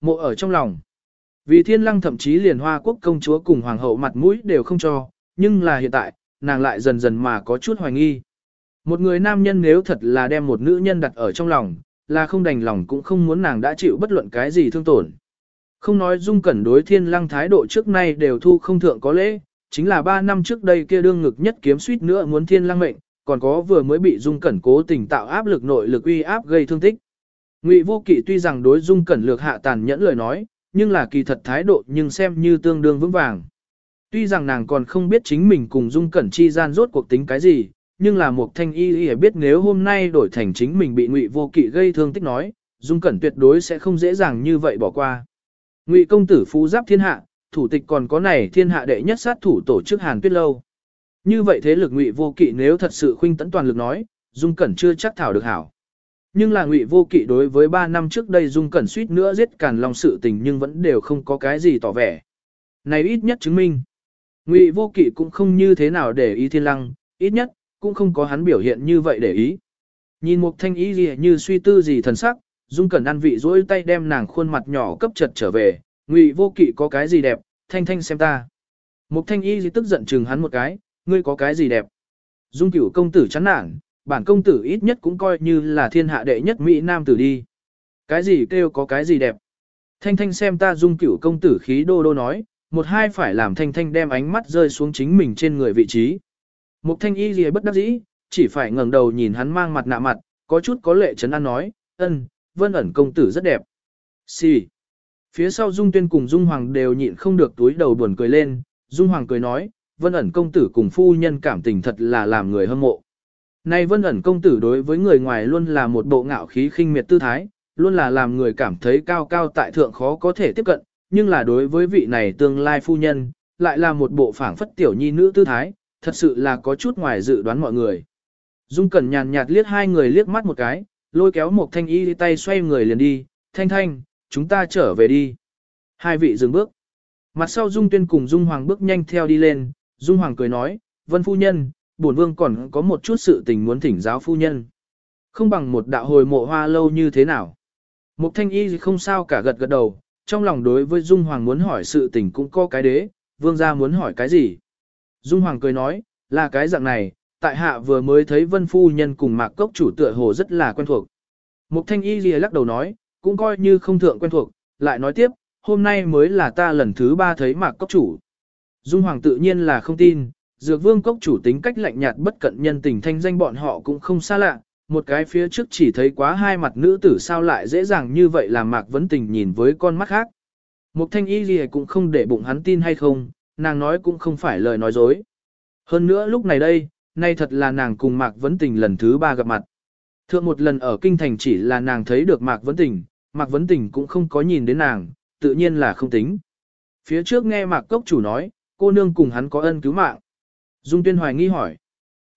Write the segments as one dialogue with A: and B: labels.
A: mộ ở trong lòng. Vì thiên lăng thậm chí liền hoa quốc công chúa cùng hoàng hậu mặt mũi đều không cho, nhưng là hiện tại, nàng lại dần dần mà có chút hoài nghi. Một người nam nhân nếu thật là đem một nữ nhân đặt ở trong lòng, là không đành lòng cũng không muốn nàng đã chịu bất luận cái gì thương tổn. Không nói dung cẩn đối thiên lăng thái độ trước nay đều thu không thượng có lễ, chính là ba năm trước đây kia đương ngực nhất kiếm suýt nữa muốn thiên lăng mệnh, còn có vừa mới bị dung cẩn cố tình tạo áp lực nội lực uy áp gây thương tích. Ngụy vô kỵ tuy rằng đối dung cẩn lược hạ tàn nhẫn lời nói, nhưng là kỳ thật thái độ nhưng xem như tương đương vững vàng. Tuy rằng nàng còn không biết chính mình cùng dung cẩn chi gian rốt cuộc tính cái gì, nhưng là một thanh y y biết nếu hôm nay đổi thành chính mình bị ngụy vô kỵ gây thương tích nói, dung cẩn tuyệt đối sẽ không dễ dàng như vậy bỏ qua. Ngụy công tử phú giáp thiên hạ, thủ tịch còn có này thiên hạ đệ nhất sát thủ tổ chức Hàn Tuyết lâu. Như vậy thế lực Ngụy Vô Kỵ nếu thật sự khuynh tấn toàn lực nói, Dung Cẩn chưa chắc thảo được hảo. Nhưng là Ngụy Vô Kỵ đối với 3 năm trước đây Dung Cẩn suýt nữa giết Càn Long sự tình nhưng vẫn đều không có cái gì tỏ vẻ. Này ít nhất chứng minh, Ngụy Vô Kỵ cũng không như thế nào để ý Thiên Lăng, ít nhất cũng không có hắn biểu hiện như vậy để ý. Nhìn một thanh ý gì như suy tư gì thần sắc, Dung Cẩn ăn vị dỗi tay đem nàng khuôn mặt nhỏ cấp chật trở về, Ngụy Vô Kỵ có cái gì đẹp, thanh thanh xem ta. Mục thanh y gì tức giận chừng hắn một cái, ngươi có cái gì đẹp. Dung cửu công tử chán nản, bản công tử ít nhất cũng coi như là thiên hạ đệ nhất Mỹ Nam tử đi. Cái gì kêu có cái gì đẹp. Thanh thanh xem ta dung cửu công tử khí đô đô nói, một hai phải làm thanh thanh đem ánh mắt rơi xuống chính mình trên người vị trí. Mục thanh y gì bất đắc dĩ, chỉ phải ngẩng đầu nhìn hắn mang mặt nạ mặt, có chút có lệ chấn an nói, ân, vân ẩn công tử rất đẹp. Xì. Phía sau Dung Tuyên cùng Dung Hoàng đều nhịn không được túi đầu buồn cười lên, Dung Hoàng cười nói, vân ẩn công tử cùng phu nhân cảm tình thật là làm người hâm mộ nay vân ẩn công tử đối với người ngoài luôn là một bộ ngạo khí khinh miệt tư thái, luôn là làm người cảm thấy cao cao tại thượng khó có thể tiếp cận, nhưng là đối với vị này tương lai phu nhân, lại là một bộ phảng phất tiểu nhi nữ tư thái, thật sự là có chút ngoài dự đoán mọi người. Dung Cẩn nhàn nhạt liếc hai người liếc mắt một cái, lôi kéo một thanh y tay xoay người liền đi, thanh thanh, chúng ta trở về đi. Hai vị dừng bước. Mặt sau Dung Tuyên cùng Dung Hoàng bước nhanh theo đi lên, Dung Hoàng cười nói, Vân Phu Nhân, bổn vương còn có một chút sự tình muốn thỉnh giáo Phu Nhân. Không bằng một đạo hồi mộ hoa lâu như thế nào. Mục thanh y không sao cả gật gật đầu, trong lòng đối với Dung Hoàng muốn hỏi sự tình cũng có cái đế, vương gia muốn hỏi cái gì. Dung Hoàng cười nói, là cái dạng này, tại hạ vừa mới thấy Vân Phu Nhân cùng Mạc Cốc chủ tựa hồ rất là quen thuộc. Mục thanh y lìa lắc đầu nói, cũng coi như không thượng quen thuộc, lại nói tiếp, hôm nay mới là ta lần thứ ba thấy Mạc Cốc chủ. Dung Hoàng tự nhiên là không tin, Dược Vương Cốc chủ tính cách lạnh nhạt bất cận nhân tình thanh danh bọn họ cũng không xa lạ, một cái phía trước chỉ thấy quá hai mặt nữ tử sao lại dễ dàng như vậy làm Mạc Vấn Tình nhìn với con mắt khác. Mục thanh y gì cũng không để bụng hắn tin hay không, nàng nói cũng không phải lời nói dối. Hơn nữa lúc này đây, nay thật là nàng cùng Mạc Vấn Tình lần thứ ba gặp mặt. Thượng một lần ở kinh thành chỉ là nàng thấy được Mạc Vấn Tình, Mạc Vấn Tình cũng không có nhìn đến nàng, tự nhiên là không tính. Phía trước nghe Mạc Cốc chủ nói, cô nương cùng hắn có ân cứu mạng. Dung Tuyên hoài nghi hỏi.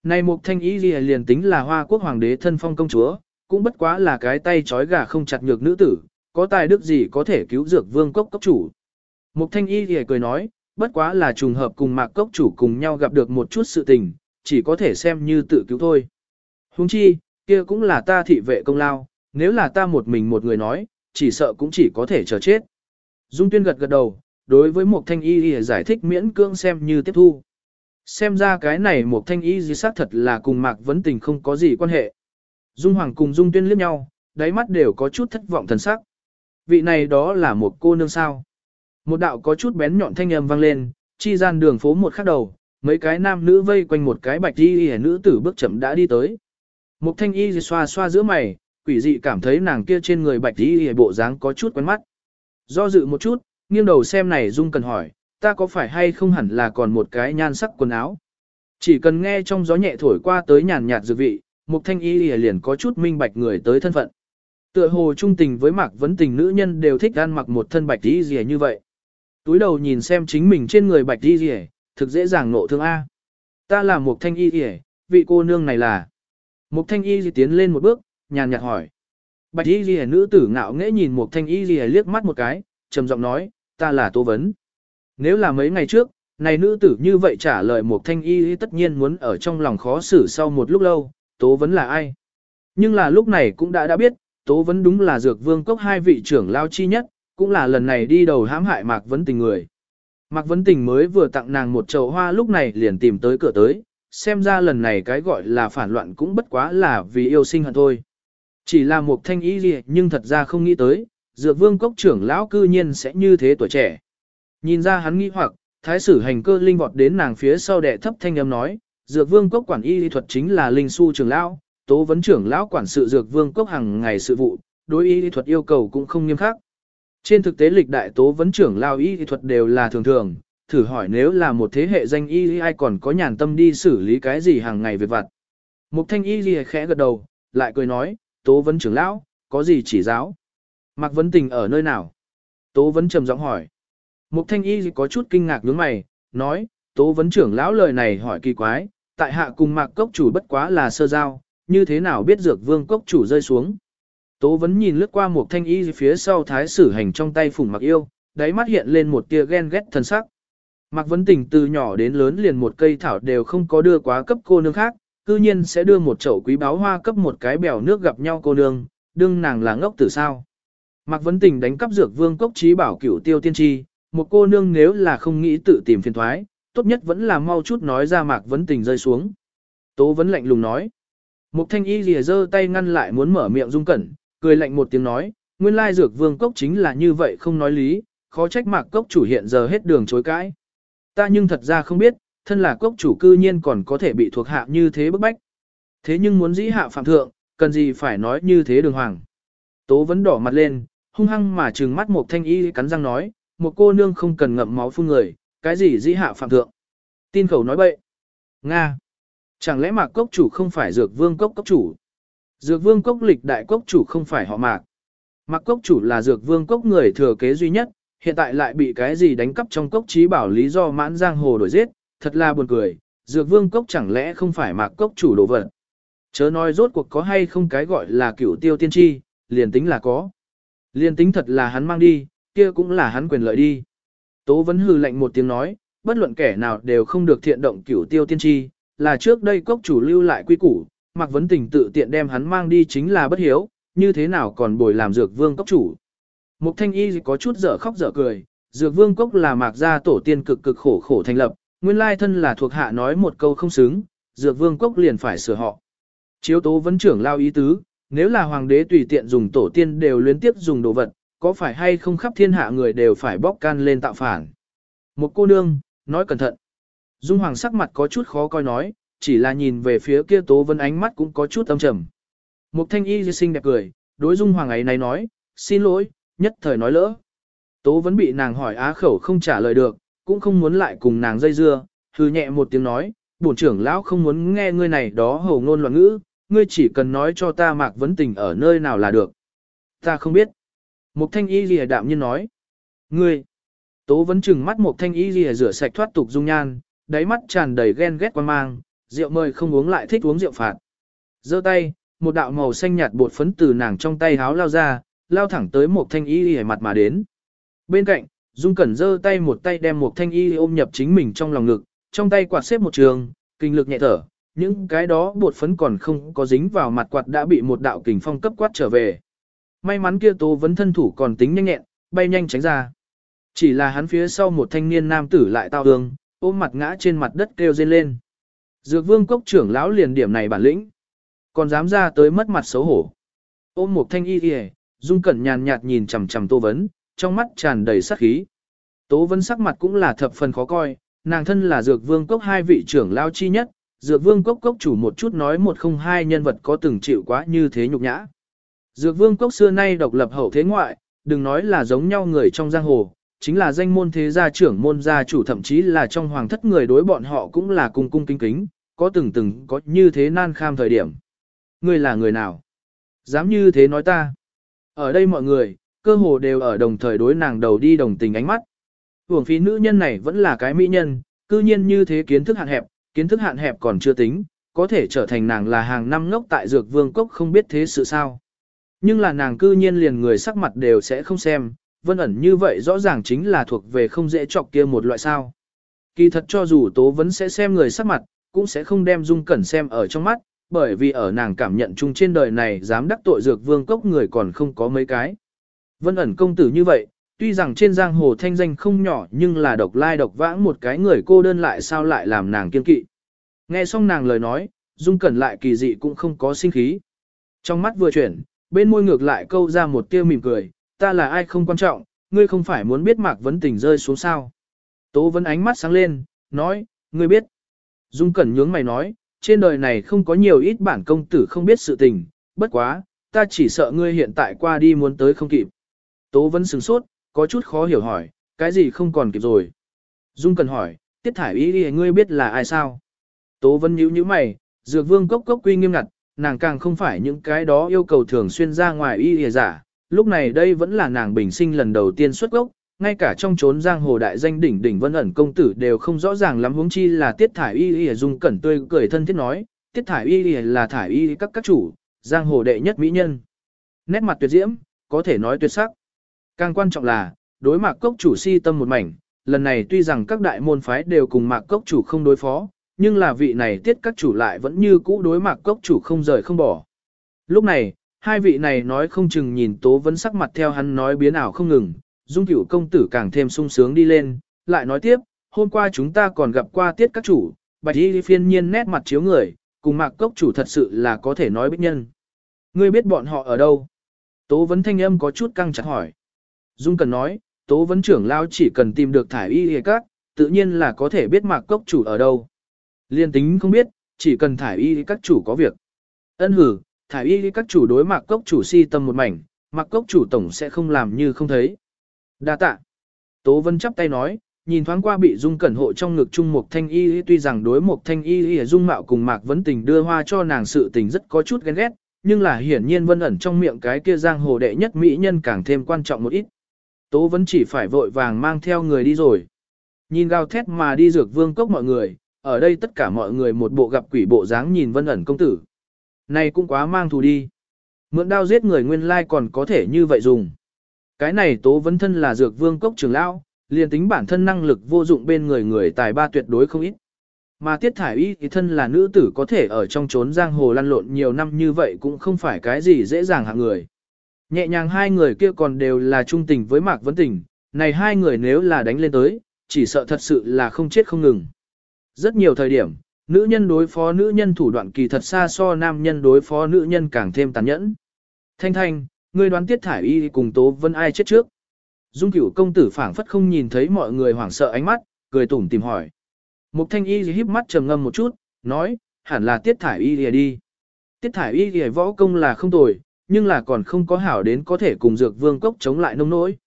A: Này một thanh ý gì liền tính là hoa quốc hoàng đế thân phong công chúa, cũng bất quá là cái tay trói gà không chặt nhược nữ tử, có tài đức gì có thể cứu dược vương cốc cốc chủ. Mục thanh y thì cười nói, bất quá là trùng hợp cùng mạc cốc chủ cùng nhau gặp được một chút sự tình, chỉ có thể xem như tự cứu thôi. Huống chi, kia cũng là ta thị vệ công lao, nếu là ta một mình một người nói, chỉ sợ cũng chỉ có thể chờ chết. Dung tuyên gật gật đầu, đối với một thanh y thì giải thích miễn cưỡng xem như tiếp thu. Xem ra cái này một thanh y gì xác thật là cùng mạc vấn tình không có gì quan hệ. Dung Hoàng cùng Dung Tuyên liếc nhau, đáy mắt đều có chút thất vọng thần sắc. Vị này đó là một cô nương sao. Một đạo có chút bén nhọn thanh âm vang lên, chi gian đường phố một khắc đầu, mấy cái nam nữ vây quanh một cái bạch y hẻ nữ tử bước chậm đã đi tới. Một thanh y xoa xoa giữa mày, quỷ dị cảm thấy nàng kia trên người bạch y hẻ bộ dáng có chút quen mắt. Do dự một chút, nghiêng đầu xem này Dung cần hỏi, ta có phải hay không hẳn là còn một cái nhan sắc quần áo. Chỉ cần nghe trong gió nhẹ thổi qua tới nhàn nhạt dược vị, Mục Thanh Y liền có chút minh bạch người tới thân phận. Tựa hồ trung tình với Mạc Vấn Tình nữ nhân đều thích ăn mặc một thân bạch y gì như vậy. Túi đầu nhìn xem chính mình trên người bạch y gì, thực dễ dàng nộ thương A. Ta là Mục Thanh Y gì, vị cô nương này là. Mục Thanh Y gì tiến lên một bước, nhàn nhạt hỏi. Bạch y gì nữ tử ngạo nghễ nhìn Mục Thanh Y gì liếc mắt một cái, trầm giọng nói, ta là Tô Vấn. Nếu là mấy ngày trước, này nữ tử như vậy trả lời một thanh y tất nhiên muốn ở trong lòng khó xử sau một lúc lâu, tố vấn là ai. Nhưng là lúc này cũng đã đã biết, tố vấn đúng là dược vương cốc hai vị trưởng lao chi nhất, cũng là lần này đi đầu hãm hại Mạc Vấn Tình người. Mạc Vấn Tình mới vừa tặng nàng một chậu hoa lúc này liền tìm tới cửa tới, xem ra lần này cái gọi là phản loạn cũng bất quá là vì yêu sinh hận thôi. Chỉ là một thanh ý gì nhưng thật ra không nghĩ tới, dược vương cốc trưởng lão cư nhiên sẽ như thế tuổi trẻ. Nhìn ra hắn nghĩ hoặc, thái sử hành cơ linh vọt đến nàng phía sau đệ thấp thanh âm nói, dược vương cốc quản y lý thuật chính là linh su trưởng lão, tố vấn trưởng lão quản sự dược vương cốc hàng ngày sự vụ, đối y lý thuật yêu cầu cũng không nghiêm khắc. Trên thực tế lịch đại tố vấn trưởng lao y lý thuật đều là thường thường, thử hỏi nếu là một thế hệ danh y lý ai còn có nhàn tâm đi xử lý cái gì hàng ngày về vặt. Mục thanh y lý khẽ gật đầu, lại cười nói, tố vấn trưởng lão, có gì chỉ giáo? Mạc Vấn Tình ở nơi nào? Tố vấn trầm giọng hỏi. Mục thanh y có chút kinh ngạc nhướng mày, nói, tố vấn trưởng lão lời này hỏi kỳ quái, tại hạ cùng mạc cốc chủ bất quá là sơ giao, như thế nào biết dược vương cốc chủ rơi xuống. Tố vấn nhìn lướt qua một thanh y phía sau thái sử hành trong tay phùng mặc yêu, đáy mắt hiện lên một tia ghen ghét thân sắc. Mạc Vấn Tình từ nhỏ đến lớn liền một cây thảo đều không có đưa quá cấp cô nương khác, cư nhiên sẽ đưa một chậu quý báo hoa cấp một cái bèo nước gặp nhau cô nương, đương nàng là ngốc từ sao. Mạc Vấn Tình đánh cắp dược vương cốc trí bảo cửu tiêu tiên tri, một cô nương nếu là không nghĩ tự tìm phiền thoái, tốt nhất vẫn là mau chút nói ra Mạc Vấn Tình rơi xuống. Tố Vấn lạnh lùng nói. Mục thanh y lìa giơ tay ngăn lại muốn mở miệng dung cẩn, cười lạnh một tiếng nói, nguyên lai dược vương cốc chính là như vậy không nói lý, khó trách mạc cốc chủ hiện giờ hết đường chối cãi. Ta nhưng thật ra không biết, thân là cốc chủ cư nhiên còn có thể bị thuộc hạ như thế bức bách. Thế nhưng muốn dĩ hạ phạm thượng, cần gì phải nói như thế đường hoàng. Tố vẫn đỏ mặt lên, hung hăng mà trừng mắt một thanh y cắn răng nói, một cô nương không cần ngậm máu phun người, cái gì dĩ hạ phạm thượng. Tin khẩu nói bậy. Nga. Chẳng lẽ mạc cốc chủ không phải dược vương cốc cốc chủ? Dược vương cốc lịch đại cốc chủ không phải họ mạc. Mạc cốc chủ là dược vương cốc người thừa kế duy nhất, hiện tại lại bị cái gì đánh cắp trong cốc trí bảo lý do mãn giang hồ đổi giết, thật là buồn cười, dược vương cốc chẳng lẽ không phải mạc cốc chủ đồ vật. Chớ nói rốt cuộc có hay không cái gọi là cửu tiêu tiên tri, liền tính là có. Liền tính thật là hắn mang đi, kia cũng là hắn quyền lợi đi. Tố vấn hư lạnh một tiếng nói, bất luận kẻ nào đều không được thiện động cửu tiêu tiên tri, là trước đây cốc chủ lưu lại quy củ, Mạc Vấn Tình tự tiện đem hắn mang đi chính là bất hiếu, như thế nào còn bồi làm dược vương cốc chủ. Mục thanh y có chút dở khóc dở cười, dược vương cốc là mạc gia tổ tiên cực cực khổ khổ thành lập, nguyên lai thân là thuộc hạ nói một câu không xứng, dược vương cốc liền phải sửa họ. Chiếu tố vấn trưởng lao ý tứ, nếu là hoàng đế tùy tiện dùng tổ tiên đều liên tiếp dùng đồ vật, có phải hay không khắp thiên hạ người đều phải bóc can lên tạo phản. Một cô nương, nói cẩn thận. Dung hoàng sắc mặt có chút khó coi nói, chỉ là nhìn về phía kia tố vân ánh mắt cũng có chút âm trầm. Mục thanh y xinh đẹp cười, đối dung hoàng ấy này nói, xin lỗi, nhất thời nói lỡ. Tố vân bị nàng hỏi á khẩu không trả lời được, cũng không muốn lại cùng nàng dây dưa, hừ nhẹ một tiếng nói, bổn trưởng lão không muốn nghe ngươi này đó hầu ngôn loạn ngữ, ngươi chỉ cần nói cho ta mạc vấn tình ở nơi nào là được. Ta không biết. Mục thanh y lìa đạm nhiên nói. Ngươi. Tố vẫn chừng mắt mục thanh y lìa rửa sạch thoát tục dung nhan, đáy mắt tràn đầy ghen ghét quan mang, rượu mời không uống lại thích uống rượu phạt. giơ tay, một đạo màu xanh nhạt bột phấn từ nàng trong tay háo lao ra, lao thẳng tới một thanh y lìa mặt mà đến. Bên cạnh, Dung Cẩn giơ tay một tay đem một thanh y ôm nhập chính mình trong lòng ngực, trong tay quạt xếp một trường, kinh lực nhẹ thở, những cái đó bột phấn còn không có dính vào mặt quạt đã bị một đạo kình phong cấp quát trở về. May mắn kia tố vấn thân thủ còn tính nhanh nhẹn, bay nhanh tránh ra. Chỉ là hắn phía sau một thanh niên nam tử lại tao hương, ôm mặt ngã trên mặt đất kêu rên lên. Dược vương cốc trưởng lão liền điểm này bản lĩnh. Còn dám ra tới mất mặt xấu hổ. Ôm một thanh y kìa, dung cẩn nhàn nhạt nhìn chằm chằm tô vấn, trong mắt tràn đầy sát khí. Tố vấn sắc mặt cũng là thập phần khó coi, nàng thân là dược vương cốc hai vị trưởng lão chi nhất, dược vương cốc cốc chủ một chút nói một không hai nhân vật có từng chịu quá như thế nhục nhã. Dược vương cốc xưa nay độc lập hậu thế ngoại, đừng nói là giống nhau người trong giang hồ, chính là danh môn thế gia trưởng môn gia chủ thậm chí là trong hoàng thất người đối bọn họ cũng là cung cung kính kính, có từng từng có như thế nan kham thời điểm. Ngươi là người nào? Dám như thế nói ta. Ở đây mọi người, cơ hồ đều ở đồng thời đối nàng đầu đi đồng tình ánh mắt. Hưởng phí nữ nhân này vẫn là cái mỹ nhân, cư nhiên như thế kiến thức hạn hẹp, kiến thức hạn hẹp còn chưa tính, có thể trở thành nàng là hàng năm ngốc tại dược vương cốc không biết thế sự sao. Nhưng là nàng cư nhiên liền người sắc mặt đều sẽ không xem, vân ẩn như vậy rõ ràng chính là thuộc về không dễ chọc kia một loại sao. Kỳ thật cho dù tố vẫn sẽ xem người sắc mặt, cũng sẽ không đem dung cẩn xem ở trong mắt, bởi vì ở nàng cảm nhận chung trên đời này dám đắc tội dược vương cốc người còn không có mấy cái. Vân ẩn công tử như vậy, tuy rằng trên giang hồ thanh danh không nhỏ nhưng là độc lai độc vãng một cái người cô đơn lại sao lại làm nàng kiên kỵ. Nghe xong nàng lời nói, Dung Cẩn lại kỳ dị cũng không có sinh khí. Trong mắt vừa chuyển, bên môi ngược lại câu ra một tia mỉm cười, ta là ai không quan trọng, ngươi không phải muốn biết Mạc Vấn Tình rơi xuống sao. Tố Vấn ánh mắt sáng lên, nói, ngươi biết. Dung Cẩn nhướng mày nói, trên đời này không có nhiều ít bản công tử không biết sự tình, bất quá, ta chỉ sợ ngươi hiện tại qua đi muốn tới không kịp. Tố Vấn sừng sốt, có chút khó hiểu hỏi, cái gì không còn kịp rồi. Dung Cẩn hỏi, tiết thải ý đi ngươi biết là ai sao? Tố Vấn nhíu nhíu mày, dược vương cốc cốc quy nghiêm ngặt, nàng càng không phải những cái đó yêu cầu thường xuyên ra ngoài y hề giả, lúc này đây vẫn là nàng bình sinh lần đầu tiên xuất gốc, ngay cả trong chốn giang hồ đại danh đỉnh đỉnh vân ẩn công tử đều không rõ ràng lắm huống chi là tiết thải y y dung cẩn tươi cười thân thiết nói, tiết thải y y là thải y các các chủ, giang hồ đệ nhất mỹ nhân. Nét mặt tuyệt diễm, có thể nói tuyệt sắc. Càng quan trọng là, đối mạc cốc chủ si tâm một mảnh, lần này tuy rằng các đại môn phái đều cùng mạc cốc chủ không đối phó, nhưng là vị này tiết các chủ lại vẫn như cũ đối mạc cốc chủ không rời không bỏ. Lúc này, hai vị này nói không chừng nhìn tố vấn sắc mặt theo hắn nói biến ảo không ngừng, dung cửu công tử càng thêm sung sướng đi lên, lại nói tiếp, hôm qua chúng ta còn gặp qua tiết các chủ, bạch y phiên nhiên nét mặt chiếu người, cùng mạc cốc chủ thật sự là có thể nói bích nhân. Ngươi biết bọn họ ở đâu? Tố vấn thanh âm có chút căng chặt hỏi. Dung cần nói, tố vấn trưởng lao chỉ cần tìm được thải y hề các, tự nhiên là có thể biết mạc cốc chủ ở đâu. Liên tính không biết, chỉ cần thải y các chủ có việc. Ân hử, thải y các chủ đối mạc cốc chủ si tâm một mảnh, mạc cốc chủ tổng sẽ không làm như không thấy. Đa tạ. Tố Vân chắp tay nói, nhìn thoáng qua bị Dung Cẩn hộ trong ngực Trung một Thanh Y tuy rằng đối một Thanh Y Y Dung mạo cùng Mạc Vấn Tình đưa hoa cho nàng sự tình rất có chút ghen ghét, nhưng là hiển nhiên Vân ẩn trong miệng cái kia giang hồ đệ nhất mỹ nhân càng thêm quan trọng một ít. Tố Vân chỉ phải vội vàng mang theo người đi rồi. Nhìn gào thét mà đi dược vương cốc mọi người, ở đây tất cả mọi người một bộ gặp quỷ bộ dáng nhìn Vân ẩn công tử. Này cũng quá mang thù đi. Mượn đao giết người nguyên lai còn có thể như vậy dùng. Cái này tố vấn thân là dược vương cốc trưởng lão, liền tính bản thân năng lực vô dụng bên người người tài ba tuyệt đối không ít. Mà tiết thải y thì thân là nữ tử có thể ở trong trốn giang hồ lăn lộn nhiều năm như vậy cũng không phải cái gì dễ dàng hạng người. Nhẹ nhàng hai người kia còn đều là trung tình với Mạc Vấn Tình, này hai người nếu là đánh lên tới, chỉ sợ thật sự là không chết không ngừng. Rất nhiều thời điểm, nữ nhân đối phó nữ nhân thủ đoạn kỳ thật xa so nam nhân đối phó nữ nhân càng thêm tàn nhẫn. Thanh thanh, ngươi đoán tiết thải y cùng tố vân ai chết trước. Dung cửu công tử phảng phất không nhìn thấy mọi người hoảng sợ ánh mắt, cười tủm tìm hỏi. Mục thanh y híp mắt trầm ngâm một chút, nói, hẳn là tiết thải y đi. Tiết thải y lìa võ công là không tồi, nhưng là còn không có hảo đến có thể cùng dược vương cốc chống lại nông nỗi.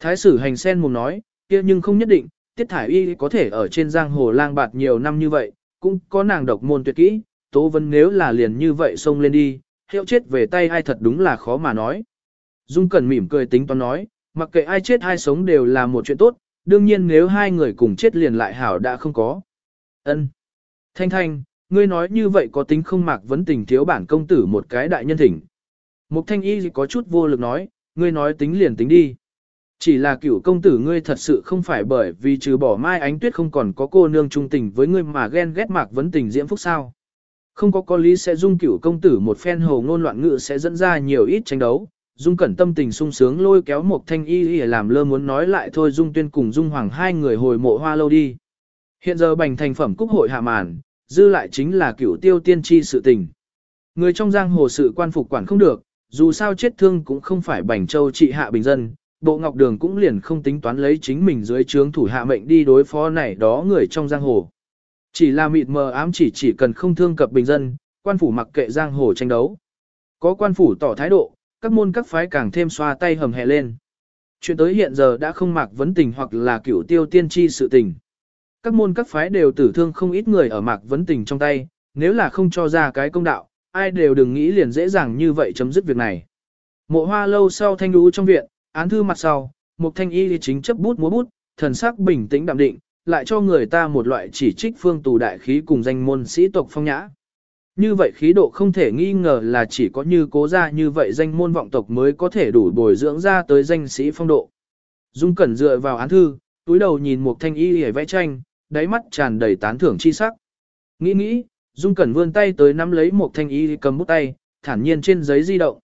A: Thái sử hành sen mồm nói, kia nhưng không nhất định, tiết thải y có thể ở trên giang hồ lang bạt nhiều năm như vậy, cũng có nàng độc môn tuyệt kỹ, tố vân nếu là liền như vậy xông lên đi, hiệu chết về tay ai thật đúng là khó mà nói. Dung Cẩn mỉm cười tính toán nói, mặc kệ ai chết ai sống đều là một chuyện tốt, đương nhiên nếu hai người cùng chết liền lại hảo đã không có. Ân. Thanh Thanh, ngươi nói như vậy có tính không mạc vấn tình thiếu bản công tử một cái đại nhân thỉnh. Mục Thanh Y có chút vô lực nói, ngươi nói tính liền tính đi. Chỉ là cựu công tử ngươi thật sự không phải bởi vì trừ bỏ mai ánh tuyết không còn có cô nương trung tình với ngươi mà ghen ghét mạc vấn tình diễm phúc sao. Không có có lý sẽ dung cửu công tử một phen hồ ngôn loạn ngữ sẽ dẫn ra nhiều ít tranh đấu. Dung cẩn tâm tình sung sướng lôi kéo một thanh y y làm lơ muốn nói lại thôi Dung tuyên cùng Dung hoàng hai người hồi mộ hoa lâu đi. Hiện giờ bành thành phẩm cúc hội hạ màn, dư lại chính là cửu tiêu tiên tri sự tình. Người trong giang hồ sự quan phục quản không được, dù sao chết thương cũng không phải bành châu trị hạ bình dân, bộ ngọc đường cũng liền không tính toán lấy chính mình dưới trướng thủ hạ mệnh đi đối phó này đó người trong giang hồ. Chỉ là mịt mờ ám chỉ chỉ cần không thương cập bình dân, quan phủ mặc kệ giang hồ tranh đấu. Có quan phủ tỏ thái độ, các môn các phái càng thêm xoa tay hầm hè lên. Chuyện tới hiện giờ đã không mạc vấn tình hoặc là cửu tiêu tiên tri sự tình. Các môn các phái đều tử thương không ít người ở mạc vấn tình trong tay, nếu là không cho ra cái công đạo, ai đều đừng nghĩ liền dễ dàng như vậy chấm dứt việc này. Mộ hoa lâu sau thanh lũ trong viện, án thư mặt sau, một thanh y chính chấp bút múa bút, thần sắc bình tĩnh đạm định, lại cho người ta một loại chỉ trích phương tù đại khí cùng danh môn sĩ tộc phong nhã. Như vậy khí độ không thể nghi ngờ là chỉ có như cố ra như vậy danh môn vọng tộc mới có thể đủ bồi dưỡng ra tới danh sĩ phong độ. Dung Cẩn dựa vào án thư, túi đầu nhìn một thanh y để vẽ tranh, đáy mắt tràn đầy tán thưởng chi sắc. Nghĩ nghĩ, Dung Cẩn vươn tay tới nắm lấy một thanh y cầm bút tay, thản nhiên trên giấy di động.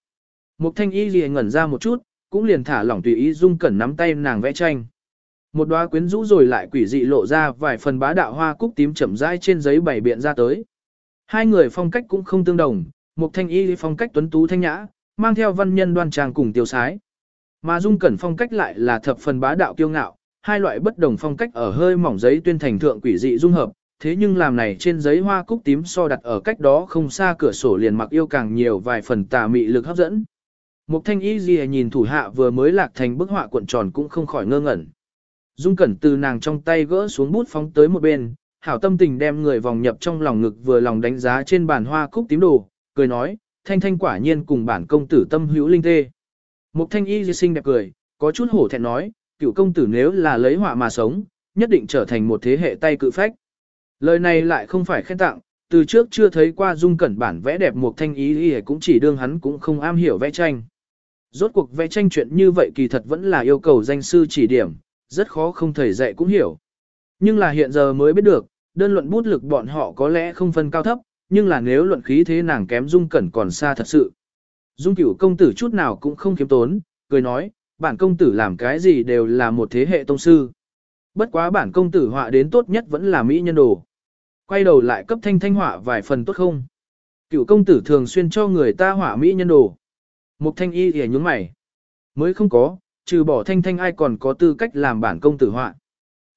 A: Một thanh y lìa ngẩn ra một chút, cũng liền thả lỏng tùy ý dung cẩn nắm tay nàng vẽ tranh. Một đóa quyến rũ rồi lại quỷ dị lộ ra vài phần bá đạo hoa cúc tím chậm rãi trên giấy bảy biện ra tới. Hai người phong cách cũng không tương đồng, một thanh y phong cách tuấn tú thanh nhã, mang theo văn nhân đoan trang cùng tiêu sái. Mà dung cẩn phong cách lại là thập phần bá đạo kiêu ngạo, hai loại bất đồng phong cách ở hơi mỏng giấy tuyên thành thượng quỷ dị dung hợp, thế nhưng làm này trên giấy hoa cúc tím so đặt ở cách đó không xa cửa sổ liền mặc yêu càng nhiều vài phần tà mị lực hấp dẫn. Mục thanh y gì nhìn thủ hạ vừa mới lạc thành bức họa cuộn tròn cũng không khỏi ngơ ngẩn. Dung cẩn từ nàng trong tay gỡ xuống bút phóng tới một bên, hảo tâm tình đem người vòng nhập trong lòng ngực vừa lòng đánh giá trên bàn hoa cúc tím đồ, cười nói, thanh thanh quả nhiên cùng bản công tử tâm hữu linh tê. Mục thanh y di sinh đẹp cười, có chút hổ thẹn nói, cựu công tử nếu là lấy họa mà sống, nhất định trở thành một thế hệ tay cự phách. Lời này lại không phải khen tặng, từ trước chưa thấy qua dung cẩn bản vẽ đẹp một thanh ý y cũng chỉ đương hắn cũng không am hiểu vẽ tranh. Rốt cuộc vẽ tranh chuyện như vậy kỳ thật vẫn là yêu cầu danh sư chỉ điểm, rất khó không thầy dạy cũng hiểu. Nhưng là hiện giờ mới biết được, đơn luận bút lực bọn họ có lẽ không phân cao thấp, nhưng là nếu luận khí thế nàng kém dung cẩn còn xa thật sự. Dung cửu công tử chút nào cũng không kiếm tốn, cười nói, bản công tử làm cái gì đều là một thế hệ tông sư. Bất quá bản công tử họa đến tốt nhất vẫn là mỹ nhân đồ. Quay đầu lại cấp thanh thanh họa vài phần tốt không? Cựu công tử thường xuyên cho người ta họa mỹ nhân đồ. Mục thanh y thì nhúng mày. Mới không có, trừ bỏ thanh thanh ai còn có tư cách làm bản công tử họa.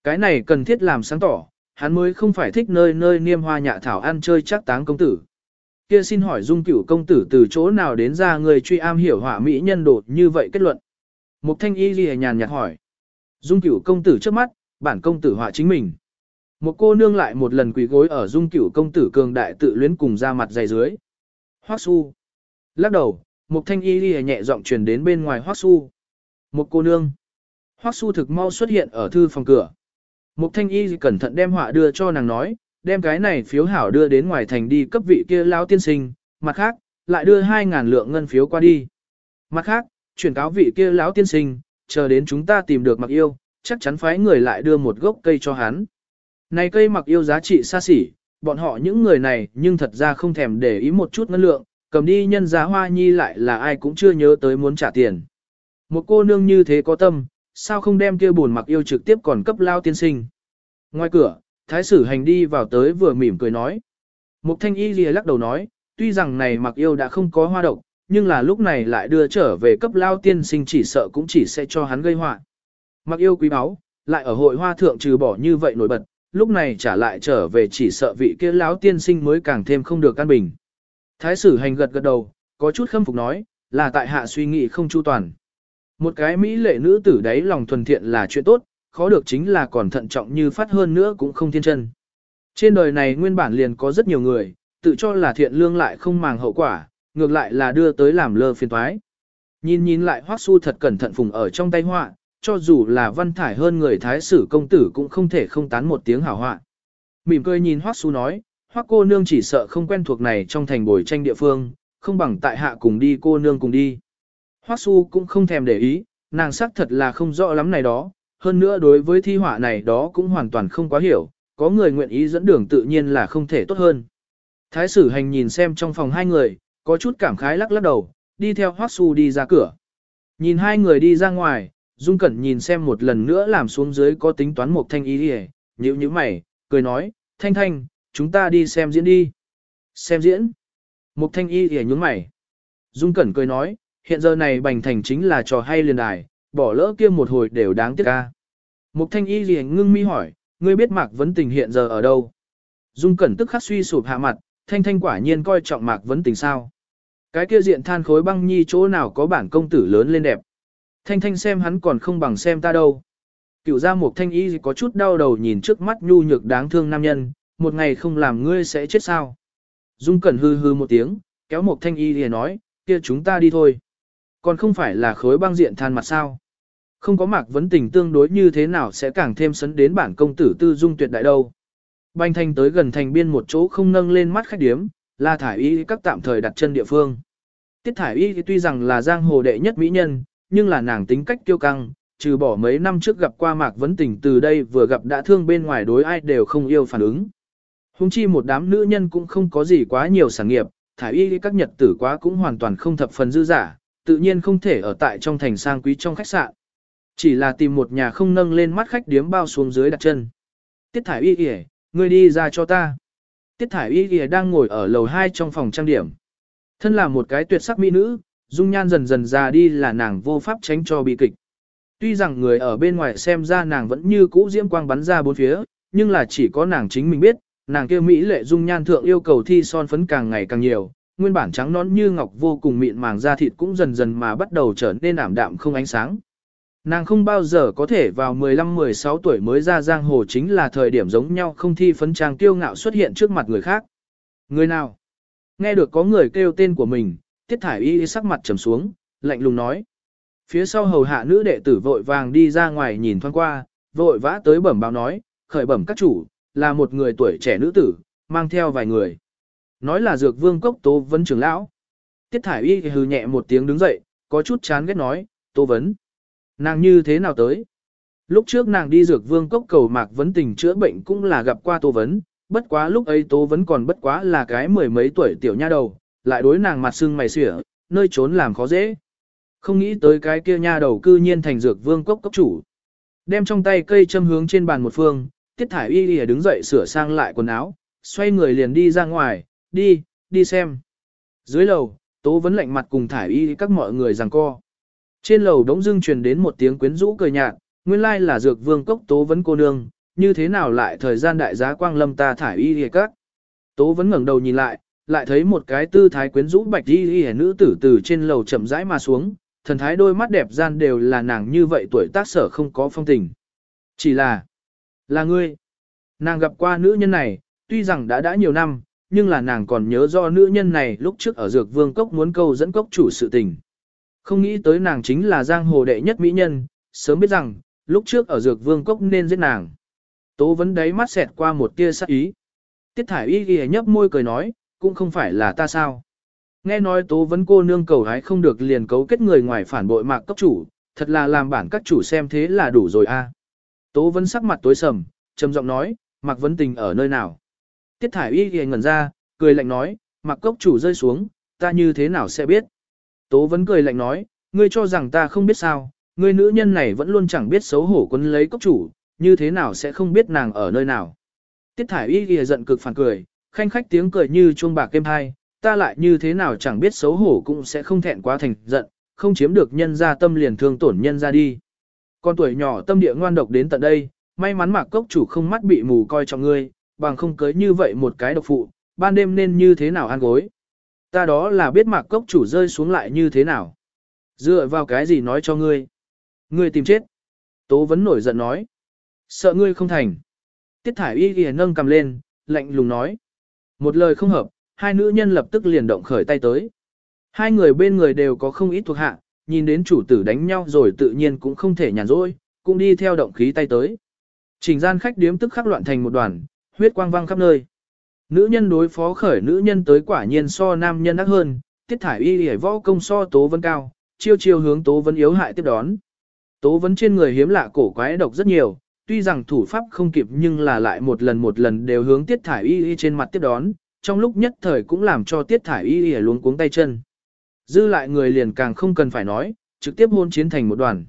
A: Cái này cần thiết làm sáng tỏ, hắn mới không phải thích nơi nơi niêm hoa nhạ thảo ăn chơi chắc táng công tử. Kia xin hỏi dung cửu công tử từ chỗ nào đến ra người truy am hiểu họa mỹ nhân đồ như vậy kết luận. Mục thanh y ghi nhàn nhạt hỏi. Dung cửu công tử trước mắt, bản công tử họa chính mình. Một cô nương lại một lần quỳ gối ở dung cửu công tử cường đại tự luyến cùng ra mặt dày dưới. Hoắc su. Lắc đầu, một thanh y ghi nhẹ giọng truyền đến bên ngoài Hoắc su. Một cô nương. Hoắc su thực mau xuất hiện ở thư phòng cửa. Một thanh y cẩn thận đem họa đưa cho nàng nói, đem cái này phiếu hảo đưa đến ngoài thành đi cấp vị kia lao tiên sinh, mặt khác, lại đưa 2.000 lượng ngân phiếu qua đi. Mặt khác, chuyển cáo vị kia lão tiên sinh, chờ đến chúng ta tìm được mặc yêu, chắc chắn phái người lại đưa một gốc cây cho hắn. Này cây mặc yêu giá trị xa xỉ, bọn họ những người này nhưng thật ra không thèm để ý một chút ngân lượng, cầm đi nhân giá hoa nhi lại là ai cũng chưa nhớ tới muốn trả tiền. Một cô nương như thế có tâm, sao không đem kia buồn mặc yêu trực tiếp còn cấp lao tiên sinh. Ngoài cửa, thái sử hành đi vào tới vừa mỉm cười nói. Mục thanh y lìa lắc đầu nói, tuy rằng này mặc yêu đã không có hoa độc, nhưng là lúc này lại đưa trở về cấp lao tiên sinh chỉ sợ cũng chỉ sẽ cho hắn gây họa. Mặc yêu quý báu, lại ở hội hoa thượng trừ bỏ như vậy nổi bật, lúc này trả lại trở về chỉ sợ vị kia lão tiên sinh mới càng thêm không được căn bình. Thái sử hành gật gật đầu, có chút khâm phục nói, là tại hạ suy nghĩ không chu toàn. Một cái mỹ lệ nữ tử đấy lòng thuần thiện là chuyện tốt, khó được chính là còn thận trọng như phát hơn nữa cũng không thiên chân. Trên đời này nguyên bản liền có rất nhiều người, tự cho là thiện lương lại không màng hậu quả, ngược lại là đưa tới làm lơ phiền toái. Nhìn nhìn lại Hoắc Su thật cẩn thận phùng ở trong tay họa, cho dù là văn thải hơn người thái sử công tử cũng không thể không tán một tiếng hảo họa. Mỉm cười nhìn Hoắc Su nói, Hoắc cô nương chỉ sợ không quen thuộc này trong thành bồi tranh địa phương, không bằng tại hạ cùng đi cô nương cùng đi. Hoắc Su cũng không thèm để ý, nàng xác thật là không rõ lắm này đó, hơn nữa đối với thi họa này đó cũng hoàn toàn không quá hiểu, có người nguyện ý dẫn đường tự nhiên là không thể tốt hơn. Thái sử hành nhìn xem trong phòng hai người, có chút cảm khái lắc lắc đầu, đi theo Hoắc Su đi ra cửa. Nhìn hai người đi ra ngoài, Dung Cẩn nhìn xem một lần nữa làm xuống dưới có tính toán một thanh ý đi nhíu nhíu mày, cười nói, thanh thanh, chúng ta đi xem diễn đi. Xem diễn. mục thanh y thì nhúng mày. Dung Cẩn cười nói, hiện giờ này bành thành chính là trò hay liền đài, bỏ lỡ kia một hồi đều đáng tiếc ca. mục thanh y thì ngưng mi hỏi, ngươi biết Mạc Vấn Tình hiện giờ ở đâu? Dung Cẩn tức khắc suy sụp hạ mặt, thanh thanh quả nhiên coi trọng Mạc Vấn Tình sao. Cái kia diện than khối băng nhi chỗ nào có bản công tử lớn lên đẹp. Thanh thanh xem hắn còn không bằng xem ta đâu. Cựu ra một thanh y có chút đau đầu nhìn trước mắt nhu nhược đáng thương nam nhân, một ngày không làm ngươi sẽ chết sao. Dung cẩn hư hư một tiếng, kéo một thanh y thì nói, kia chúng ta đi thôi. Còn không phải là khối băng diện than mặt sao. Không có mạc vấn tình tương đối như thế nào sẽ càng thêm sấn đến bản công tử tư dung tuyệt đại đâu. Banh thanh tới gần thành biên một chỗ không nâng lên mắt khách điếm, là thải y các tạm thời đặt chân địa phương. Tiết thải y tuy rằng là giang hồ đệ nhất mỹ nhân, nhưng là nàng tính cách kiêu căng, trừ bỏ mấy năm trước gặp qua Mạc Vấn Tình từ đây vừa gặp đã thương bên ngoài đối ai đều không yêu phản ứng. Hùng chi một đám nữ nhân cũng không có gì quá nhiều sản nghiệp, thải y các nhật tử quá cũng hoàn toàn không thập phần dư giả, tự nhiên không thể ở tại trong thành sang quý trong khách sạn. Chỉ là tìm một nhà không nâng lên mắt khách điếm bao xuống dưới đặt chân. Tiết thải y kìa, ngươi đi ra cho ta. Tiết thải y kìa đang ngồi ở lầu 2 trong phòng trang điểm. Thân là một cái tuyệt sắc mỹ nữ, dung nhan dần dần già đi là nàng vô pháp tránh cho bi kịch. Tuy rằng người ở bên ngoài xem ra nàng vẫn như cũ diễm quang bắn ra bốn phía, nhưng là chỉ có nàng chính mình biết, nàng kia mỹ lệ dung nhan thượng yêu cầu thi son phấn càng ngày càng nhiều, nguyên bản trắng nõn như ngọc vô cùng mịn màng da thịt cũng dần dần mà bắt đầu trở nên ảm đạm không ánh sáng. Nàng không bao giờ có thể vào 15-16 tuổi mới ra giang hồ chính là thời điểm giống nhau không thi phấn trang tiêu ngạo xuất hiện trước mặt người khác. Người nào? Nghe được có người kêu tên của mình, tiết thải y sắc mặt trầm xuống, lạnh lùng nói. Phía sau hầu hạ nữ đệ tử vội vàng đi ra ngoài nhìn thoáng qua, vội vã tới bẩm báo nói, khởi bẩm các chủ, là một người tuổi trẻ nữ tử, mang theo vài người. Nói là dược vương cốc tố vấn trưởng lão. Tiết thải y hừ nhẹ một tiếng đứng dậy, có chút chán ghét nói, tố vấn. Nàng như thế nào tới? Lúc trước nàng đi dược vương cốc cầu mạc vấn tình chữa bệnh cũng là gặp qua tố vấn, bất quá lúc ấy tố vấn còn bất quá là cái mười mấy tuổi tiểu nha đầu, lại đối nàng mặt sưng mày xỉa, nơi trốn làm khó dễ. Không nghĩ tới cái kia nha đầu cư nhiên thành dược vương cốc cốc chủ. Đem trong tay cây châm hướng trên bàn một phương, tiết thải y lìa đứng dậy sửa sang lại quần áo, xoay người liền đi ra ngoài, đi, đi xem. Dưới lầu, tố vấn lạnh mặt cùng thải y các mọi người rằng co. Trên lầu đống dưng truyền đến một tiếng quyến rũ cười nhạt, nguyên lai là dược vương cốc tố vấn cô nương, như thế nào lại thời gian đại giá quang lâm ta thải y lìa các. Tố vấn ngẩng đầu nhìn lại, lại thấy một cái tư thái quyến rũ bạch y lìa nữ tử từ trên lầu chậm rãi mà xuống, thần thái đôi mắt đẹp gian đều là nàng như vậy tuổi tác sở không có phong tình. Chỉ là, là ngươi. Nàng gặp qua nữ nhân này, tuy rằng đã đã nhiều năm, nhưng là nàng còn nhớ do nữ nhân này lúc trước ở dược vương cốc muốn câu dẫn cốc chủ sự tình. Không nghĩ tới nàng chính là giang hồ đệ nhất mỹ nhân, sớm biết rằng, lúc trước ở dược vương cốc nên giết nàng. Tố vấn đáy mắt xẹt qua một tia sắc ý. Tiết thải y ghi nhấp môi cười nói, cũng không phải là ta sao. Nghe nói tố vấn cô nương cầu hái không được liền cấu kết người ngoài phản bội mạc cấp chủ, thật là làm bản các chủ xem thế là đủ rồi a. Tố Vân sắc mặt tối sầm, trầm giọng nói, mạc vấn tình ở nơi nào. Tiết thải y ghi ngẩn ra, cười lạnh nói, mạc cốc chủ rơi xuống, ta như thế nào sẽ biết. Tố Vân cười lạnh nói, ngươi cho rằng ta không biết sao, ngươi nữ nhân này vẫn luôn chẳng biết xấu hổ quân lấy cốc chủ, như thế nào sẽ không biết nàng ở nơi nào. Tiết thải y ghi giận cực phản cười, khanh khách tiếng cười như chuông bạc kem hai, ta lại như thế nào chẳng biết xấu hổ cũng sẽ không thẹn quá thành giận, không chiếm được nhân ra tâm liền thương tổn nhân ra đi. Con tuổi nhỏ tâm địa ngoan độc đến tận đây, may mắn mạc cốc chủ không mắt bị mù coi trọng ngươi, bằng không cưới như vậy một cái độc phụ, ban đêm nên như thế nào ăn gối. Ta đó là biết mạc cốc chủ rơi xuống lại như thế nào. Dựa vào cái gì nói cho ngươi. Ngươi tìm chết. Tố vấn nổi giận nói. Sợ ngươi không thành. Tiết thải y ghi nâng cầm lên, lạnh lùng nói. Một lời không hợp, hai nữ nhân lập tức liền động khởi tay tới. Hai người bên người đều có không ít thuộc hạ, nhìn đến chủ tử đánh nhau rồi tự nhiên cũng không thể nhàn rỗi, cũng đi theo động khí tay tới. Trình gian khách điếm tức khắc loạn thành một đoàn, huyết quang văng khắp nơi. Nữ nhân đối phó khởi nữ nhân tới quả nhiên so nam nhân ác hơn, tiết thải y hề võ công so tố vân cao, chiêu chiêu hướng tố vân yếu hại tiếp đón. Tố vân trên người hiếm lạ cổ quái độc rất nhiều, tuy rằng thủ pháp không kịp nhưng là lại một lần một lần đều hướng tiết thải y y trên mặt tiếp đón, trong lúc nhất thời cũng làm cho tiết thải y y luống cuống tay chân. Dư lại người liền càng không cần phải nói, trực tiếp hôn chiến thành một đoàn.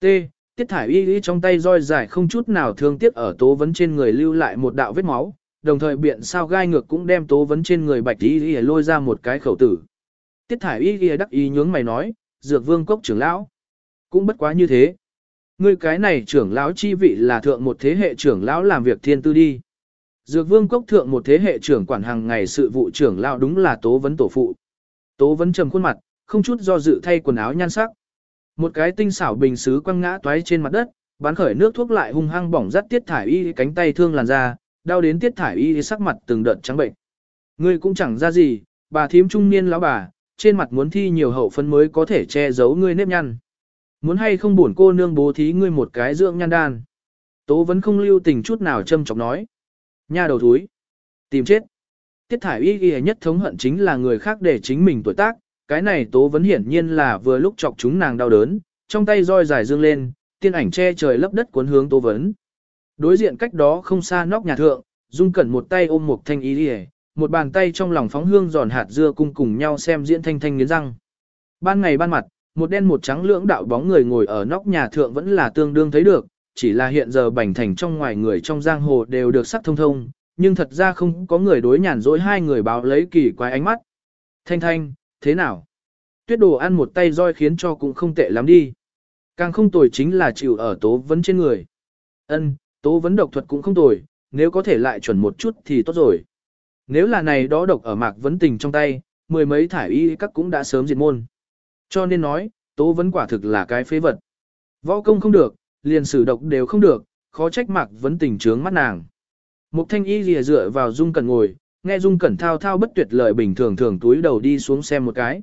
A: T. Tiết thải y y trong tay roi dài không chút nào thương tiếc ở tố vấn trên người lưu lại một đạo vết máu, đồng thời biện sao gai ngược cũng đem tố vấn trên người bạch y y lôi ra một cái khẩu tử. Tiết thải y y đắc ý nhướng mày nói, dược vương cốc trưởng lão. Cũng bất quá như thế. Ngươi cái này trưởng lão chi vị là thượng một thế hệ trưởng lão làm việc thiên tư đi. Dược vương cốc thượng một thế hệ trưởng quản hàng ngày sự vụ trưởng lão đúng là tố vấn tổ phụ. Tố vấn trầm khuôn mặt, không chút do dự thay quần áo nhan sắc. Một cái tinh xảo bình xứ quăng ngã toái trên mặt đất, bán khởi nước thuốc lại hung hăng bỏng rát tiết thải y cánh tay thương làn da, đau đến tiết thải y sắc mặt từng đợt trắng bệnh. Ngươi cũng chẳng ra gì, bà thím trung niên lão bà, trên mặt muốn thi nhiều hậu phân mới có thể che giấu ngươi nếp nhăn. Muốn hay không buồn cô nương bố thí ngươi một cái dưỡng nhan đan. Tố vẫn không lưu tình chút nào châm chọc nói. Nha đầu thúi. Tìm chết. Tiết thải y ghi nhất thống hận chính là người khác để chính mình tuổi tác. Cái này tố vấn hiển nhiên là vừa lúc chọc chúng nàng đau đớn, trong tay roi dài dương lên, tiên ảnh che trời lấp đất cuốn hướng tố vấn. Đối diện cách đó không xa nóc nhà thượng, dung cẩn một tay ôm một thanh y ghi một bàn tay trong lòng phóng hương giòn hạt dưa cung cùng nhau xem diễn thanh thanh nghiến răng. ban ngày ban mặt, một đen một trắng lưỡng đạo bóng người ngồi ở nóc nhà thượng vẫn là tương đương thấy được, chỉ là hiện giờ bành thành trong ngoài người trong giang hồ đều được sắc thông thông, nhưng thật ra không có người đối nhàn dối hai người báo lấy kỳ quái ánh mắt. Thanh thanh, thế nào? Tuyết đồ ăn một tay roi khiến cho cũng không tệ lắm đi. Càng không tồi chính là chịu ở tố vấn trên người. Ân, tố vấn độc thuật cũng không tồi, nếu có thể lại chuẩn một chút thì tốt rồi. Nếu là này đó độc ở mạc vấn tình trong tay, mười mấy thải y các cũng đã sớm diệt môn. Cho nên nói, tố vấn quả thực là cái phế vật. Võ công không được, liền sử độc đều không được, khó trách mạc vấn tình trướng mắt nàng. Mục thanh y lìa dựa vào dung cẩn ngồi, nghe dung cẩn thao thao bất tuyệt lời bình thường thường túi đầu đi xuống xem một cái.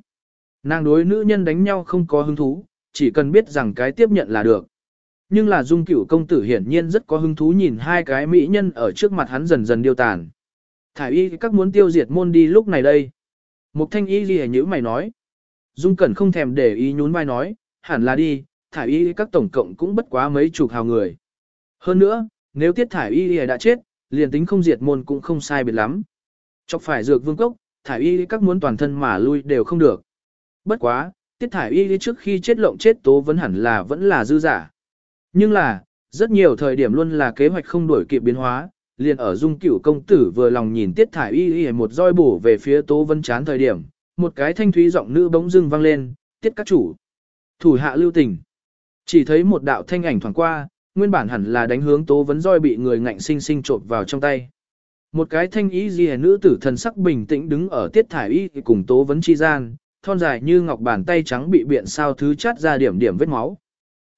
A: Nàng đối nữ nhân đánh nhau không có hứng thú, chỉ cần biết rằng cái tiếp nhận là được. Nhưng là dung cửu công tử hiển nhiên rất có hứng thú nhìn hai cái mỹ nhân ở trước mặt hắn dần dần điêu tàn. Thải y các muốn tiêu diệt môn đi lúc này đây. Mục thanh y rìa nhữ mày nói. Dung cẩn không thèm để ý nhún vai nói, hẳn là đi, thải y các tổng cộng cũng bất quá mấy chục hào người. Hơn nữa, nếu tiết thải y đã chết, liền tính không diệt môn cũng không sai biệt lắm. Chọc phải dược vương cốc, thải y các muốn toàn thân mà lui đều không được. Bất quá, tiết thải y trước khi chết lộng chết tố vẫn hẳn là vẫn là dư giả. Nhưng là, rất nhiều thời điểm luôn là kế hoạch không đổi kịp biến hóa, liền ở dung cửu công tử vừa lòng nhìn tiết thải y y một roi bổ về phía tố vân chán thời điểm, một cái thanh thúy giọng nữ bỗng dưng vang lên, tiết các chủ. Thủ hạ lưu tình. Chỉ thấy một đạo thanh ảnh thoảng qua, nguyên bản hẳn là đánh hướng tố vấn roi bị người ngạnh sinh sinh trộn vào trong tay. Một cái thanh y gì nữ tử thần sắc bình tĩnh đứng ở tiết thải y cùng tố vấn chi gian, thon dài như ngọc bàn tay trắng bị biện sao thứ chát ra điểm điểm vết máu.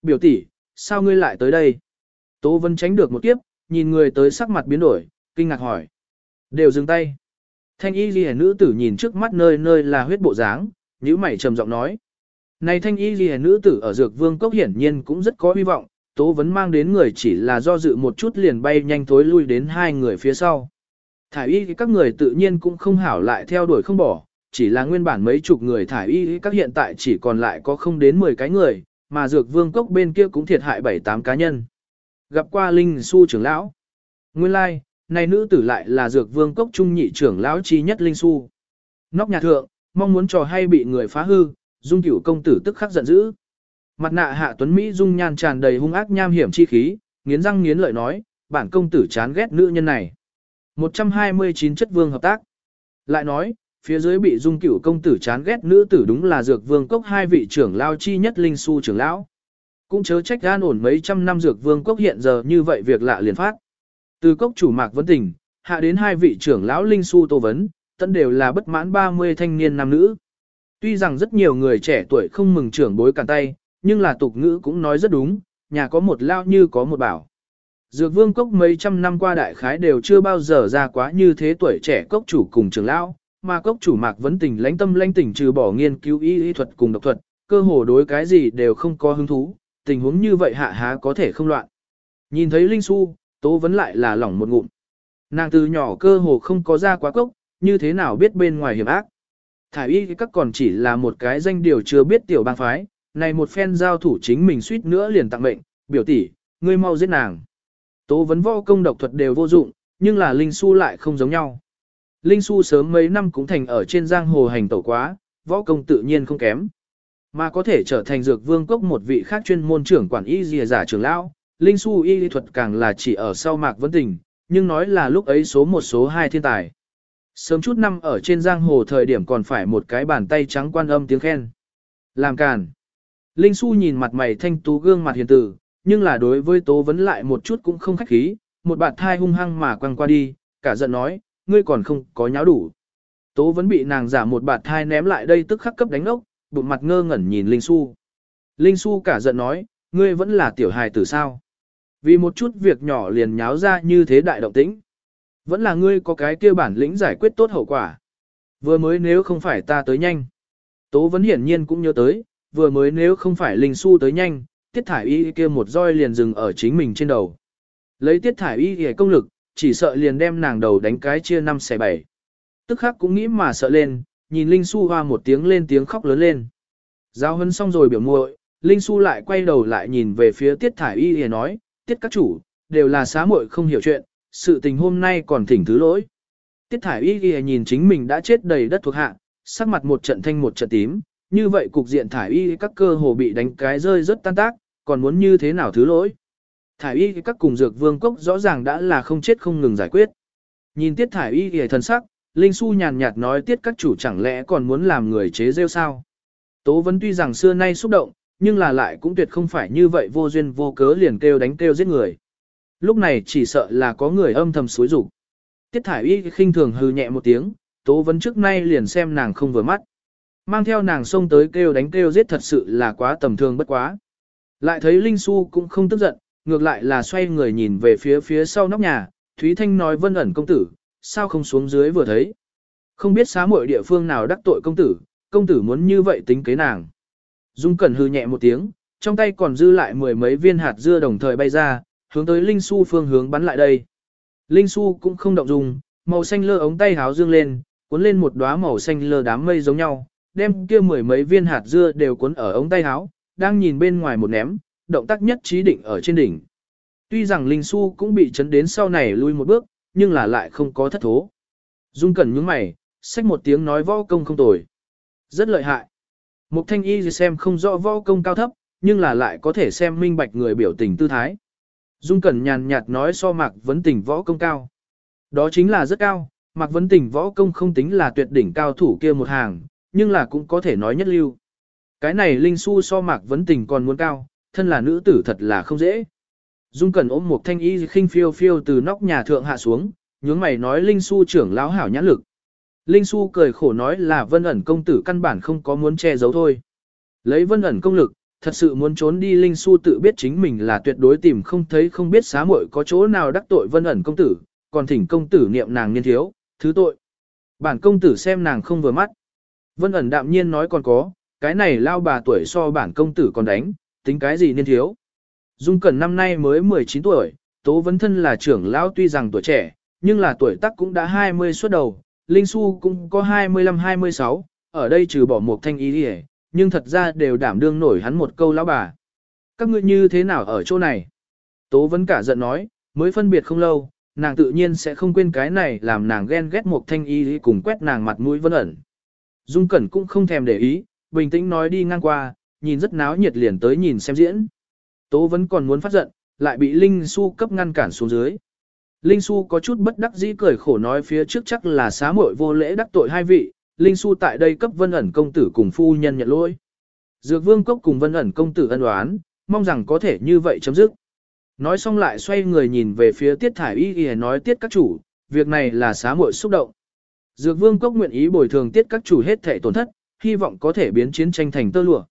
A: Biểu tỷ, sao ngươi lại tới đây? Tố vấn tránh được một kiếp, nhìn người tới sắc mặt biến đổi, kinh ngạc hỏi. Đều dừng tay. Thanh y ghi nữ tử nhìn trước mắt nơi nơi là huyết bộ dáng, nhíu mày trầm giọng nói. Này thanh y ghi nữ tử ở dược vương cốc hiển nhiên cũng rất có hy vọng, tố vấn mang đến người chỉ là do dự một chút liền bay nhanh thối lui đến hai người phía sau. Thải y các người tự nhiên cũng không hảo lại theo đuổi không bỏ, chỉ là nguyên bản mấy chục người thải y các hiện tại chỉ còn lại có không đến 10 cái người, mà dược vương cốc bên kia cũng thiệt hại 7-8 cá nhân. Gặp qua Linh Su trưởng lão. Nguyên lai, like, này nữ tử lại là dược vương cốc trung nhị trưởng lão chi nhất Linh Su. Nóc nhà thượng, mong muốn trò hay bị người phá hư, dung cửu công tử tức khắc giận dữ. Mặt nạ hạ tuấn Mỹ dung nhan tràn đầy hung ác nham hiểm chi khí, nghiến răng nghiến lợi nói, bản công tử chán ghét nữ nhân này. 129 chất vương hợp tác. Lại nói, phía dưới bị dung cửu công tử chán ghét nữ tử đúng là dược vương cốc hai vị trưởng lao chi nhất linh su trưởng lão. Cũng chớ trách gan ổn mấy trăm năm dược vương cốc hiện giờ như vậy việc lạ liền phát. Từ cốc chủ mạc vấn tình, hạ đến hai vị trưởng lão linh su tô vấn, tận đều là bất mãn 30 thanh niên nam nữ. Tuy rằng rất nhiều người trẻ tuổi không mừng trưởng bối cản tay, nhưng là tục ngữ cũng nói rất đúng, nhà có một lao như có một bảo. Dược vương cốc mấy trăm năm qua đại khái đều chưa bao giờ ra quá như thế tuổi trẻ cốc chủ cùng trưởng lão, mà cốc chủ mạc vấn tình lãnh tâm lãnh tình trừ bỏ nghiên cứu y y thuật cùng độc thuật, cơ hồ đối cái gì đều không có hứng thú, tình huống như vậy hạ há có thể không loạn. Nhìn thấy Linh Xu, tố vấn lại là lỏng một ngụm. Nàng từ nhỏ cơ hồ không có ra quá cốc, như thế nào biết bên ngoài hiểm ác. Thải y các còn chỉ là một cái danh điều chưa biết tiểu bang phái, này một phen giao thủ chính mình suýt nữa liền tặng mệnh, biểu tỷ, ngươi mau giết nàng. Tố vấn võ công độc thuật đều vô dụng, nhưng là Linh Xu lại không giống nhau. Linh Xu sớm mấy năm cũng thành ở trên giang hồ hành tẩu quá, võ công tự nhiên không kém. Mà có thể trở thành dược vương cốc một vị khác chuyên môn trưởng quản y dìa giả trưởng lão, Linh Xu y lý thuật càng là chỉ ở sau mạc vấn tình, nhưng nói là lúc ấy số một số hai thiên tài. Sớm chút năm ở trên giang hồ thời điểm còn phải một cái bàn tay trắng quan âm tiếng khen. Làm càn. Linh Xu nhìn mặt mày thanh tú gương mặt hiền tử, nhưng là đối với tố vấn lại một chút cũng không khách khí, một bạt thai hung hăng mà quăng qua đi, cả giận nói, ngươi còn không có nháo đủ. Tố vấn bị nàng giả một bạt thai ném lại đây tức khắc cấp đánh ốc, bụng mặt ngơ ngẩn nhìn Linh Xu. Linh Xu cả giận nói, ngươi vẫn là tiểu hài tử sao. Vì một chút việc nhỏ liền nháo ra như thế đại động tĩnh. Vẫn là ngươi có cái kia bản lĩnh giải quyết tốt hậu quả. Vừa mới nếu không phải ta tới nhanh. Tố vấn hiển nhiên cũng nhớ tới, vừa mới nếu không phải Linh Xu tới nhanh, tiết thải y kia một roi liền dừng ở chính mình trên đầu. Lấy tiết thải y để công lực, chỉ sợ liền đem nàng đầu đánh cái chia năm xẻ bảy. Tức khắc cũng nghĩ mà sợ lên, nhìn Linh Xu hoa một tiếng lên tiếng khóc lớn lên. Giao hân xong rồi biểu muội, Linh Xu lại quay đầu lại nhìn về phía tiết thải y kia nói, tiết các chủ, đều là xá muội không hiểu chuyện, sự tình hôm nay còn thỉnh thứ lỗi. Tiết thải y kia nhìn chính mình đã chết đầy đất thuộc hạ, sắc mặt một trận thanh một trận tím, như vậy cục diện thải y các cơ hồ bị đánh cái rơi rất tan tác, còn muốn như thế nào thứ lỗi. Thải y các cùng dược vương cốc rõ ràng đã là không chết không ngừng giải quyết. Nhìn tiết thải y hề thần sắc, Linh Xu nhàn nhạt nói tiết các chủ chẳng lẽ còn muốn làm người chế rêu sao. Tố vấn tuy rằng xưa nay xúc động, nhưng là lại cũng tuyệt không phải như vậy vô duyên vô cớ liền kêu đánh kêu giết người. Lúc này chỉ sợ là có người âm thầm xối rủ. Tiết thải y khinh thường hừ nhẹ một tiếng, tố vấn trước nay liền xem nàng không vừa mắt. Mang theo nàng xông tới kêu đánh kêu giết thật sự là quá tầm thường bất quá. Lại thấy Linh Xu cũng không tức giận, ngược lại là xoay người nhìn về phía phía sau nóc nhà, Thúy Thanh nói vân ẩn công tử, sao không xuống dưới vừa thấy. Không biết xá muội địa phương nào đắc tội công tử, công tử muốn như vậy tính kế nàng. Dung Cẩn hư nhẹ một tiếng, trong tay còn dư lại mười mấy viên hạt dưa đồng thời bay ra, hướng tới Linh Xu phương hướng bắn lại đây. Linh Xu cũng không động dung, màu xanh lơ ống tay háo dương lên, cuốn lên một đóa màu xanh lơ đám mây giống nhau, đem kia mười mấy viên hạt dưa đều cuốn ở ống tay áo, đang nhìn bên ngoài một ném, động tác nhất trí định ở trên đỉnh. Tuy rằng Linh Xu cũng bị chấn đến sau này lui một bước, nhưng là lại không có thất thố. Dung Cẩn nhướng mày, xách một tiếng nói võ công không tồi. Rất lợi hại. Mục thanh y xem không rõ võ công cao thấp, nhưng là lại có thể xem minh bạch người biểu tình tư thái. Dung Cẩn nhàn nhạt nói so Mạc Vấn Tình võ công cao. Đó chính là rất cao, Mạc Vấn Tình võ công không tính là tuyệt đỉnh cao thủ kia một hàng, nhưng là cũng có thể nói nhất lưu. Cái này Linh Su so Mạc Vấn Tình còn muốn cao, thân là nữ tử thật là không dễ. Dung Cẩn ôm một thanh y khinh phiêu phiêu từ nóc nhà thượng hạ xuống, nhướng mày nói Linh Su trưởng lão hảo nhãn lực. Linh Su cười khổ nói là vân ẩn công tử căn bản không có muốn che giấu thôi. Lấy vân ẩn công lực, thật sự muốn trốn đi Linh Su tự biết chính mình là tuyệt đối tìm không thấy không biết xá muội có chỗ nào đắc tội vân ẩn công tử, còn thỉnh công tử niệm nàng niên thiếu, thứ tội. Bản công tử xem nàng không vừa mắt. Vân ẩn đạm nhiên nói còn có, cái này lao bà tuổi so bản công tử còn đánh, tính cái gì nên thiếu. Dung Cẩn năm nay mới 19 tuổi, Tố Vấn Thân là trưởng lão tuy rằng tuổi trẻ, nhưng là tuổi tác cũng đã 20 xuất đầu, Linh Xu cũng có 25-26, ở đây trừ bỏ một thanh ý đi nhưng thật ra đều đảm đương nổi hắn một câu lão bà. Các ngươi như thế nào ở chỗ này? Tố Vấn cả giận nói, mới phân biệt không lâu, nàng tự nhiên sẽ không quên cái này làm nàng ghen ghét một thanh y cùng quét nàng mặt mũi vân ẩn. Dung Cẩn cũng không thèm để ý, bình tĩnh nói đi ngang qua, nhìn rất náo nhiệt liền tới nhìn xem diễn. Tố vẫn còn muốn phát giận, lại bị Linh Su cấp ngăn cản xuống dưới. Linh Su có chút bất đắc dĩ cười khổ nói phía trước chắc là xá muội vô lễ đắc tội hai vị, Linh Su tại đây cấp vân ẩn công tử cùng phu nhân nhận lỗi. Dược vương cốc cùng vân ẩn công tử ân oán, mong rằng có thể như vậy chấm dứt. Nói xong lại xoay người nhìn về phía tiết thải y y nói tiết các chủ, việc này là xá muội xúc động. Dược vương cốc nguyện ý bồi thường tiết các chủ hết thể tổn thất, hy vọng có thể biến chiến tranh thành tơ lụa.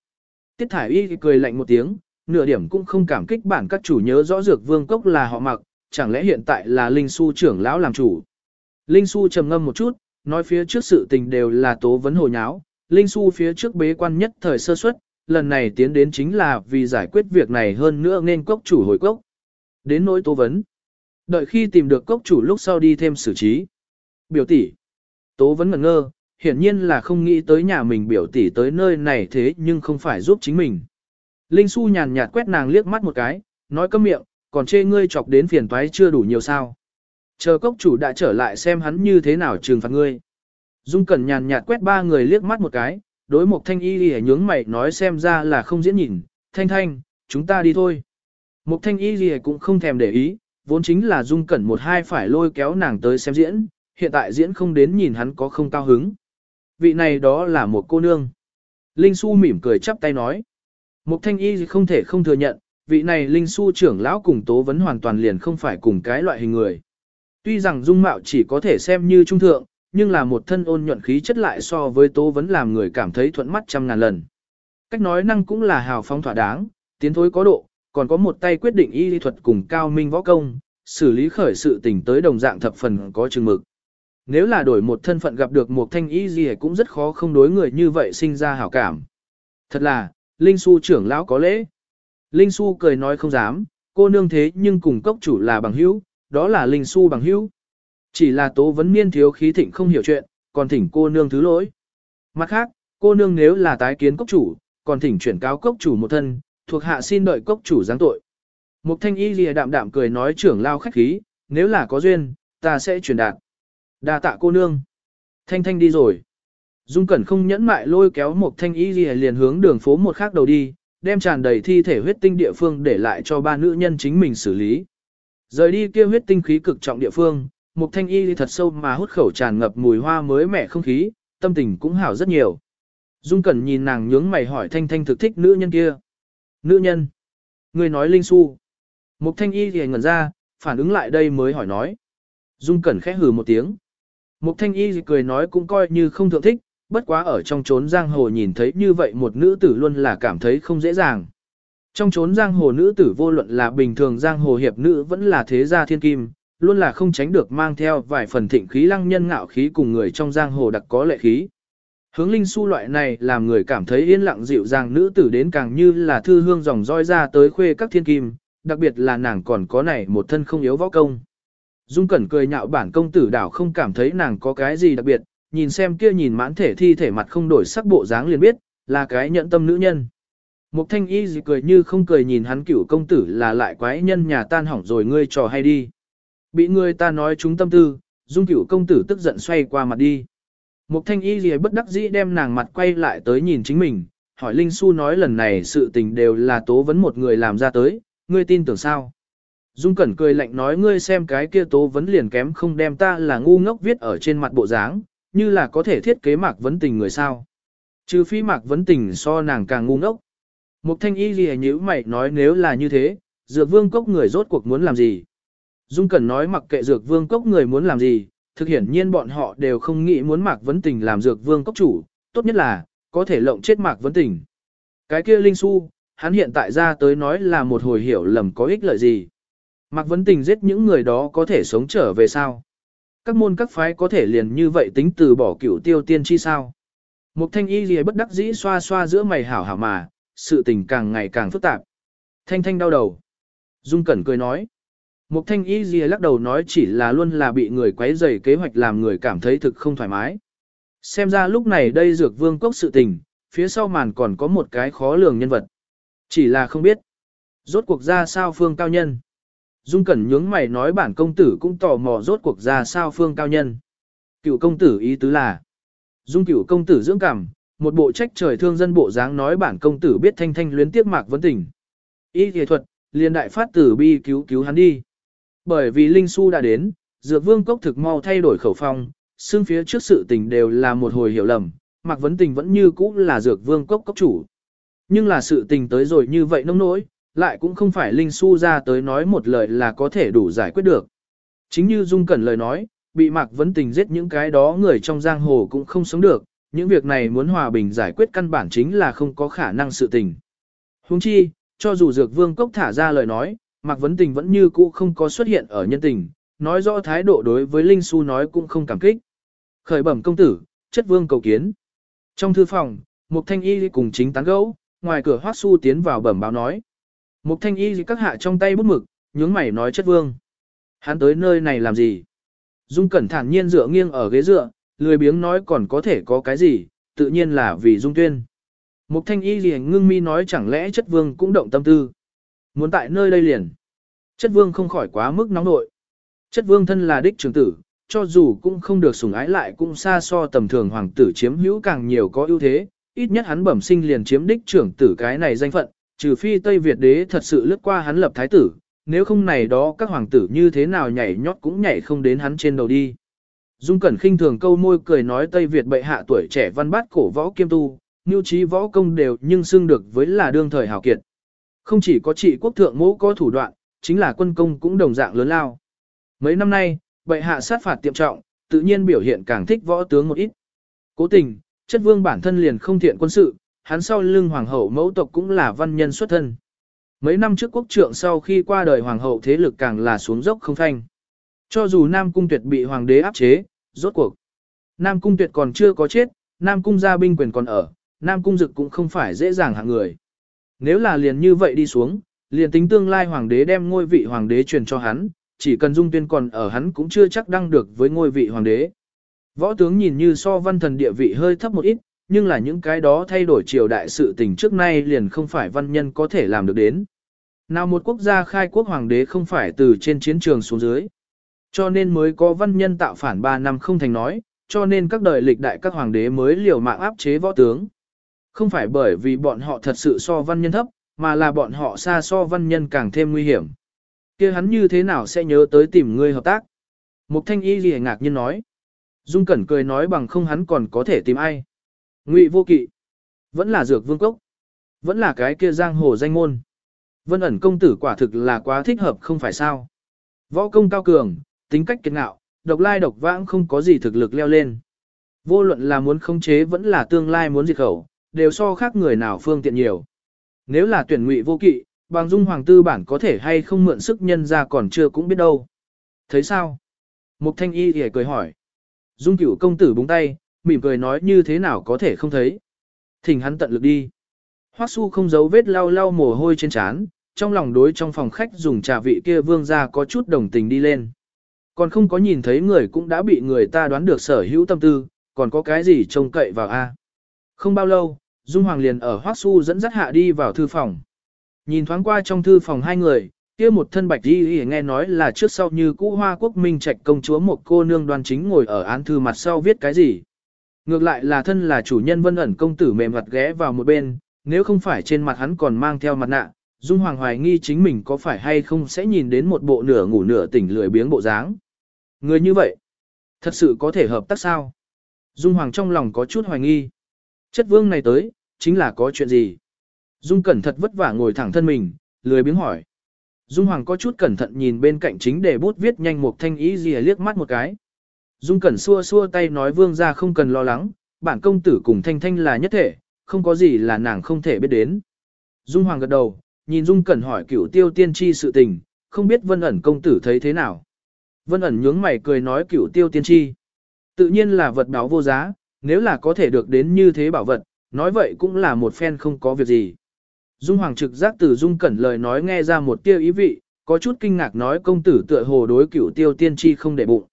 A: Tiết thải y cười lạnh một tiếng, nửa điểm cũng không cảm kích bản các chủ nhớ rõ dược vương cốc là họ mặc, chẳng lẽ hiện tại là Linh Su trưởng lão làm chủ. Linh Su trầm ngâm một chút, nói phía trước sự tình đều là tố vấn hồ nháo, Linh Su phía trước bế quan nhất thời sơ suất, lần này tiến đến chính là vì giải quyết việc này hơn nữa nên cốc chủ hồi cốc. Đến nỗi tố vấn. Đợi khi tìm được cốc chủ lúc sau đi thêm xử trí. Biểu tỷ. Tố vẫn ngẩn ngơ, hiển nhiên là không nghĩ tới nhà mình biểu tỷ tới nơi này thế nhưng không phải giúp chính mình. Linh Xu nhàn nhạt quét nàng liếc mắt một cái, nói câm miệng, còn chê ngươi chọc đến phiền toái chưa đủ nhiều sao. Chờ cốc chủ đã trở lại xem hắn như thế nào trừng phạt ngươi. Dung Cẩn nhàn nhạt quét ba người liếc mắt một cái, đối một thanh y lìa nhướng mày nói xem ra là không diễn nhìn, thanh thanh, chúng ta đi thôi. Một thanh y lìa cũng không thèm để ý, vốn chính là Dung Cẩn một hai phải lôi kéo nàng tới xem diễn, hiện tại diễn không đến nhìn hắn có không cao hứng. Vị này đó là một cô nương. Linh Xu mỉm cười chắp tay nói. Mục thanh y không thể không thừa nhận, vị này linh su trưởng lão cùng tố vấn hoàn toàn liền không phải cùng cái loại hình người. Tuy rằng dung mạo chỉ có thể xem như trung thượng, nhưng là một thân ôn nhuận khí chất lại so với tố vấn làm người cảm thấy thuận mắt trăm ngàn lần. Cách nói năng cũng là hào phóng thỏa đáng, tiến thối có độ, còn có một tay quyết định y lý thuật cùng cao minh võ công, xử lý khởi sự tình tới đồng dạng thập phần có chừng mực. Nếu là đổi một thân phận gặp được một thanh y gì cũng rất khó không đối người như vậy sinh ra hảo cảm. Thật là, Linh Su trưởng lão có lễ. Linh Su cười nói không dám, cô nương thế nhưng cùng cốc chủ là bằng hữu, đó là Linh Su bằng hữu. Chỉ là tố vấn niên thiếu khí thịnh không hiểu chuyện, còn thỉnh cô nương thứ lỗi. Mặt khác, cô nương nếu là tái kiến cốc chủ, còn thỉnh chuyển cáo cốc chủ một thân, thuộc hạ xin đợi cốc chủ giáng tội. Mục thanh y lìa đạm đạm cười nói trưởng lao khách khí, nếu là có duyên, ta sẽ chuyển đạt đa tạ cô nương. Thanh thanh đi rồi. Dung Cẩn không nhẫn mại lôi kéo một thanh y liền hướng đường phố một khác đầu đi, đem tràn đầy thi thể huyết tinh địa phương để lại cho ba nữ nhân chính mình xử lý. Rời đi kia huyết tinh khí cực trọng địa phương, một thanh y thật sâu mà hút khẩu tràn ngập mùi hoa mới mẻ không khí, tâm tình cũng hảo rất nhiều. Dung Cẩn nhìn nàng nhướng mày hỏi thanh thanh thực thích nữ nhân kia. Nữ nhân. Người nói linh su. Một thanh y thì ngẩn ra, phản ứng lại đây mới hỏi nói. Dung Cẩn khẽ hừ một tiếng. Mục thanh y cười nói cũng coi như không thượng thích, bất quá ở trong chốn giang hồ nhìn thấy như vậy một nữ tử luôn là cảm thấy không dễ dàng. Trong chốn giang hồ nữ tử vô luận là bình thường giang hồ hiệp nữ vẫn là thế gia thiên kim, luôn là không tránh được mang theo vài phần thịnh khí lăng nhân ngạo khí cùng người trong giang hồ đặc có lệ khí. Hướng linh su loại này làm người cảm thấy yên lặng dịu dàng nữ tử đến càng như là thư hương dòng roi ra tới khuê các thiên kim, đặc biệt là nàng còn có này một thân không yếu võ công. Dung Cẩn cười nhạo bản công tử đảo không cảm thấy nàng có cái gì đặc biệt, nhìn xem kia nhìn mãn thể thi thể mặt không đổi sắc bộ dáng liền biết, là cái nhẫn tâm nữ nhân. Mục thanh y gì cười như không cười nhìn hắn cửu công tử là lại quái nhân nhà tan hỏng rồi ngươi trò hay đi. Bị người ta nói chúng tâm tư, dung cửu công tử tức giận xoay qua mặt đi. Mục thanh y gì bất đắc dĩ đem nàng mặt quay lại tới nhìn chính mình, hỏi Linh Xu nói lần này sự tình đều là tố vấn một người làm ra tới, ngươi tin tưởng sao? Dung Cẩn cười lạnh nói ngươi xem cái kia tố vấn liền kém không đem ta là ngu ngốc viết ở trên mặt bộ dáng, như là có thể thiết kế mạc vấn tình người sao. Trừ phi mạc vấn tình so nàng càng ngu ngốc. Mục thanh y gì nhữ mày nói nếu là như thế, dược vương cốc người rốt cuộc muốn làm gì? Dung Cẩn nói mặc kệ dược vương cốc người muốn làm gì, thực hiển nhiên bọn họ đều không nghĩ muốn mạc vấn tình làm dược vương cốc chủ, tốt nhất là, có thể lộng chết mạc vấn tình. Cái kia Linh Su, hắn hiện tại ra tới nói là một hồi hiểu lầm có ích lợi gì. Mạc vấn tình giết những người đó có thể sống trở về sao? Các môn các phái có thể liền như vậy tính từ bỏ cửu tiêu tiên chi sao? Mục thanh y gì bất đắc dĩ xoa xoa giữa mày hảo hảo mà, sự tình càng ngày càng phức tạp. Thanh thanh đau đầu. Dung Cẩn cười nói. Mục thanh y gì lắc đầu nói chỉ là luôn là bị người quấy rầy kế hoạch làm người cảm thấy thực không thoải mái. Xem ra lúc này đây dược vương cốc sự tình, phía sau màn còn có một cái khó lường nhân vật. Chỉ là không biết. Rốt cuộc ra sao phương cao nhân. Dung Cẩn nhướng mày nói bản công tử cũng tò mò rốt cuộc ra sao phương cao nhân. Cựu công tử ý tứ là. Dung cựu công tử dưỡng cảm, một bộ trách trời thương dân bộ dáng nói bản công tử biết thanh thanh luyến tiếc mạc vấn tình. Ý nghệ thuật, liền đại phát tử bi cứu cứu hắn đi. Bởi vì Linh Su đã đến, Dược Vương Cốc thực mau thay đổi khẩu phong, xương phía trước sự tình đều là một hồi hiểu lầm, Mạc Vấn Tình vẫn như cũ là Dược Vương Cốc cốc chủ. Nhưng là sự tình tới rồi như vậy nông nỗi, lại cũng không phải Linh Su ra tới nói một lời là có thể đủ giải quyết được. Chính như Dung Cẩn lời nói, bị Mạc Vấn Tình giết những cái đó người trong giang hồ cũng không sống được, những việc này muốn hòa bình giải quyết căn bản chính là không có khả năng sự tình. Huống chi, cho dù Dược Vương Cốc thả ra lời nói, Mạc Vấn Tình vẫn như cũ không có xuất hiện ở nhân tình, nói rõ thái độ đối với Linh Su nói cũng không cảm kích. Khởi bẩm công tử, chất vương cầu kiến. Trong thư phòng, Mục Thanh Y cùng chính tán gẫu, ngoài cửa Hoắc Su tiến vào bẩm báo nói. Mục Thanh Y các hạ trong tay bút mực, nhướng mày nói chất vương. Hắn tới nơi này làm gì? Dung Cẩn thản nhiên dựa nghiêng ở ghế dựa, lười biếng nói còn có thể có cái gì, tự nhiên là vì Dung Tuyên. Mục Thanh Y liền ngưng mi nói chẳng lẽ chất vương cũng động tâm tư. Muốn tại nơi đây liền. Chất vương không khỏi quá mức nóng nội. Chất vương thân là đích trưởng tử, cho dù cũng không được sủng ái lại cũng xa so tầm thường hoàng tử chiếm hữu càng nhiều có ưu thế, ít nhất hắn bẩm sinh liền chiếm đích trưởng tử cái này danh phận, trừ phi Tây Việt đế thật sự lướt qua hắn lập thái tử, nếu không này đó các hoàng tử như thế nào nhảy nhót cũng nhảy không đến hắn trên đầu đi. Dung Cẩn khinh thường câu môi cười nói Tây Việt bệ hạ tuổi trẻ văn bát cổ võ kiêm tu, nhu trí võ công đều nhưng xưng được với là đương thời hào kiệt. Không chỉ có trị quốc thượng mẫu có thủ đoạn, chính là quân công cũng đồng dạng lớn lao. Mấy năm nay, bệ hạ sát phạt tiệm trọng, tự nhiên biểu hiện càng thích võ tướng một ít. Cố tình, chất vương bản thân liền không thiện quân sự, hắn sau lưng hoàng hậu mẫu tộc cũng là văn nhân xuất thân. Mấy năm trước quốc trượng sau khi qua đời hoàng hậu thế lực càng là xuống dốc không thanh. Cho dù Nam Cung Tuyệt bị hoàng đế áp chế, rốt cuộc. Nam Cung Tuyệt còn chưa có chết, Nam Cung gia binh quyền còn ở, Nam Cung Dực cũng không phải dễ dàng hạng người. Nếu là liền như vậy đi xuống, liền tính tương lai hoàng đế đem ngôi vị hoàng đế truyền cho hắn, chỉ cần dung tuyên còn ở hắn cũng chưa chắc đăng được với ngôi vị hoàng đế. Võ tướng nhìn như so văn thần địa vị hơi thấp một ít, nhưng là những cái đó thay đổi triều đại sự tình trước nay liền không phải văn nhân có thể làm được đến. Nào một quốc gia khai quốc hoàng đế không phải từ trên chiến trường xuống dưới. Cho nên mới có văn nhân tạo phản 3 năm không thành nói, cho nên các đời lịch đại các hoàng đế mới liều mạng áp chế võ tướng. Không phải bởi vì bọn họ thật sự so văn nhân thấp, mà là bọn họ xa so văn nhân càng thêm nguy hiểm. kia hắn như thế nào sẽ nhớ tới tìm ngươi hợp tác? Mục thanh y gì ngạc nhiên nói. Dung Cẩn cười nói bằng không hắn còn có thể tìm ai. Ngụy vô kỵ. Vẫn là dược vương cốc. Vẫn là cái kia giang hồ danh môn. Vân ẩn công tử quả thực là quá thích hợp không phải sao. Võ công cao cường, tính cách kiệt ngạo, độc lai độc vãng không có gì thực lực leo lên. Vô luận là muốn khống chế vẫn là tương lai muốn diệt khẩu, đều so khác người nào phương tiện nhiều. Nếu là tuyển ngụy vô kỵ, bằng dung hoàng tư bản có thể hay không mượn sức nhân ra còn chưa cũng biết đâu. Thấy sao? Mục thanh y thì cười hỏi. Dung cửu công tử búng tay, mỉm cười nói như thế nào có thể không thấy. Thỉnh hắn tận lực đi. Hoắc su không giấu vết lau lau mồ hôi trên trán, trong lòng đối trong phòng khách dùng trà vị kia vương gia có chút đồng tình đi lên. Còn không có nhìn thấy người cũng đã bị người ta đoán được sở hữu tâm tư, còn có cái gì trông cậy vào a? Không bao lâu, Dung Hoàng liền ở Hoắc Su dẫn dắt hạ đi vào thư phòng. Nhìn thoáng qua trong thư phòng hai người, kia một thân bạch y nghe nói là trước sau như cũ hoa quốc minh trạch công chúa một cô nương đoan chính ngồi ở án thư mặt sau viết cái gì. Ngược lại là thân là chủ nhân vân ẩn công tử mềm mặt ghé vào một bên, nếu không phải trên mặt hắn còn mang theo mặt nạ, Dung Hoàng hoài nghi chính mình có phải hay không sẽ nhìn đến một bộ nửa ngủ nửa tỉnh lười biếng bộ dáng. Người như vậy, thật sự có thể hợp tác sao? Dung Hoàng trong lòng có chút hoài nghi. Chất vương này tới, chính là có chuyện gì? Dung cẩn thật vất vả ngồi thẳng thân mình, lười biếng hỏi. Dung Hoàng có chút cẩn thận nhìn bên cạnh chính để bút viết nhanh một thanh ý gì liếc mắt một cái. Dung cẩn xua xua tay nói vương ra không cần lo lắng, bản công tử cùng thanh thanh là nhất thể, không có gì là nàng không thể biết đến. Dung Hoàng gật đầu, nhìn Dung cẩn hỏi cửu tiêu tiên tri sự tình, không biết vân ẩn công tử thấy thế nào. Vân ẩn nhướng mày cười nói cửu tiêu tiên tri. Tự nhiên là vật báo vô giá, nếu là có thể được đến như thế bảo vật, nói vậy cũng là một phen không có việc gì. Dung Hoàng trực giác từ Dung Cẩn lời nói nghe ra một tia ý vị, có chút kinh ngạc nói công tử tựa hồ đối cửu tiêu tiên tri không để bụng.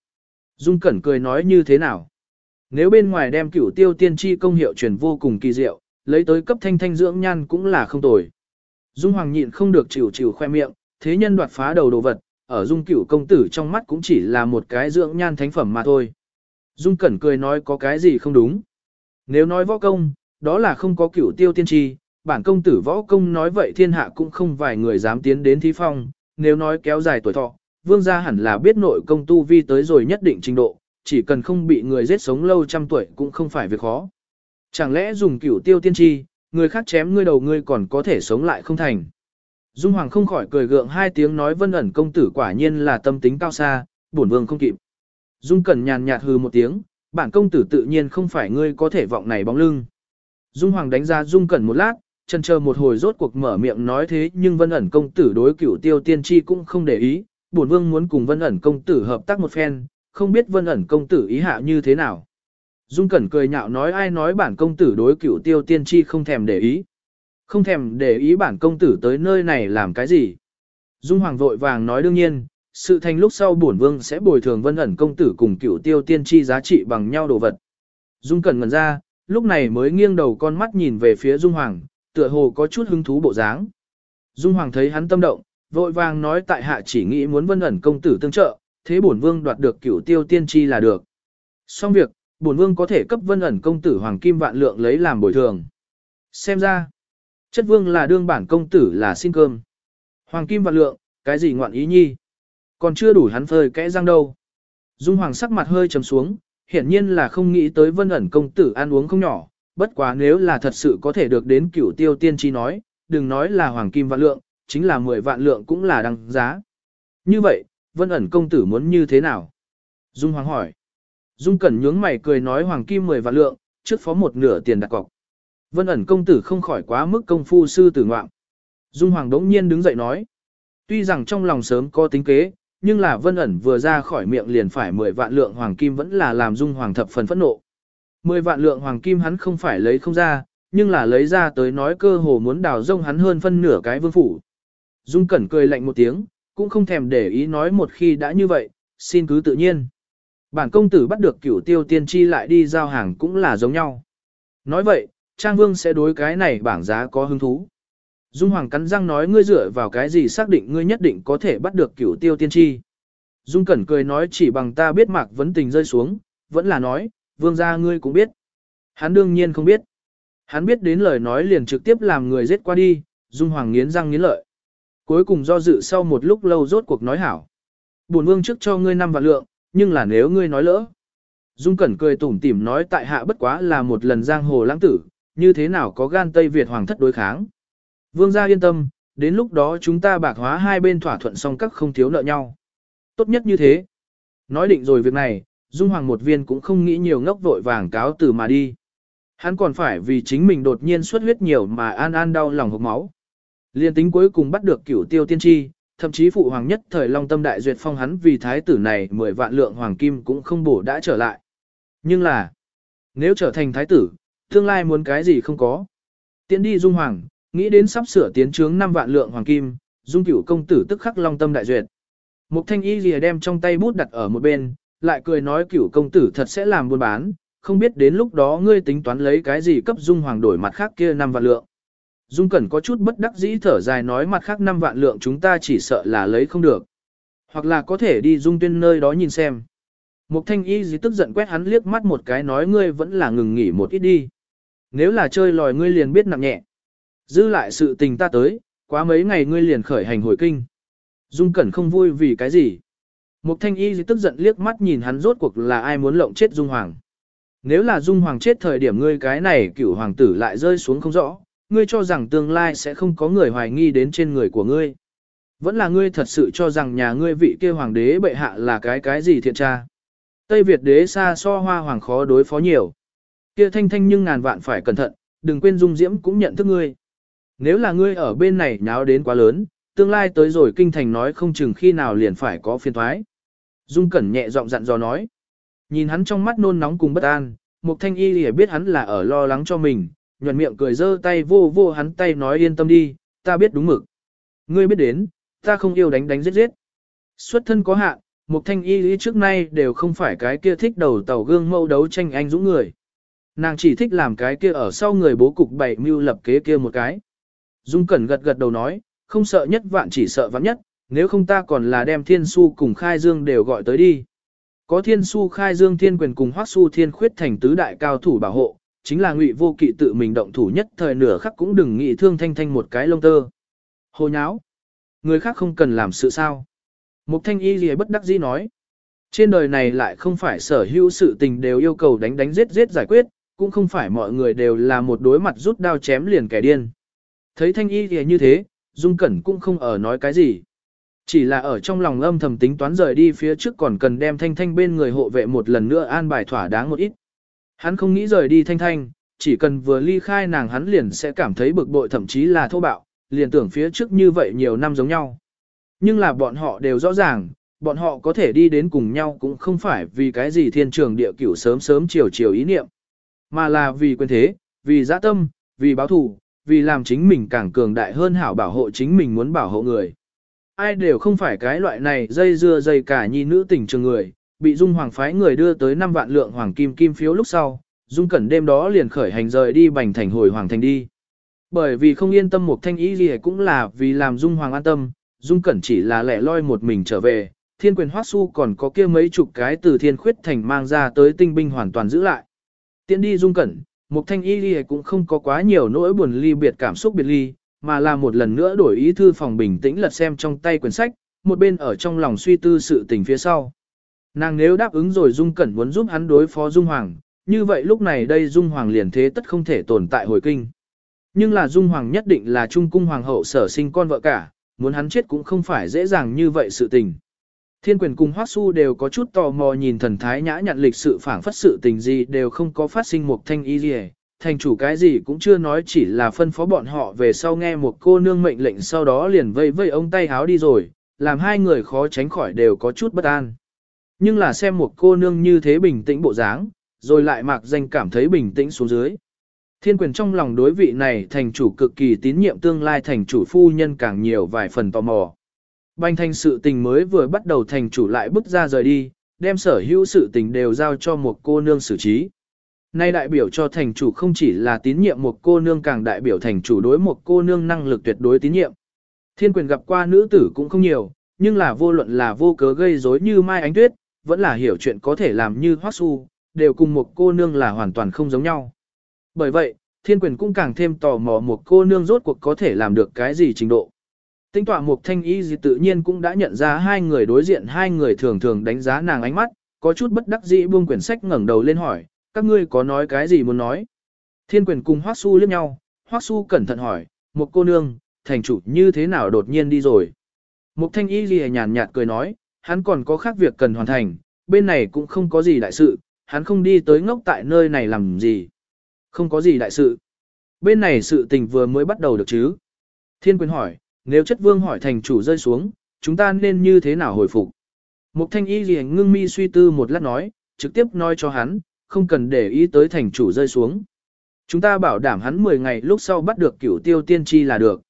A: Dung Cẩn cười nói như thế nào? Nếu bên ngoài đem cửu tiêu tiên tri công hiệu truyền vô cùng kỳ diệu, lấy tới cấp thanh thanh dưỡng nhan cũng là không tồi. Dung Hoàng nhịn không được chịu chịu khoe miệng, thế nhân đoạt phá đầu đồ vật, ở Dung cửu công tử trong mắt cũng chỉ là một cái dưỡng nhan thánh phẩm mà thôi. Dung Cẩn cười nói có cái gì không đúng. Nếu nói võ công, đó là không có cửu tiêu tiên tri, bản công tử võ công nói vậy thiên hạ cũng không vài người dám tiến đến thí phong, nếu nói kéo dài tuổi thọ, vương gia hẳn là biết nội công tu vi tới rồi nhất định trình độ, chỉ cần không bị người giết sống lâu trăm tuổi cũng không phải việc khó. Chẳng lẽ dùng cửu tiêu tiên tri, người khác chém ngươi đầu ngươi còn có thể sống lại không thành. Dung Hoàng không khỏi cười gượng hai tiếng nói vân ẩn công tử quả nhiên là tâm tính cao xa, bổn vương không kịp. Dung Cẩn nhàn nhạt hừ một tiếng, bản công tử tự nhiên không phải ngươi có thể vọng này bóng lưng. Dung Hoàng đánh ra Dung Cẩn một lát, chân chờ một hồi rốt cuộc mở miệng nói thế nhưng vân ẩn công tử đối cửu tiêu tiên tri cũng không để ý, bổn vương muốn cùng vân ẩn công tử hợp tác một phen, không biết vân ẩn công tử ý hạ như thế nào. Dung Cẩn cười nhạo nói ai nói bản công tử đối cửu tiêu tiên tri không thèm để ý. Không thèm để ý bản công tử tới nơi này làm cái gì. Dung Hoàng vội vàng nói đương nhiên, sự thành lúc sau bổn vương sẽ bồi thường vân ẩn công tử cùng cửu tiêu tiên tri giá trị bằng nhau đồ vật. Dung Cẩn ngần ra, lúc này mới nghiêng đầu con mắt nhìn về phía Dung Hoàng, tựa hồ có chút hứng thú bộ dáng. Dung Hoàng thấy hắn tâm động, vội vàng nói tại hạ chỉ nghĩ muốn vân ẩn công tử tương trợ, thế bổn vương đoạt được cửu tiêu tiên tri là được. Xong việc, bổn vương có thể cấp vân ẩn công tử hoàng kim vạn lượng lấy làm bồi thường. Xem ra, chất vương là đương bản công tử là xin cơm. Hoàng kim vạn lượng, cái gì ngoạn ý nhi? Còn chưa đủ hắn phơi kẽ răng đâu. Dung Hoàng sắc mặt hơi trầm xuống, hiển nhiên là không nghĩ tới vân ẩn công tử ăn uống không nhỏ, bất quá nếu là thật sự có thể được đến cửu tiêu tiên tri nói, đừng nói là hoàng kim vạn lượng, chính là 10 vạn lượng cũng là đăng giá. Như vậy, vân ẩn công tử muốn như thế nào? Dung Hoàng hỏi. Dung Cẩn nhướng mày cười nói hoàng kim 10 vạn lượng, trước phó một nửa tiền đặt cọc. Vân ẩn công tử không khỏi quá mức công phu sư tử ngoạm. Dung Hoàng đống nhiên đứng dậy nói. Tuy rằng trong lòng sớm có tính kế, nhưng là vân ẩn vừa ra khỏi miệng liền phải 10 vạn lượng hoàng kim vẫn là làm Dung Hoàng thập phần phẫn nộ. 10 vạn lượng hoàng kim hắn không phải lấy không ra, nhưng là lấy ra tới nói cơ hồ muốn đào rông hắn hơn phân nửa cái vương phủ. Dung Cẩn cười lạnh một tiếng, cũng không thèm để ý nói một khi đã như vậy, xin cứ tự nhiên. Bản công tử bắt được cửu tiêu tiên tri lại đi giao hàng cũng là giống nhau. Nói vậy, Trang Vương sẽ đối cái này bảng giá có hứng thú. Dung Hoàng cắn răng nói ngươi dựa vào cái gì xác định ngươi nhất định có thể bắt được cửu tiêu tiên tri. Dung Cẩn cười nói chỉ bằng ta biết mạc vấn tình rơi xuống, vẫn là nói, vương gia ngươi cũng biết. Hắn đương nhiên không biết. Hắn biết đến lời nói liền trực tiếp làm người giết qua đi, Dung Hoàng nghiến răng nghiến lợi. Cuối cùng do dự sau một lúc lâu rốt cuộc nói hảo. Bổn vương trước cho ngươi năm vạn lượng, nhưng là nếu ngươi nói lỡ. Dung Cẩn cười tủm tỉm nói tại hạ bất quá là một lần giang hồ lãng tử, như thế nào có gan Tây Việt hoàng thất đối kháng. Vương gia yên tâm, đến lúc đó chúng ta bạc hóa hai bên thỏa thuận xong các không thiếu nợ nhau. Tốt nhất như thế. Nói định rồi việc này, Dung Hoàng một viên cũng không nghĩ nhiều ngốc vội vàng cáo từ mà đi. Hắn còn phải vì chính mình đột nhiên xuất huyết nhiều mà an an đau lòng hộc máu. Liên tính cuối cùng bắt được cửu tiêu tiên tri, thậm chí phụ hoàng nhất thời long tâm đại duyệt phong hắn vì thái tử này 10 vạn lượng hoàng kim cũng không bổ đã trở lại. Nhưng là, nếu trở thành thái tử, tương lai muốn cái gì không có. Tiến đi dung hoàng, nghĩ đến sắp sửa tiến trướng 5 vạn lượng hoàng kim, dung cửu công tử tức khắc long tâm đại duyệt. Mục thanh y lìa đem trong tay bút đặt ở một bên, lại cười nói cửu công tử thật sẽ làm buôn bán, không biết đến lúc đó ngươi tính toán lấy cái gì cấp dung hoàng đổi mặt khác kia 5 vạn lượng. Dung Cẩn có chút bất đắc dĩ thở dài nói mặt khác 5 vạn lượng chúng ta chỉ sợ là lấy không được. Hoặc là có thể đi Dung Tuyên nơi đó nhìn xem. Mục thanh y gì tức giận quét hắn liếc mắt một cái nói ngươi vẫn là ngừng nghỉ một ít đi. Nếu là chơi lòi ngươi liền biết nặng nhẹ. Dư lại sự tình ta tới, quá mấy ngày ngươi liền khởi hành hồi kinh. Dung Cẩn không vui vì cái gì. Mục thanh y gì tức giận liếc mắt nhìn hắn rốt cuộc là ai muốn lộng chết Dung Hoàng. Nếu là Dung Hoàng chết thời điểm ngươi cái này cửu hoàng tử lại rơi xuống không rõ, ngươi cho rằng tương lai sẽ không có người hoài nghi đến trên người của ngươi. Vẫn là ngươi thật sự cho rằng nhà ngươi vị kia hoàng đế bệ hạ là cái cái gì thiện tra. Tây Việt đế xa so hoa hoàng khó đối phó nhiều. Kia thanh thanh nhưng ngàn vạn phải cẩn thận, đừng quên dung diễm cũng nhận thức ngươi. Nếu là ngươi ở bên này nháo đến quá lớn, tương lai tới rồi kinh thành nói không chừng khi nào liền phải có phiên thoái. Dung Cẩn nhẹ giọng dặn dò nói. Nhìn hắn trong mắt nôn nóng cùng bất an, Mục Thanh Y lìa biết hắn là ở lo lắng cho mình, nhuận miệng cười giơ tay vô vô hắn tay nói yên tâm đi, ta biết đúng mực. Ngươi biết đến, ta không yêu đánh đánh giết giết. Xuất thân có hạn, Mục Thanh Y lý trước nay đều không phải cái kia thích đầu tàu gương mâu đấu tranh anh dũng người. Nàng chỉ thích làm cái kia ở sau người bố cục bảy mưu lập kế kia một cái. Dung Cẩn gật gật đầu nói, không sợ nhất vạn chỉ sợ vạn nhất, nếu không ta còn là đem thiên su cùng khai dương đều gọi tới đi. Có thiên su khai dương thiên quyền cùng hoác su thiên khuyết thành tứ đại cao thủ bảo hộ, chính là ngụy vô kỵ tự mình động thủ nhất thời nửa khắc cũng đừng nghĩ thương thanh thanh một cái lông tơ. Hồ nháo. Người khác không cần làm sự sao. Mục thanh y gì bất đắc dĩ nói. Trên đời này lại không phải sở hữu sự tình đều yêu cầu đánh đánh giết giết giải quyết, cũng không phải mọi người đều là một đối mặt rút đao chém liền kẻ điên. Thấy thanh y gì như thế, Dung Cẩn cũng không ở nói cái gì. Chỉ là ở trong lòng âm thầm tính toán rời đi phía trước còn cần đem thanh thanh bên người hộ vệ một lần nữa an bài thỏa đáng một ít. Hắn không nghĩ rời đi thanh thanh, chỉ cần vừa ly khai nàng hắn liền sẽ cảm thấy bực bội thậm chí là thô bạo, liền tưởng phía trước như vậy nhiều năm giống nhau. Nhưng là bọn họ đều rõ ràng, bọn họ có thể đi đến cùng nhau cũng không phải vì cái gì thiên trường địa cửu sớm sớm chiều chiều ý niệm, mà là vì quyền thế, vì dã tâm, vì báo thù, vì làm chính mình càng cường đại hơn hảo bảo hộ chính mình muốn bảo hộ người. Ai đều không phải cái loại này dây dưa dây cả nhi nữ tình trường người, bị Dung Hoàng phái người đưa tới 5 vạn lượng hoàng kim kim phiếu lúc sau, Dung Cẩn đêm đó liền khởi hành rời đi bành thành hồi hoàng thành đi. Bởi vì không yên tâm một thanh ý gì cũng là vì làm Dung Hoàng an tâm, Dung Cẩn chỉ là lẻ loi một mình trở về, thiên quyền hoác su còn có kia mấy chục cái từ thiên khuyết thành mang ra tới tinh binh hoàn toàn giữ lại. Tiến đi Dung Cẩn, một thanh y gì cũng không có quá nhiều nỗi buồn ly biệt cảm xúc biệt ly, mà là một lần nữa đổi ý thư phòng bình tĩnh lật xem trong tay quyển sách, một bên ở trong lòng suy tư sự tình phía sau. Nàng nếu đáp ứng rồi Dung Cẩn muốn giúp hắn đối phó Dung Hoàng, như vậy lúc này đây Dung Hoàng liền thế tất không thể tồn tại hồi kinh. Nhưng là Dung Hoàng nhất định là Trung Cung Hoàng hậu sở sinh con vợ cả, muốn hắn chết cũng không phải dễ dàng như vậy sự tình. Thiên quyền cùng Hoắc Su đều có chút tò mò nhìn thần thái nhã nhặn lịch sự phảng phất sự tình gì đều không có phát sinh một thanh y gì, thành chủ cái gì cũng chưa nói chỉ là phân phó bọn họ về sau nghe một cô nương mệnh lệnh sau đó liền vây vây ông tay háo đi rồi, làm hai người khó tránh khỏi đều có chút bất an. Nhưng là xem một cô nương như thế bình tĩnh bộ dáng, rồi lại mạc danh cảm thấy bình tĩnh xuống dưới. Thiên quyền trong lòng đối vị này thành chủ cực kỳ tín nhiệm tương lai thành chủ phu nhân càng nhiều vài phần tò mò. Banh thành sự tình mới vừa bắt đầu thành chủ lại bước ra rời đi, đem sở hữu sự tình đều giao cho một cô nương xử trí. Nay đại biểu cho thành chủ không chỉ là tín nhiệm một cô nương càng đại biểu thành chủ đối một cô nương năng lực tuyệt đối tín nhiệm. Thiên quyền gặp qua nữ tử cũng không nhiều, nhưng là vô luận là vô cớ gây rối như Mai Ánh Tuyết, vẫn là hiểu chuyện có thể làm như Hoắc Su, đều cùng một cô nương là hoàn toàn không giống nhau. Bởi vậy, thiên quyền cũng càng thêm tò mò một cô nương rốt cuộc có thể làm được cái gì trình độ. Tinh tọa Mục thanh y gì tự nhiên cũng đã nhận ra hai người đối diện hai người thường thường đánh giá nàng ánh mắt, có chút bất đắc dĩ buông quyển sách ngẩng đầu lên hỏi, các ngươi có nói cái gì muốn nói. Thiên quyền cùng Hoắc Su liếc nhau, Hoắc Su cẩn thận hỏi, một cô nương, thành chủ như thế nào đột nhiên đi rồi. Mục thanh y gì nhàn nhạt cười nói, hắn còn có khác việc cần hoàn thành, bên này cũng không có gì đại sự, hắn không đi tới ngốc tại nơi này làm gì. Không có gì đại sự. Bên này sự tình vừa mới bắt đầu được chứ. Thiên quyền hỏi, nếu chất vương hỏi thành chủ rơi xuống, chúng ta nên như thế nào hồi phục? Mục thanh y gì ngưng mi suy tư một lát nói, trực tiếp nói cho hắn, không cần để ý tới thành chủ rơi xuống. Chúng ta bảo đảm hắn 10 ngày lúc sau bắt được cửu tiêu tiên tri là được.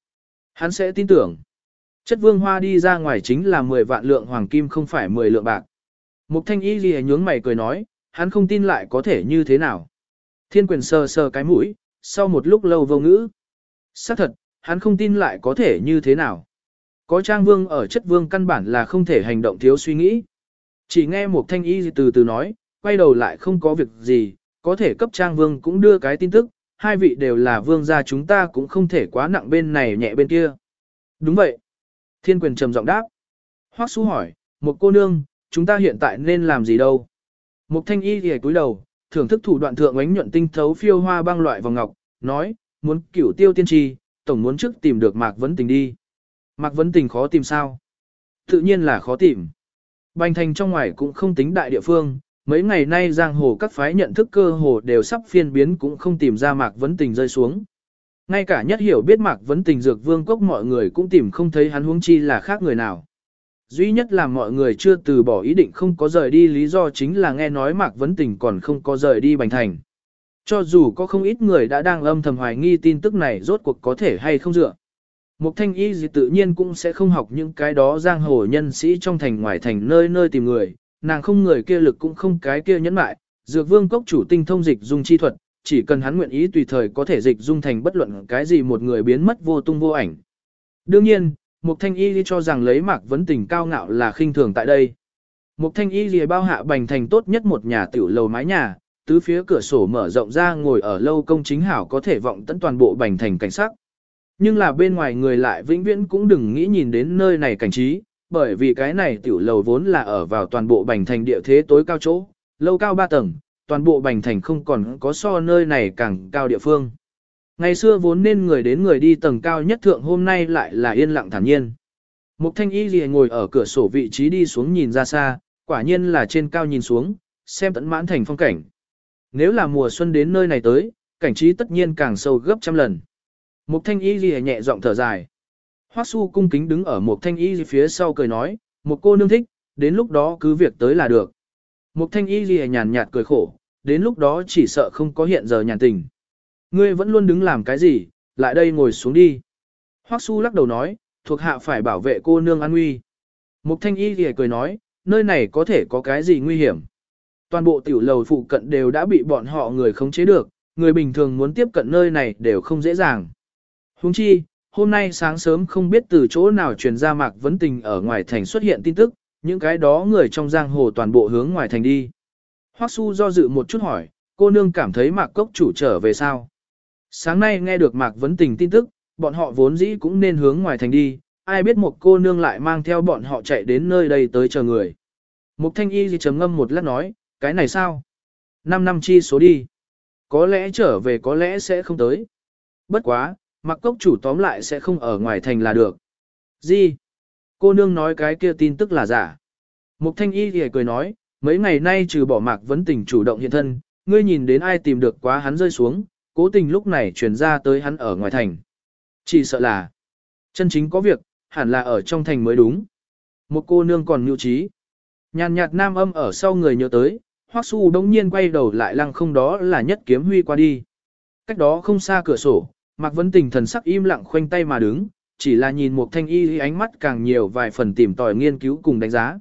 A: Hắn sẽ tin tưởng. Chất vương hoa đi ra ngoài chính là 10 vạn lượng hoàng kim không phải 10 lượng bạc. Mục thanh y gì nhướng mày cười nói, hắn không tin lại có thể như thế nào. Thiên quyền sờ sờ cái mũi, sau một lúc lâu vô ngữ. xác thật, hắn không tin lại có thể như thế nào. Có trang vương ở chất vương căn bản là không thể hành động thiếu suy nghĩ. Chỉ nghe một thanh y từ từ nói, quay đầu lại không có việc gì, có thể cấp trang vương cũng đưa cái tin tức, hai vị đều là vương gia chúng ta cũng không thể quá nặng bên này nhẹ bên kia. Đúng vậy. Thiên quyền trầm giọng đáp. Hoắc Su hỏi, một cô nương, chúng ta hiện tại nên làm gì đâu? Một thanh y thì cúi đầu, thưởng thức thủ đoạn thượng ánh nhuận tinh thấu phiêu hoa băng loại vòng ngọc, nói, muốn cửu tiêu tiên tri, tổng muốn trước tìm được Mạc Vấn Tình đi. Mạc Vấn Tình khó tìm sao? Tự nhiên là khó tìm. Bành thành trong ngoài cũng không tính đại địa phương, mấy ngày nay giang hồ các phái nhận thức cơ hồ đều sắp phiên biến cũng không tìm ra Mạc Vấn Tình rơi xuống. Ngay cả nhất hiểu biết Mạc Vấn Tình dược vương quốc mọi người cũng tìm không thấy hắn huống chi là khác người nào. Duy nhất là mọi người chưa từ bỏ ý định không có rời đi lý do chính là nghe nói Mạc Vấn Tình còn không có rời đi Bành Thành. Cho dù có không ít người đã đang âm thầm hoài nghi tin tức này rốt cuộc có thể hay không dựa. Mục thanh y gì tự nhiên cũng sẽ không học những cái đó giang hồ nhân sĩ trong thành ngoài thành nơi nơi tìm người, nàng không người kia lực cũng không cái kia nhẫn mại, dược vương cốc chủ tinh thông dịch dùng chi thuật, chỉ cần hắn nguyện ý tùy thời có thể dịch dung thành bất luận cái gì một người biến mất vô tung vô ảnh. Đương nhiên, Mục Thanh Y cho rằng lấy Mạc Vấn Tình cao ngạo là khinh thường tại đây. Mục Thanh Y lìa bao hạ bành thành tốt nhất một nhà tiểu lầu mái nhà, tứ phía cửa sổ mở rộng ra ngồi ở lâu công chính hảo có thể vọng tận toàn bộ bành thành cảnh sắc. Nhưng là bên ngoài người lại vĩnh viễn cũng đừng nghĩ nhìn đến nơi này cảnh trí, bởi vì cái này tiểu lầu vốn là ở vào toàn bộ bành thành địa thế tối cao chỗ, lâu cao ba tầng, toàn bộ bành thành không còn có so nơi này càng cao địa phương. Ngày xưa vốn nên người đến người đi tầng cao nhất thượng hôm nay lại là yên lặng thản nhiên. Mục thanh y gì ngồi ở cửa sổ vị trí đi xuống nhìn ra xa, quả nhiên là trên cao nhìn xuống, xem tận mãn thành phong cảnh. Nếu là mùa xuân đến nơi này tới, cảnh trí tất nhiên càng sâu gấp trăm lần. Mục thanh y gì nhẹ giọng thở dài. Hoắc su cung kính đứng ở mục thanh y phía sau cười nói, một cô nương thích, đến lúc đó cứ việc tới là được. Mục thanh y ghi nhàn nhạt cười khổ, đến lúc đó chỉ sợ không có hiện giờ nhàn tình. Ngươi vẫn luôn đứng làm cái gì, lại đây ngồi xuống đi. Hoắc su lắc đầu nói, thuộc hạ phải bảo vệ cô nương an nguy. Mục thanh y ghi cười nói, nơi này có thể có cái gì nguy hiểm. Toàn bộ tiểu lầu phụ cận đều đã bị bọn họ người khống chế được, người bình thường muốn tiếp cận nơi này đều không dễ dàng. Huống chi, hôm nay sáng sớm không biết từ chỗ nào truyền ra mạc vấn tình ở ngoài thành xuất hiện tin tức, những cái đó người trong giang hồ toàn bộ hướng ngoài thành đi. Hoắc Su do dự một chút hỏi, cô nương cảm thấy mạc cốc chủ trở về sao? Sáng nay nghe được mạc vấn tình tin tức, bọn họ vốn dĩ cũng nên hướng ngoài thành đi, ai biết một cô nương lại mang theo bọn họ chạy đến nơi đây tới chờ người. Mục thanh y gì chấm ngâm một lát nói, cái này sao? Năm năm chi số đi. Có lẽ trở về có lẽ sẽ không tới. Bất quá, mặc cốc chủ tóm lại sẽ không ở ngoài thành là được. Gì? Cô nương nói cái kia tin tức là giả. Mục thanh y thì cười nói, mấy ngày nay trừ bỏ mạc vấn tình chủ động hiện thân, ngươi nhìn đến ai tìm được quá hắn rơi xuống, cố tình lúc này truyền ra tới hắn ở ngoài thành. Chỉ sợ là, chân chính có việc, hẳn là ở trong thành mới đúng. Một cô nương còn nhu trí. Nhàn nhạt nam âm ở sau người nhớ tới, Hoắc Su đông nhiên quay đầu lại lăng không đó là nhất kiếm huy qua đi. Cách đó không xa cửa sổ, Mạc Vấn Tình thần sắc im lặng khoanh tay mà đứng, chỉ là nhìn một thanh y ánh mắt càng nhiều vài phần tìm tòi nghiên cứu cùng đánh giá.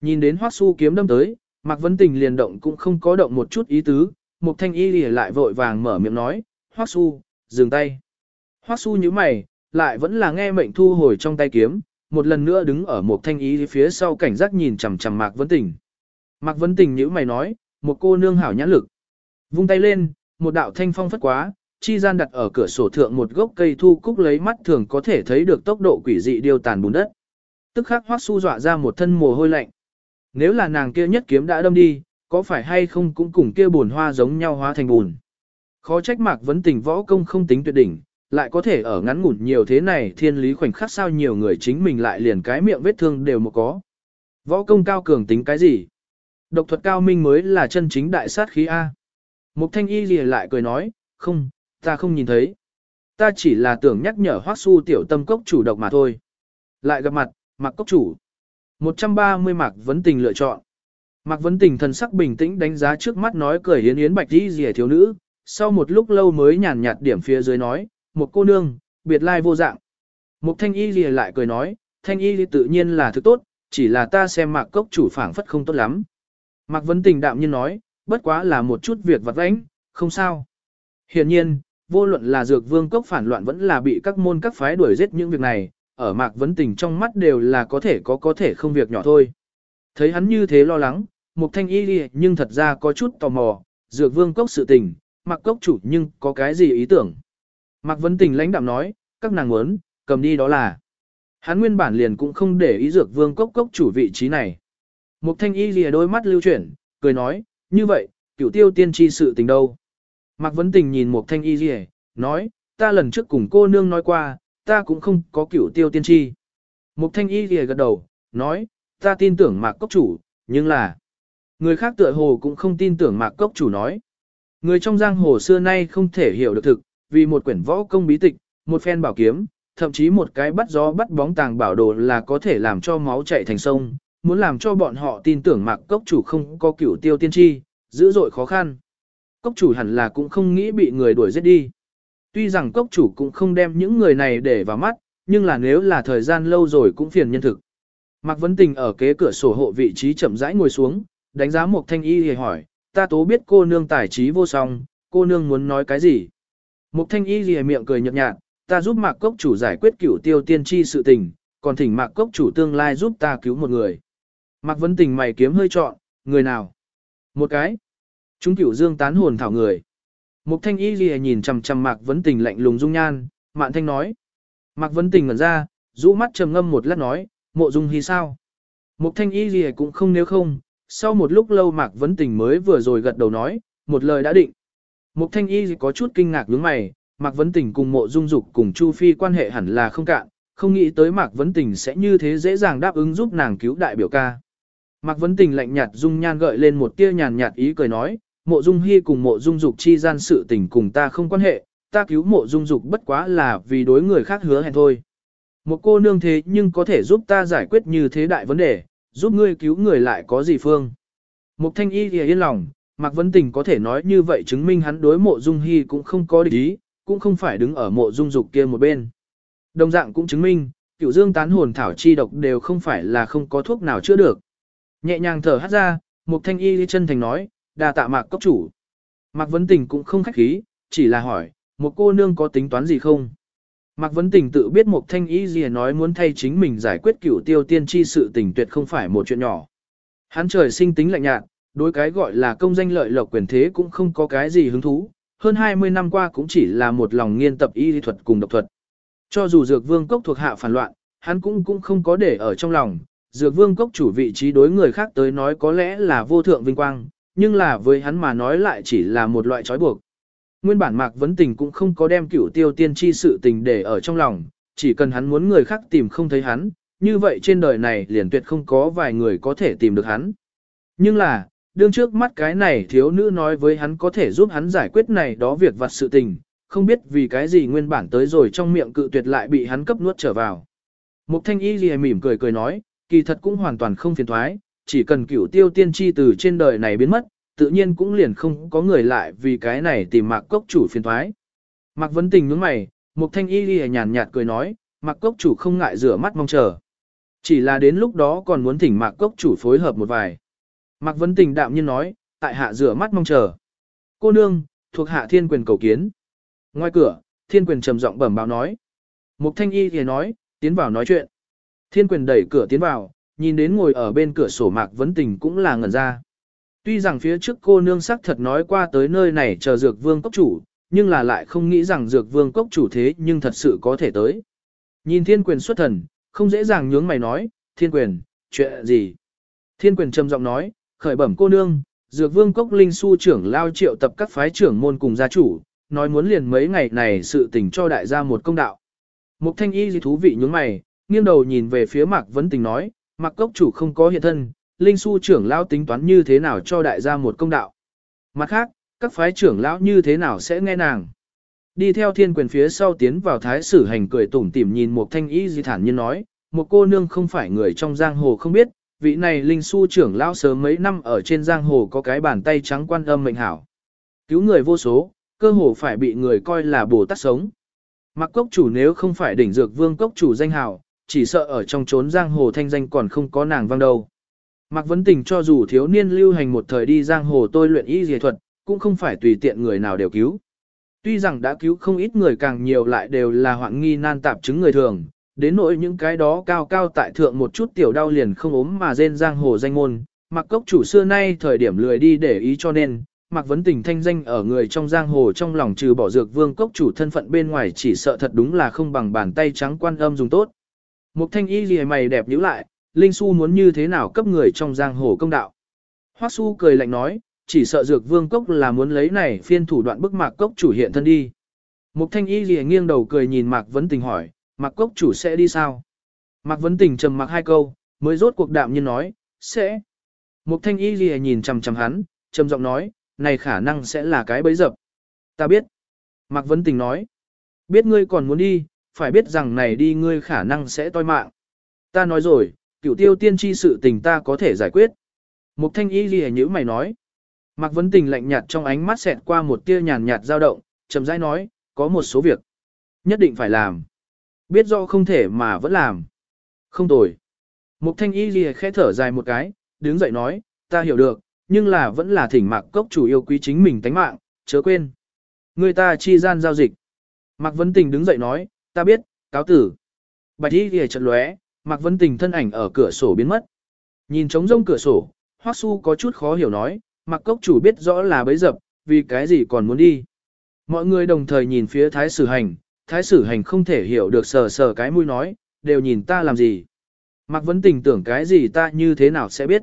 A: Nhìn đến Hoắc Su kiếm đâm tới, Mạc Vấn Tình liền động cũng không có động một chút ý tứ, một thanh y lại vội vàng mở miệng nói, Hoắc Su, dừng tay. Hoắc Su như mày, lại vẫn là nghe mệnh thu hồi trong tay kiếm, một lần nữa đứng ở một thanh y phía sau cảnh giác nhìn chằm chằm Mạc Vấn Tình. Mạc Vấn Tình nhíu mày nói, một cô nương hảo nhãn lực. Vung tay lên, một đạo thanh phong phất quá, chi gian đặt ở cửa sổ thượng một gốc cây thu cúc lấy mắt thường có thể thấy được tốc độ quỷ dị điều tàn bùn đất. Tức khắc hoắc su dọa ra một thân mồ hôi lạnh. Nếu là nàng kia nhất kiếm đã đâm đi, có phải hay không cũng cùng kia bùn hoa giống nhau hóa thành bùn. Khó trách mạc vấn tình võ công không tính tuyệt đỉnh, lại có thể ở ngắn ngủn nhiều thế này thiên lý khoảnh khắc sao nhiều người chính mình lại liền cái miệng vết thương đều một có. Võ công cao cường tính cái gì? Độc thuật cao minh mới là chân chính đại sát khí A. Mục thanh y lìa lại cười nói, không, ta không nhìn thấy. Ta chỉ là tưởng nhắc nhở hoác su tiểu tâm cốc chủ độc mà thôi. Lại gặp mặt, mặc cốc chủ. 130 mạc vấn tình lựa chọn. Mạc vấn tình thần sắc bình tĩnh đánh giá trước mắt nói cười yến yến bạch đi rìa thiếu nữ. Sau một lúc lâu mới nhàn nhạt điểm phía dưới nói, một cô nương, biệt lai vô dạng. một thanh y rìa lại cười nói, thanh y tự nhiên là thứ tốt, chỉ là ta xem mạc cốc chủ phảng phất không tốt lắm. Mạc vấn tình đạm nhiên nói, bất quá là một chút việc vặt vãnh, không sao. Hiện nhiên, vô luận là dược vương cốc phản loạn vẫn là bị các môn các phái đuổi giết những việc này, ở mạc vấn tình trong mắt đều là có thể có có thể không việc nhỏ thôi. Thấy hắn như thế lo lắng, Mục thanh y đi nhưng thật ra có chút tò mò, dược vương cốc sự tình, mạc cốc chủ nhưng có cái gì ý tưởng. Mạc vấn tình lãnh đạm nói, các nàng muốn, cầm đi đó là. Hắn nguyên bản liền cũng không để ý dược vương cốc cốc chủ vị trí này. Mục thanh y lìa đôi mắt lưu chuyển, cười nói, như vậy, cửu tiêu tiên tri sự tình đâu. Mạc Vấn Tình nhìn một thanh y lìa, nói, ta lần trước cùng cô nương nói qua, ta cũng không có cửu tiêu tiên tri. Một thanh y lìa gật đầu, nói, ta tin tưởng mạc cốc chủ, nhưng là, người khác tựa hồ cũng không tin tưởng mạc cốc chủ nói. Người trong giang hồ xưa nay không thể hiểu được thực, vì một quyển võ công bí tịch, một phen bảo kiếm, thậm chí một cái bắt gió bắt bóng tàng bảo đồ là có thể làm cho máu chạy thành sông, muốn làm cho bọn họ tin tưởng mạc cốc chủ không có cửu tiêu tiên tri, dữ dội khó khăn. Cốc chủ hẳn là cũng không nghĩ bị người đuổi giết đi. Tuy rằng cốc chủ cũng không đem những người này để vào mắt, nhưng là nếu là thời gian lâu rồi cũng phiền nhân thực. Mạc Vấn Tình ở kế cửa sổ hộ vị trí chậm rãi ngồi xuống, đánh giá một thanh y thì hỏi, ta tố biết cô nương tài trí vô song, cô nương muốn nói cái gì? mục thanh y thì miệng cười nhợt nhạt, ta giúp mạc cốc chủ giải quyết cửu tiêu tiên tri sự tình, còn thỉnh mạc cốc chủ tương lai giúp ta cứu một người. Mạc Vấn Tình mày kiếm hơi trọn, người nào? Một cái. Chúng cửu dương tán hồn thảo người. Mục thanh y ghi nhìn chằm chằm Mạc Vấn Tình lạnh lùng dung nhan, mạn thanh nói. Mạc Vấn Tình ngẩn ra, rũ mắt trầm ngâm một lát nói, mộ dung hy sao? Mục thanh y ghi cũng không nếu không, sau một lúc lâu Mạc Vấn Tình mới vừa rồi gật đầu nói, một lời đã định. Mục thanh y có chút kinh ngạc nhướng mày, Mạc Vấn Tình cùng mộ dung dục cùng Chu Phi quan hệ hẳn là không cạn, không nghĩ tới Mạc Vấn Tình sẽ như thế dễ dàng đáp ứng giúp nàng cứu đại biểu ca. Mạc Vấn Tình lạnh nhạt dung nhan gợi lên một tia nhàn nhạt ý cười nói, mộ dung hy cùng mộ dung dục chi gian sự tình cùng ta không quan hệ, ta cứu mộ dung dục bất quá là vì đối người khác hứa hẹn thôi. Một cô nương thế nhưng có thể giúp ta giải quyết như thế đại vấn đề, giúp ngươi cứu người lại có gì phương. Mục thanh y thì yên lòng, Mạc Vấn Tình có thể nói như vậy chứng minh hắn đối mộ dung hy cũng không có địch ý, cũng không phải đứng ở mộ dung dục kia một bên. Đồng dạng cũng chứng minh, cửu dương tán hồn thảo chi độc đều không phải là không có thuốc nào chữa được. Nhẹ nhàng thở hát ra, Mục Thanh Y chân thành nói, đà tạ mạc cốc chủ. Mạc Vấn Tình cũng không khách khí, chỉ là hỏi, một cô nương có tính toán gì không? Mạc Vấn Tình tự biết Mục Thanh Y gì nói muốn thay chính mình giải quyết cửu tiêu tiên tri sự tình tuyệt không phải một chuyện nhỏ. Hắn trời sinh tính lạnh nhạt, đối cái gọi là công danh lợi lộc quyền thế cũng không có cái gì hứng thú, hơn 20 năm qua cũng chỉ là một lòng nghiên tập y lý thuật cùng độc thuật. Cho dù dược vương cốc thuộc hạ phản loạn, hắn cũng cũng không có để ở trong lòng, dược vương cốc chủ vị trí đối người khác tới nói có lẽ là vô thượng vinh quang, nhưng là với hắn mà nói lại chỉ là một loại trói buộc. Nguyên bản mạc vấn tình cũng không có đem cửu tiêu tiên tri sự tình để ở trong lòng, chỉ cần hắn muốn người khác tìm không thấy hắn, như vậy trên đời này liền tuyệt không có vài người có thể tìm được hắn. Nhưng là, đương trước mắt cái này thiếu nữ nói với hắn có thể giúp hắn giải quyết này đó việc vặt sự tình, không biết vì cái gì nguyên bản tới rồi trong miệng cự tuyệt lại bị hắn cấp nuốt trở vào. Mục thanh y gì mỉm cười cười nói, kỳ thật cũng hoàn toàn không phiền thoái, chỉ cần cửu tiêu tiên tri từ trên đời này biến mất, tự nhiên cũng liền không có người lại vì cái này tìm mạc cốc chủ phiền thoái. Mạc vấn tình nhướng mày, mục thanh y ghi nhàn nhạt cười nói, mạc cốc chủ không ngại rửa mắt mong chờ. Chỉ là đến lúc đó còn muốn thỉnh mạc cốc chủ phối hợp một vài. Mạc vấn tình đạm nhiên nói, tại hạ rửa mắt mong chờ. Cô nương, thuộc hạ thiên quyền cầu kiến. Ngoài cửa, thiên quyền trầm giọng bẩm báo nói. Mục thanh y thì nói, tiến vào nói chuyện. Thiên quyền đẩy cửa tiến vào, nhìn đến ngồi ở bên cửa sổ mạc vấn tình cũng là ngẩn ra. Tuy rằng phía trước cô nương sắc thật nói qua tới nơi này chờ dược vương cốc chủ, nhưng là lại không nghĩ rằng dược vương cốc chủ thế nhưng thật sự có thể tới. Nhìn thiên quyền xuất thần, không dễ dàng nhướng mày nói, thiên quyền, chuyện gì? Thiên quyền trầm giọng nói, khởi bẩm cô nương, dược vương cốc linh su trưởng lao triệu tập các phái trưởng môn cùng gia chủ, nói muốn liền mấy ngày này sự tình cho đại gia một công đạo. Mục thanh y gì thú vị nhướng mày, nghiêng đầu nhìn về phía mạc vấn tình nói, mạc cốc chủ không có hiện thân, linh su trưởng lão tính toán như thế nào cho đại gia một công đạo. Mặt khác, các phái trưởng lão như thế nào sẽ nghe nàng. Đi theo thiên quyền phía sau tiến vào thái sử hành cười tủm tỉm nhìn một thanh y di thản nhiên nói, một cô nương không phải người trong giang hồ không biết, vị này linh su trưởng lão sớm mấy năm ở trên giang hồ có cái bàn tay trắng quan âm mệnh hảo. Cứu người vô số, cơ hồ phải bị người coi là bồ tát sống. Mặc cốc chủ nếu không phải đỉnh dược vương cốc chủ danh hào chỉ sợ ở trong trốn giang hồ thanh danh còn không có nàng vang đâu. Mạc Vấn Tình cho dù thiếu niên lưu hành một thời đi giang hồ tôi luyện y dề thuật, cũng không phải tùy tiện người nào đều cứu. Tuy rằng đã cứu không ít người càng nhiều lại đều là hoạn nghi nan tạp chứng người thường, đến nỗi những cái đó cao cao tại thượng một chút tiểu đau liền không ốm mà rên giang hồ danh môn, mặc cốc chủ xưa nay thời điểm lười đi để ý cho nên, mặc vấn tình thanh danh ở người trong giang hồ trong lòng trừ bỏ dược vương cốc chủ thân phận bên ngoài chỉ sợ thật đúng là không bằng bàn tay trắng quan âm dùng tốt. Một thanh y gì mày đẹp nhíu lại, Linh Su muốn như thế nào cấp người trong giang hồ công đạo. Hoắc Su cười lạnh nói, chỉ sợ dược vương cốc là muốn lấy này phiên thủ đoạn bức mạc cốc chủ hiện thân đi. Mục thanh y gì nghiêng đầu cười nhìn mạc vấn tình hỏi, mạc cốc chủ sẽ đi sao? Mạc vấn tình trầm mặc hai câu, mới rốt cuộc đạm nhiên nói, sẽ. Mục thanh y gì nhìn chầm chầm hắn, trầm giọng nói, này khả năng sẽ là cái bấy dập. Ta biết. Mạc vấn tình nói, biết ngươi còn muốn đi, phải biết rằng này đi ngươi khả năng sẽ toi mạng. Ta nói rồi, cửu tiêu tiên tri sự tình ta có thể giải quyết. Mục thanh y ghi như mày nói, Mạc Vấn Tình lạnh nhạt trong ánh mắt xẹt qua một tia nhàn nhạt dao động, chậm rãi nói, có một số việc nhất định phải làm. Biết rõ không thể mà vẫn làm. Không tồi. Mục thanh y ghi khẽ thở dài một cái, đứng dậy nói, ta hiểu được, nhưng là vẫn là thỉnh mạc cốc chủ yêu quý chính mình tánh mạng, chớ quên. Người ta chi gian giao dịch. Mạc Vấn Tình đứng dậy nói, ta biết, cáo tử. Bạch y ghi chật lóe, Mạc Vân Tình thân ảnh ở cửa sổ biến mất. Nhìn trống rông cửa sổ, Hoắc Su có chút khó hiểu nói, mặc cốc chủ biết rõ là bấy dập, vì cái gì còn muốn đi. Mọi người đồng thời nhìn phía thái sử hành, thái sử hành không thể hiểu được sờ sờ cái mũi nói, đều nhìn ta làm gì. Mặc Vân tình tưởng cái gì ta như thế nào sẽ biết.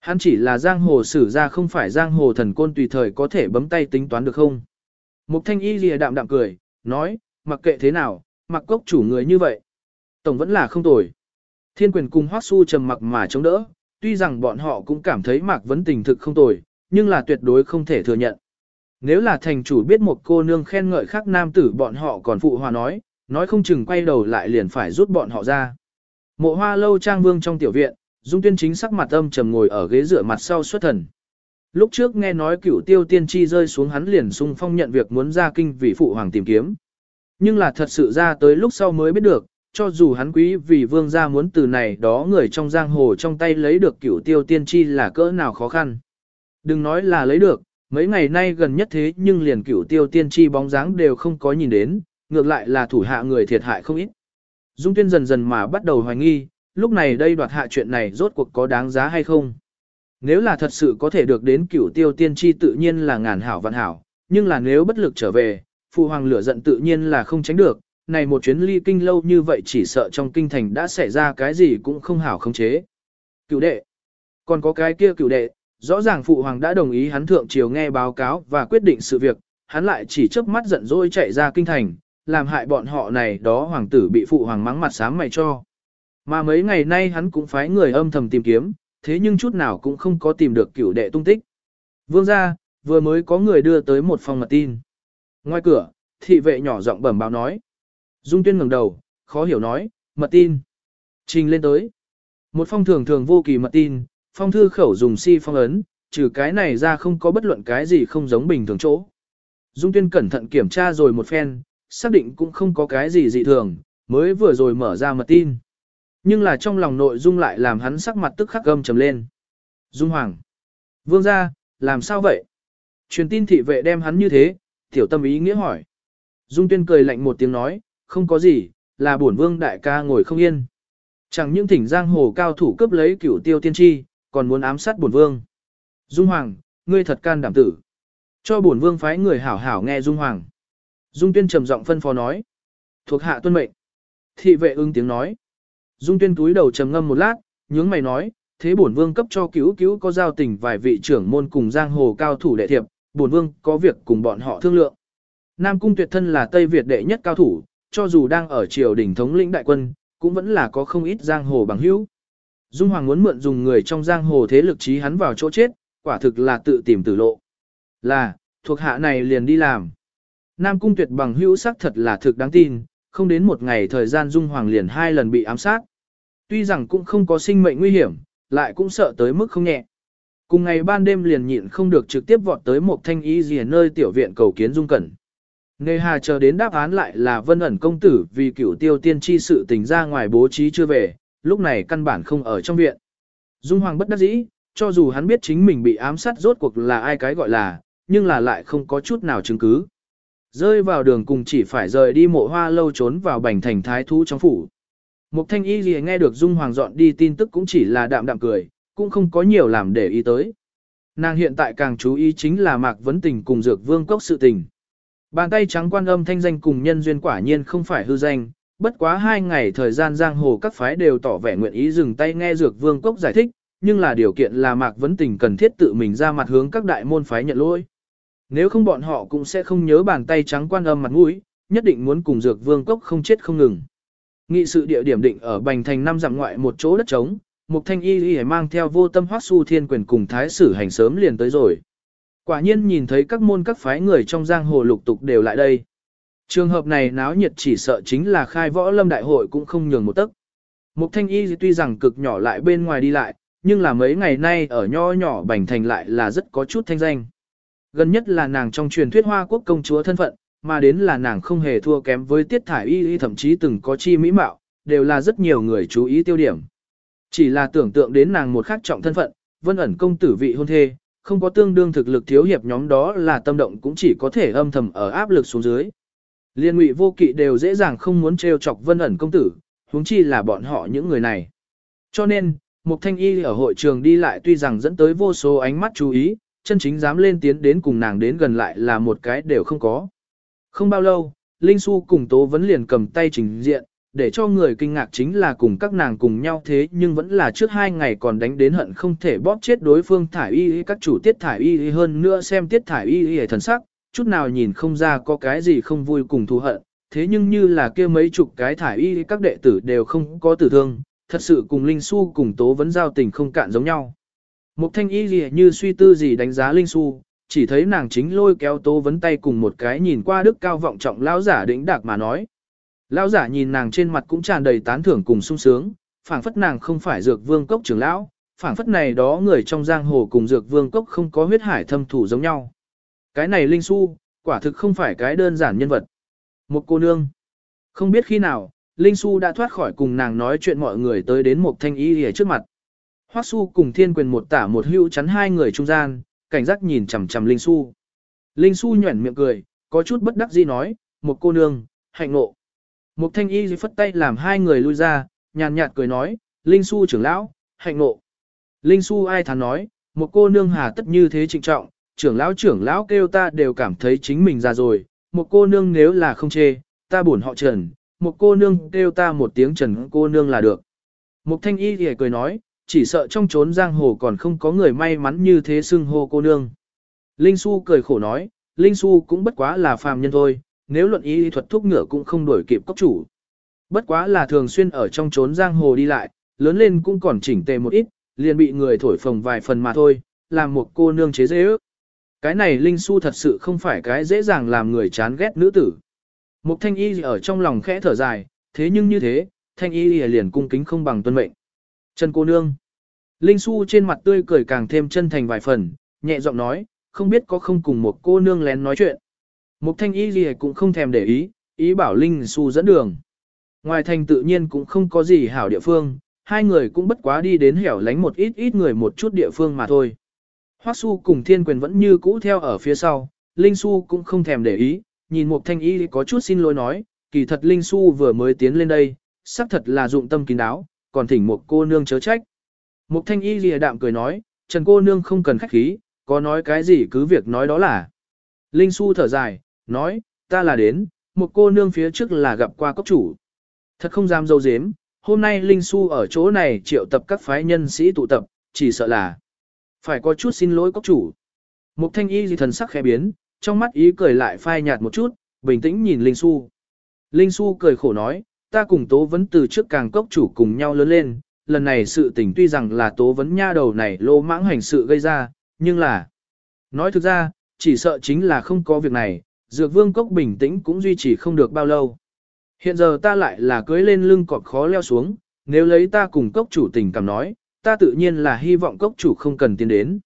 A: Hắn chỉ là giang hồ sử ra không phải giang hồ thần côn tùy thời có thể bấm tay tính toán được không. Mục thanh y lìa đạm đạm cười, nói, mặc kệ thế nào, mặc cốc chủ người như vậy. Tổng vẫn là không tồi. Thiên quyền cùng hoắc su trầm mặc mà chống đỡ, tuy rằng bọn họ cũng cảm thấy mạc vấn tình thực không tồi, nhưng là tuyệt đối không thể thừa nhận. Nếu là thành chủ biết một cô nương khen ngợi khác nam tử bọn họ còn phụ hòa nói, nói không chừng quay đầu lại liền phải rút bọn họ ra. Mộ hoa lâu trang vương trong tiểu viện, Dung Tuyên chính sắc mặt âm trầm ngồi ở ghế dựa mặt sau xuất thần. Lúc trước nghe nói cửu tiêu tiên tri rơi xuống hắn liền sung phong nhận việc muốn ra kinh vì phụ hoàng tìm kiếm. Nhưng là thật sự ra tới lúc sau mới biết được, cho dù hắn quý vì vương gia muốn từ này đó người trong giang hồ trong tay lấy được cửu tiêu tiên tri là cỡ nào khó khăn. Đừng nói là lấy được, mấy ngày nay gần nhất thế nhưng liền cửu tiêu tiên tri bóng dáng đều không có nhìn đến, ngược lại là thủ hạ người thiệt hại không ít. Dung tuyên dần dần mà bắt đầu hoài nghi, lúc này đây đoạt hạ chuyện này rốt cuộc có đáng giá hay không. Nếu là thật sự có thể được đến cửu tiêu tiên tri tự nhiên là ngàn hảo vạn hảo, nhưng là nếu bất lực trở về, phụ hoàng lửa giận tự nhiên là không tránh được, này một chuyến ly kinh lâu như vậy chỉ sợ trong kinh thành đã xảy ra cái gì cũng không hảo khống chế. Cựu đệ, còn có cái kia cựu đệ, rõ ràng phụ hoàng đã đồng ý hắn thượng triều nghe báo cáo và quyết định sự việc, hắn lại chỉ chớp mắt giận dỗi chạy ra kinh thành, làm hại bọn họ này đó hoàng tử bị phụ hoàng mắng mặt sám mày cho. Mà mấy ngày nay hắn cũng phái người âm thầm tìm kiếm, thế nhưng chút nào cũng không có tìm được cựu đệ tung tích. Vương gia, vừa mới có người đưa tới một phòng mật tin. Ngoài cửa, thị vệ nhỏ giọng bẩm báo nói. Dung tuyên ngẩng đầu, khó hiểu nói, mật tin. Trình lên tới. Một phong thường thường vô kỳ mật tin, phong thư khẩu dùng si phong ấn, trừ cái này ra không có bất luận cái gì không giống bình thường chỗ. Dung tuyên cẩn thận kiểm tra rồi một phen, xác định cũng không có cái gì dị thường, mới vừa rồi mở ra mật tin. Nhưng là trong lòng nội dung lại làm hắn sắc mặt tức khắc gâm trầm lên. Dung Hoàng. Vương gia, làm sao vậy? Truyền tin thị vệ đem hắn như thế, tiểu tâm ý nghĩa hỏi. Dung tuyên cười lạnh một tiếng nói, không có gì, là bổn vương đại ca ngồi không yên. Chẳng những thỉnh giang hồ cao thủ cướp lấy cửu tiêu tiên tri, còn muốn ám sát bổn vương. Dung Hoàng, ngươi thật can đảm tử. Cho bổn vương phái người hảo hảo nghe Dung Hoàng. Dung Tuyên trầm giọng phân phó nói. Thuộc hạ tuân mệnh. Thị vệ ưng tiếng nói. Dung Tuyên túi đầu trầm ngâm một lát, nhướng mày nói, thế bổn vương cấp cho cứu cứu có giao tình vài vị trưởng môn cùng giang hồ cao thủ đệ thiệp, bổn vương có việc cùng bọn họ thương lượng. Nam cung tuyệt thân là Tây Việt đệ nhất cao thủ, cho dù đang ở triều đỉnh thống lĩnh đại quân, cũng vẫn là có không ít giang hồ bằng hữu. Dung Hoàng muốn mượn dùng người trong giang hồ thế lực trí hắn vào chỗ chết, quả thực là tự tìm tử lộ. Là, thuộc hạ này liền đi làm. Nam cung tuyệt bằng hữu xác thật là thực đáng tin, không đến một ngày thời gian Dung Hoàng liền hai lần bị ám sát. Tuy rằng cũng không có sinh mệnh nguy hiểm, lại cũng sợ tới mức không nhẹ. Cùng ngày ban đêm liền nhịn không được trực tiếp vọt tới một thanh y gì nơi tiểu viện cầu kiến Dung Cẩn. Nề hà chờ đến đáp án lại là vân ẩn công tử vì cửu tiêu tiên tri sự tình ra ngoài bố trí chưa về, lúc này căn bản không ở trong viện. Dung Hoàng bất đắc dĩ, cho dù hắn biết chính mình bị ám sát rốt cuộc là ai cái gọi là, nhưng là lại không có chút nào chứng cứ. Rơi vào đường cùng chỉ phải rời đi mộ hoa lâu trốn vào bành thành thái thú trong phủ. Mục thanh y gì nghe được Dung Hoàng dọn đi tin tức cũng chỉ là đạm đạm cười, cũng không có nhiều làm để ý tới. Nàng hiện tại càng chú ý chính là Mạc Vấn Tình cùng Dược Vương Cốc sự tình. Bàn tay trắng quan âm thanh danh cùng nhân duyên quả nhiên không phải hư danh, bất quá hai ngày thời gian giang hồ các phái đều tỏ vẻ nguyện ý dừng tay nghe Dược Vương Cốc giải thích, nhưng là điều kiện là Mạc Vấn Tình cần thiết tự mình ra mặt hướng các đại môn phái nhận lỗi. Nếu không bọn họ cũng sẽ không nhớ bàn tay trắng quan âm mặt mũi, nhất định muốn cùng Dược Vương Cốc không chết không ngừng. Nghị sự địa điểm định ở Bành Thành năm dặm ngoại một chỗ đất trống, Mục Thanh Y Y mang theo vô tâm hoắc su thiên quyền cùng thái sử hành sớm liền tới rồi. Quả nhiên nhìn thấy các môn các phái người trong giang hồ lục tục đều lại đây. Trường hợp này náo nhiệt chỉ sợ chính là khai võ lâm đại hội cũng không nhường một tấc. Mục Thanh Y tuy rằng cực nhỏ lại bên ngoài đi lại, nhưng là mấy ngày nay ở nho nhỏ Bành Thành lại là rất có chút thanh danh. Gần nhất là nàng trong truyền thuyết Hoa Quốc công chúa thân phận, mà đến là nàng không hề thua kém với tiết thải y y thậm chí từng có chi mỹ mạo, đều là rất nhiều người chú ý tiêu điểm. Chỉ là tưởng tượng đến nàng một khắc trọng thân phận, vân ẩn công tử vị hôn thê, không có tương đương thực lực thiếu hiệp nhóm đó là tâm động cũng chỉ có thể âm thầm ở áp lực xuống dưới. Liên ngụy vô kỵ đều dễ dàng không muốn trêu chọc vân ẩn công tử, huống chi là bọn họ những người này. Cho nên, một thanh y ở hội trường đi lại tuy rằng dẫn tới vô số ánh mắt chú ý, chân chính dám lên tiến đến cùng nàng đến gần lại là một cái đều không có. Không bao lâu, Linh Xu cùng Tố Vấn liền cầm tay trình diện, để cho người kinh ngạc chính là cùng các nàng cùng nhau thế nhưng vẫn là trước hai ngày còn đánh đến hận không thể bóp chết đối phương thải y các chủ tiết thải y hơn nữa xem tiết thải y y thần sắc, chút nào nhìn không ra có cái gì không vui cùng thù hận, thế nhưng như là kia mấy chục cái thải y các đệ tử đều không có tử thương, thật sự cùng Linh Xu cùng Tố Vấn giao tình không cạn giống nhau. Mục thanh y gì như suy tư gì đánh giá Linh Xu, chỉ thấy nàng chính lôi kéo tố vấn tay cùng một cái nhìn qua đức cao vọng trọng lão giả đỉnh đạc mà nói. Lão giả nhìn nàng trên mặt cũng tràn đầy tán thưởng cùng sung sướng, phảng phất nàng không phải dược vương cốc trưởng lão, phảng phất này đó người trong giang hồ cùng dược vương cốc không có huyết hải thâm thủ giống nhau. Cái này Linh Xu, quả thực không phải cái đơn giản nhân vật. Một cô nương. Không biết khi nào, Linh Xu đã thoát khỏi cùng nàng nói chuyện mọi người tới đến một thanh y ở trước mặt. Hoắc Su cùng Thiên Quyền một tả một hữu chắn hai người trung gian, cảnh giác nhìn chằm chằm Linh Xu. Linh Xu nhuẩn miệng cười, có chút bất đắc dĩ nói, một cô nương, hạnh ngộ. Một thanh y phất tay làm hai người lui ra, nhàn nhạt cười nói, Linh Xu trưởng lão, hạnh ngộ. Linh Xu ai thán nói, một cô nương hà tất như thế trịnh trọng, trưởng lão trưởng lão kêu ta đều cảm thấy chính mình già rồi, một cô nương nếu là không chê, ta buồn họ trần, một cô nương kêu ta một tiếng trần cô nương là được. Một thanh y thì cười nói, chỉ sợ trong chốn giang hồ còn không có người may mắn như thế xưng hô cô nương. Linh Xu cười khổ nói, Linh Xu cũng bất quá là phàm nhân thôi, nếu luận y thuật thuốc ngựa cũng không đổi kịp cốc chủ. Bất quá là thường xuyên ở trong trốn giang hồ đi lại, lớn lên cũng còn chỉnh tề một ít, liền bị người thổi phồng vài phần mà thôi, làm một cô nương chế dễ ước. Cái này Linh Xu thật sự không phải cái dễ dàng làm người chán ghét nữ tử. Mục thanh y ở trong lòng khẽ thở dài, thế nhưng như thế, thanh y liền cung kính không bằng tuân mệnh. Trần cô nương. Linh Xu trên mặt tươi cười càng thêm chân thành vài phần, nhẹ giọng nói, không biết có không cùng một cô nương lén nói chuyện. Mục thanh y gì cũng không thèm để ý, ý bảo Linh Xu dẫn đường. Ngoài thành tự nhiên cũng không có gì hảo địa phương, hai người cũng bất quá đi đến hẻo lánh một ít ít người một chút địa phương mà thôi. Hoắc xu cùng Thiên Quyền vẫn như cũ theo ở phía sau, Linh Xu cũng không thèm để ý, nhìn Mục Thanh Y có chút xin lỗi nói, kỳ thật Linh Xu vừa mới tiến lên đây, xác thật là dụng tâm kín đáo, còn thỉnh một cô nương chớ trách. Mục thanh y lìa đạm cười nói, Trần cô nương không cần khách khí, có nói cái gì cứ việc nói đó là. Linh Xu thở dài, nói, ta là đến, một cô nương phía trước là gặp qua cốc chủ. Thật không dám dâu dếm, hôm nay Linh Xu ở chỗ này triệu tập các phái nhân sĩ tụ tập, chỉ sợ là phải có chút xin lỗi cốc chủ. Mục thanh y gì thần sắc khẽ biến, trong mắt ý cười lại phai nhạt một chút, bình tĩnh nhìn Linh Xu. Linh Xu cười khổ nói, ta cùng tố vấn từ trước càng cốc chủ cùng nhau lớn lên, lần này sự tình tuy rằng là tố vấn nha đầu này lô mãng hành sự gây ra, nhưng là... Nói thực ra, chỉ sợ chính là không có việc này, dược vương cốc bình tĩnh cũng duy trì không được bao lâu. Hiện giờ ta lại là cưới lên lưng cọt khó leo xuống, nếu lấy ta cùng cốc chủ tình cảm nói, ta tự nhiên là hy vọng cốc chủ không cần tiến đến.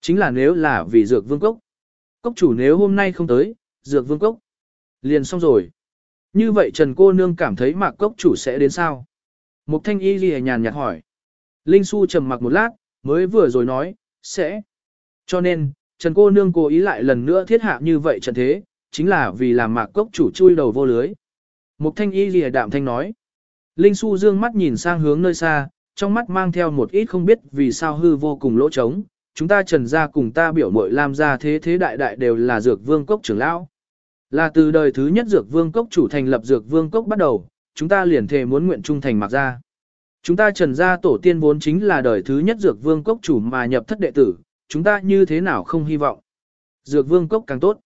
A: Chính là nếu là vì dược vương cốc. Cốc chủ nếu hôm nay không tới, dược vương cốc. Liền xong rồi. Như vậy Trần cô nương cảm thấy mạc cốc chủ sẽ đến sao? Mục thanh y ghi nhàn nhạt hỏi. Linh Xu trầm mặc một lát, mới vừa rồi nói, sẽ. Cho nên, Trần cô nương cố ý lại lần nữa thiết hạ như vậy trận thế, chính là vì làm mạc cốc chủ chui đầu vô lưới. Mục thanh y lìa đạm thanh nói. Linh Su dương mắt nhìn sang hướng nơi xa, trong mắt mang theo một ít không biết vì sao hư vô cùng lỗ trống. Chúng ta trần ra cùng ta biểu mội làm ra thế thế đại đại đều là dược vương cốc trưởng lão. Là từ đời thứ nhất dược vương cốc chủ thành lập dược vương cốc bắt đầu, chúng ta liền thề muốn nguyện trung thành mặc ra. Chúng ta trần gia tổ tiên vốn chính là đời thứ nhất dược vương cốc chủ mà nhập thất đệ tử, chúng ta như thế nào không hy vọng. Dược vương cốc càng tốt.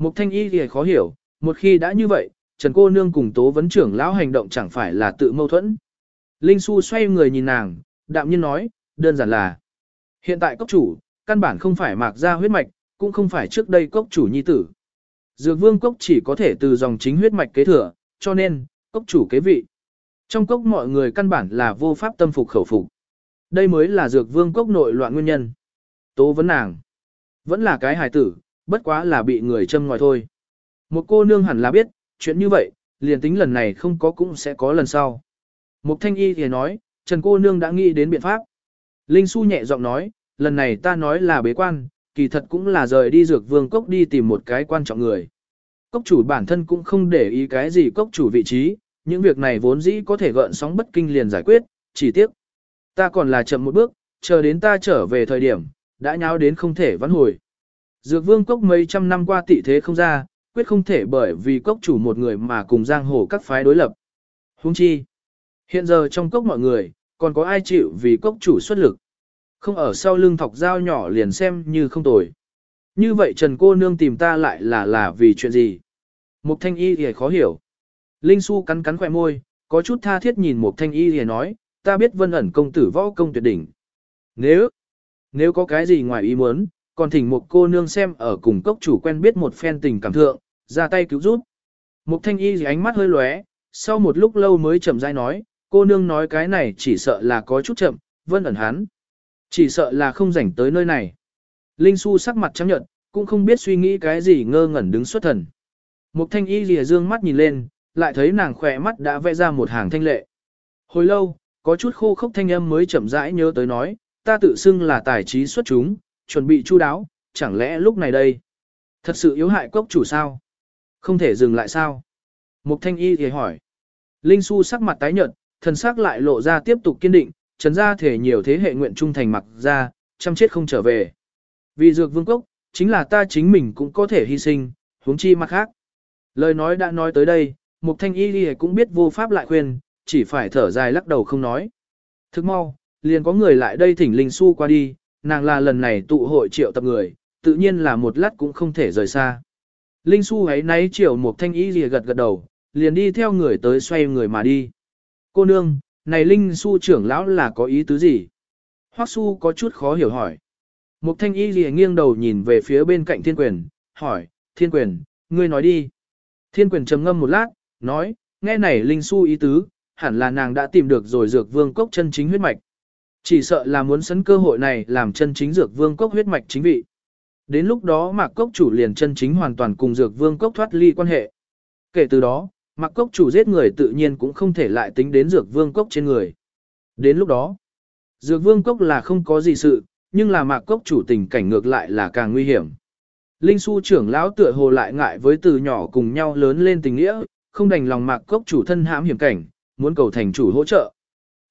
A: Mục thanh y thì khó hiểu, một khi đã như vậy, trần cô nương cùng tố vấn trưởng lão hành động chẳng phải là tự mâu thuẫn. Linh Xu xoay người nhìn nàng, đạm nhiên nói, đơn giản là. Hiện tại cốc chủ, căn bản không phải mạc gia huyết mạch, cũng không phải trước đây cốc chủ nhi tử. Dược vương cốc chỉ có thể từ dòng chính huyết mạch kế thừa, cho nên, cốc chủ kế vị. Trong cốc mọi người căn bản là vô pháp tâm phục khẩu phục. Đây mới là dược vương cốc nội loạn nguyên nhân. Tố vấn nàng. Vẫn là cái hài tử, bất quá là bị người châm ngòi thôi. Một cô nương hẳn là biết, chuyện như vậy, liền tính lần này không có cũng sẽ có lần sau. Mục thanh y thì nói, Trần cô nương đã nghĩ đến biện pháp. Linh Xu nhẹ giọng nói, lần này ta nói là bế quan, kỳ thật cũng là rời đi dược vương cốc đi tìm một cái quan trọng người. Cốc chủ bản thân cũng không để ý cái gì cốc chủ vị trí, những việc này vốn dĩ có thể gợn sóng bất kinh liền giải quyết, chỉ tiếc. Ta còn là chậm một bước, chờ đến ta trở về thời điểm, đã nháo đến không thể vãn hồi. Dược vương cốc mấy trăm năm qua tị thế không ra, quyết không thể bởi vì cốc chủ một người mà cùng giang hồ các phái đối lập. Hung chi. Hiện giờ trong cốc mọi người, còn có ai chịu vì cốc chủ xuất lực. Không ở sau lưng thọc dao nhỏ liền xem như không tồi. Như vậy Trần cô nương tìm ta lại là là vì chuyện gì? Mục thanh y thì khó hiểu. Linh Xu cắn cắn khỏe môi, có chút tha thiết nhìn Mục thanh y thì nói, ta biết vân ẩn công tử võ công tuyệt đỉnh. Nếu, nếu có cái gì ngoài ý muốn, còn thỉnh một cô nương xem ở cùng cốc chủ quen biết một phen tình cảm thượng, ra tay cứu giúp. Mục thanh y gì ánh mắt hơi lóe, sau một lúc lâu mới chậm rãi nói, cô nương nói cái này chỉ sợ là có chút chậm, vân ẩn hắn. Chỉ sợ là không rảnh tới nơi này. Linh Xu sắc mặt trắng nhợt, cũng không biết suy nghĩ cái gì ngơ ngẩn đứng xuất thần. Mục thanh y lìa dương mắt nhìn lên, lại thấy nàng khỏe mắt đã vẽ ra một hàng thanh lệ. Hồi lâu, có chút khô khốc thanh âm mới chậm rãi nhớ tới nói, ta tự xưng là tài trí xuất chúng, chuẩn bị chu đáo, chẳng lẽ lúc này đây. Thật sự yếu hại cốc chủ sao? Không thể dừng lại sao? Mục thanh y thì hỏi. Linh Su sắc mặt tái nhợt, thần sắc lại lộ ra tiếp tục kiên định, trấn ra thể nhiều thế hệ nguyện trung thành mặc ra, chăm chết không trở về. Vì dược vương cốc, chính là ta chính mình cũng có thể hy sinh, huống chi mặt khác. Lời nói đã nói tới đây, Mục Thanh Y thì cũng biết vô pháp lại khuyên, chỉ phải thở dài lắc đầu không nói. Thức mau, liền có người lại đây thỉnh Linh Su qua đi, nàng là lần này tụ hội triệu tập người, tự nhiên là một lát cũng không thể rời xa. Linh Xu ấy náy triệu một Thanh Y gì gật gật đầu, liền đi theo người tới xoay người mà đi. Cô nương, này Linh Xu trưởng lão là có ý tứ gì? Hoắc Xu có chút khó hiểu hỏi. Mục thanh y lìa nghiêng đầu nhìn về phía bên cạnh thiên quyền, hỏi, thiên quyền, ngươi nói đi. Thiên quyền trầm ngâm một lát, nói, nghe này linh su ý tứ, hẳn là nàng đã tìm được rồi dược vương cốc chân chính huyết mạch. Chỉ sợ là muốn sấn cơ hội này làm chân chính dược vương cốc huyết mạch chính vị. Đến lúc đó mạc cốc chủ liền chân chính hoàn toàn cùng dược vương cốc thoát ly quan hệ. Kể từ đó, mạc cốc chủ giết người tự nhiên cũng không thể lại tính đến dược vương cốc trên người. Đến lúc đó, dược vương cốc là không có gì sự, nhưng là mạc cốc chủ tình cảnh ngược lại là càng nguy hiểm. Linh su trưởng lão tựa hồ lại ngại với từ nhỏ cùng nhau lớn lên tình nghĩa, không đành lòng mạc cốc chủ thân hãm hiểm cảnh, muốn cầu thành chủ hỗ trợ.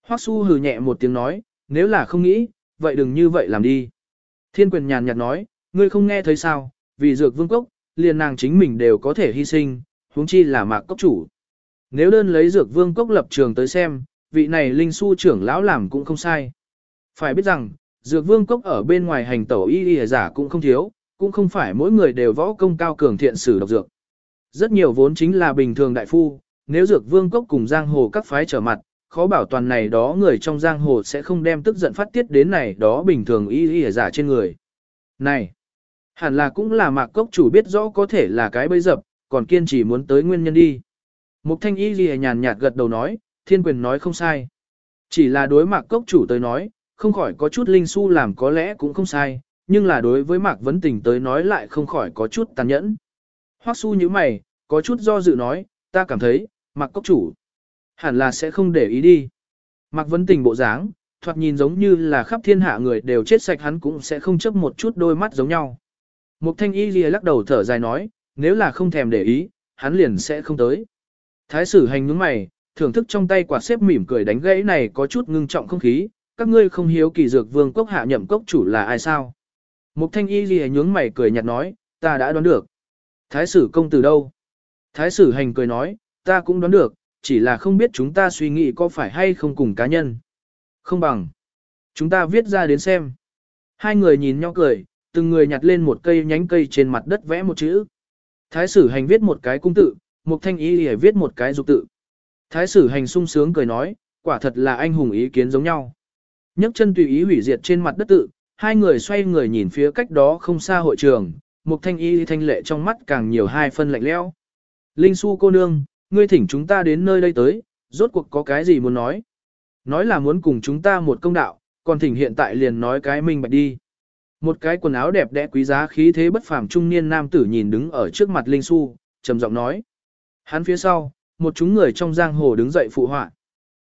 A: Hoắc su hừ nhẹ một tiếng nói, nếu là không nghĩ, vậy đừng như vậy làm đi. Thiên quyền nhàn nhạt nói, ngươi không nghe thấy sao, vì dược vương cốc, liền nàng chính mình đều có thể hy sinh, huống chi là mạc cốc chủ. Nếu đơn lấy dược vương cốc lập trường tới xem, vị này linh su trưởng lão làm cũng không sai. Phải biết rằng, dược vương cốc ở bên ngoài hành tẩu y y giả cũng không thiếu, cũng không phải mỗi người đều võ công cao cường thiện sử độc dược. Rất nhiều vốn chính là bình thường đại phu, nếu dược vương cốc cùng giang hồ các phái trở mặt, khó bảo toàn này đó người trong giang hồ sẽ không đem tức giận phát tiết đến này đó bình thường y y giả trên người. Này, hẳn là cũng là mạc cốc chủ biết rõ có thể là cái bấy dập, còn kiên trì muốn tới nguyên nhân đi. Mục thanh y y nhàn nhạt gật đầu nói, thiên quyền nói không sai. Chỉ là đối mạc cốc chủ tới nói, không khỏi có chút linh su làm có lẽ cũng không sai, nhưng là đối với mạc vấn tình tới nói lại không khỏi có chút tàn nhẫn. Hoắc su như mày, có chút do dự nói, ta cảm thấy, mạc cốc chủ, hẳn là sẽ không để ý đi. Mạc vấn tình bộ dáng, thoạt nhìn giống như là khắp thiên hạ người đều chết sạch hắn cũng sẽ không chấp một chút đôi mắt giống nhau. Mục thanh y lìa lắc đầu thở dài nói, nếu là không thèm để ý, hắn liền sẽ không tới. Thái sử hành nhướng mày, thưởng thức trong tay quả xếp mỉm cười đánh gãy này có chút ngưng trọng không khí, các ngươi không hiếu kỳ dược vương cốc hạ nhậm cốc chủ là ai sao. Mục thanh y lìa nhướng mày cười nhạt nói, ta đã đoán được. Thái sử công từ đâu? Thái sử hành cười nói, ta cũng đoán được, chỉ là không biết chúng ta suy nghĩ có phải hay không cùng cá nhân. Không bằng. Chúng ta viết ra đến xem. Hai người nhìn nhau cười, từng người nhặt lên một cây nhánh cây trên mặt đất vẽ một chữ. Thái sử hành viết một cái cung tự, một thanh y để viết một cái dục tự. Thái sử hành sung sướng cười nói, quả thật là anh hùng ý kiến giống nhau. nhấc chân tùy ý hủy diệt trên mặt đất tự, hai người xoay người nhìn phía cách đó không xa hội trường, một thanh y thanh lệ trong mắt càng nhiều hai phân lạnh lẽo. Linh su cô nương, ngươi thỉnh chúng ta đến nơi đây tới, rốt cuộc có cái gì muốn nói? Nói là muốn cùng chúng ta một công đạo, còn thỉnh hiện tại liền nói cái minh bạch đi. Một cái quần áo đẹp đẽ quý giá khí thế bất phàm trung niên nam tử nhìn đứng ở trước mặt Linh Su, trầm giọng nói. Hắn phía sau, một chúng người trong giang hồ đứng dậy phụ họa.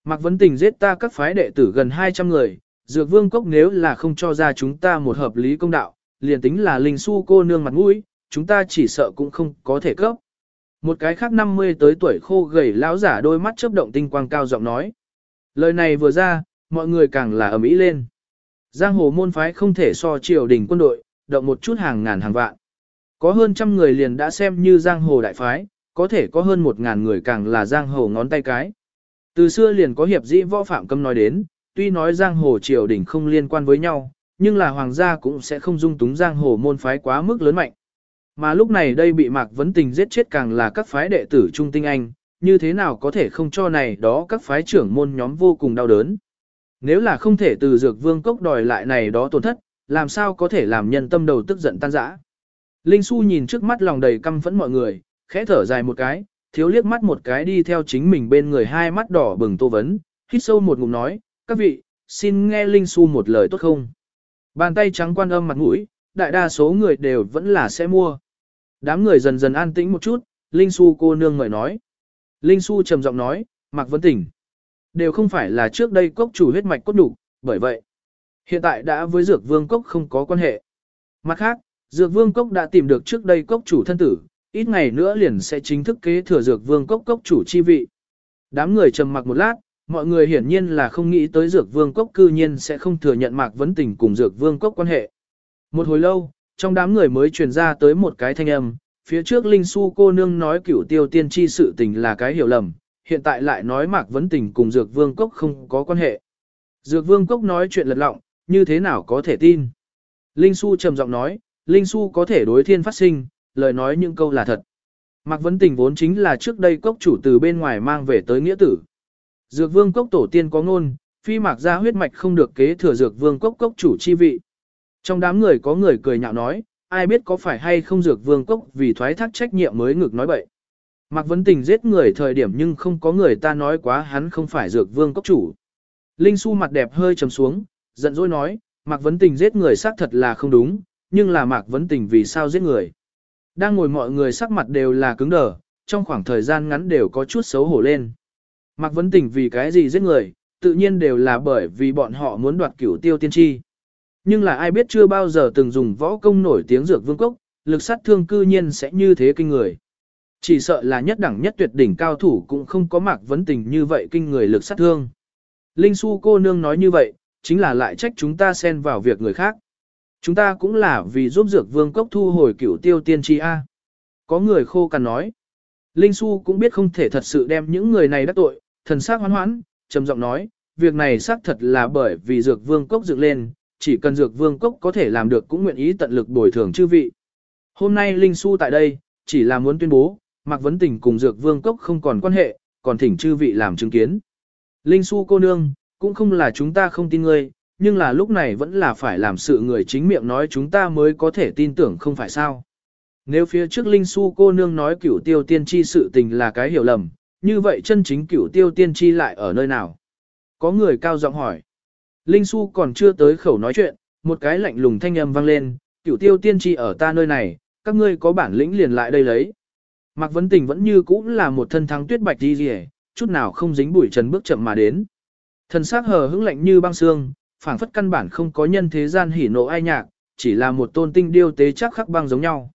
A: Mạc Vấn Tình giết ta các phái đệ tử gần 200 người, Dược Vương Cốc nếu là không cho ra chúng ta một hợp lý công đạo, liền tính là Linh Su cô nương mặt mũi, chúng ta chỉ sợ cũng không có thể cấp. Một cái khác 50 tới tuổi khô gầy lão giả đôi mắt chớp động tinh quang cao giọng nói. Lời này vừa ra, mọi người càng là ầm ĩ lên. Giang hồ môn phái không thể so triều đình quân đội, động một chút hàng ngàn hàng vạn. Có hơn trăm người liền đã xem như giang hồ đại phái, có thể có hơn một ngàn người càng là giang hồ ngón tay cái. Từ xưa liền có hiệp dĩ võ phạm cấm nói đến, tuy nói giang hồ triều đình không liên quan với nhau, nhưng là hoàng gia cũng sẽ không dung túng giang hồ môn phái quá mức lớn mạnh. Mà lúc này đây bị Mạc Vấn Tình giết chết càng là các phái đệ tử trung tinh anh, như thế nào có thể không cho này đó các phái trưởng môn nhóm vô cùng đau đớn. Nếu là không thể từ dược vương cốc đòi lại này đó tổn thất, làm sao có thể làm nhân tâm đầu tức giận tan rã. Linh Xu nhìn trước mắt lòng đầy căm phẫn mọi người, khẽ thở dài một cái, thiếu liếc mắt một cái đi theo chính mình bên người hai mắt đỏ bừng tô vấn, hít sâu một ngụm nói, các vị, xin nghe Linh Xu một lời tốt không? Bàn tay trắng quan âm mặt mũi, đại đa số người đều vẫn là sẽ mua. Đám người dần dần an tĩnh một chút, Linh Xu cô nương ngợi nói. Linh Xu trầm giọng nói, Mạc Vấn Tỉnh. Đều không phải là trước đây cốc chủ huyết mạch cốt đủ, bởi vậy, hiện tại đã với Dược Vương Cốc không có quan hệ. Mặt khác, Dược Vương Cốc đã tìm được trước đây cốc chủ thân tử, ít ngày nữa liền sẽ chính thức kế thừa Dược Vương Cốc cốc chủ chi vị. Đám người trầm mặc một lát, mọi người hiển nhiên là không nghĩ tới Dược Vương Cốc cư nhiên sẽ không thừa nhận Mạc Vấn Tình cùng Dược Vương Cốc quan hệ. Một hồi lâu, trong đám người mới truyền ra tới một cái thanh âm, phía trước Linh Su cô nương nói cửu tiêu tiên tri sự tình là cái hiểu lầm, hiện tại lại nói Mạc Vấn Tình cùng Dược Vương Cốc không có quan hệ. Dược Vương Cốc nói chuyện lật lọng, như thế nào có thể tin? Linh Su trầm giọng nói, Linh Su có thể đối thiên phát sinh, lời nói những câu là thật. Mạc Vấn Tình vốn chính là trước đây cốc chủ từ bên ngoài mang về tới nghĩa tử. Dược Vương Cốc tổ tiên có ngôn, phi mạc ra huyết mạch không được kế thừa Dược Vương Cốc cốc chủ chi vị. Trong đám người có người cười nhạo nói, ai biết có phải hay không Dược Vương Cốc vì thoái thác trách nhiệm mới ngực nói bậy. Mạc Vấn Tình giết người thời điểm nhưng không có người ta nói quá hắn không phải dược vương cốc chủ. Linh Xu mặt đẹp hơi trầm xuống, giận dỗi nói, Mạc Vấn Tình giết người xác thật là không đúng, nhưng là Mạc Vấn Tình vì sao giết người. Đang ngồi mọi người sắc mặt đều là cứng đờ, trong khoảng thời gian ngắn đều có chút xấu hổ lên. Mạc Vấn Tình vì cái gì giết người, tự nhiên đều là bởi vì bọn họ muốn đoạt cửu tiêu tiên tri. Nhưng là ai biết chưa bao giờ từng dùng võ công nổi tiếng dược vương cốc, lực sát thương cư nhiên sẽ như thế kinh người. Chỉ sợ là nhất đẳng nhất tuyệt đỉnh cao thủ cũng không có mạc vấn tình như vậy kinh người lực sát thương. Linh Su cô nương nói như vậy, chính là lại trách chúng ta xen vào việc người khác. Chúng ta cũng là vì giúp dược vương cốc thu hồi cửu tiêu tiên tri A. Có người khô cằn nói. Linh Xu cũng biết không thể thật sự đem những người này đắc tội, thần sắc hoán hoãn, trầm giọng nói, việc này xác thật là bởi vì dược vương cốc dựng lên, chỉ cần dược vương cốc có thể làm được cũng nguyện ý tận lực bồi thường chư vị. Hôm nay Linh Xu tại đây, chỉ là muốn tuyên bố, Mạc Vấn Tình cùng dược vương cốc không còn quan hệ, còn thỉnh chư vị làm chứng kiến. Linh Xu cô nương, cũng không là chúng ta không tin ngươi, nhưng là lúc này vẫn là phải làm sự người chính miệng nói chúng ta mới có thể tin tưởng không phải sao. Nếu phía trước Linh Xu cô nương nói cửu tiêu tiên tri sự tình là cái hiểu lầm, như vậy chân chính cửu tiêu tiên tri lại ở nơi nào? Có người cao giọng hỏi. Linh Xu còn chưa tới khẩu nói chuyện, một cái lạnh lùng thanh âm vang lên, cửu tiêu tiên tri ở ta nơi này, các ngươi có bản lĩnh liền lại đây lấy. Mạc Vấn Tình vẫn như cũ là một thân thắng tuyết bạch đi rỉ, chút nào không dính bụi trần bước chậm mà đến. Thần sắc hờ hững lạnh như băng xương, phảng phất căn bản không có nhân thế gian hỉ nộ ai nhạc, chỉ là một tôn tinh điêu tế chắc khắc băng giống nhau.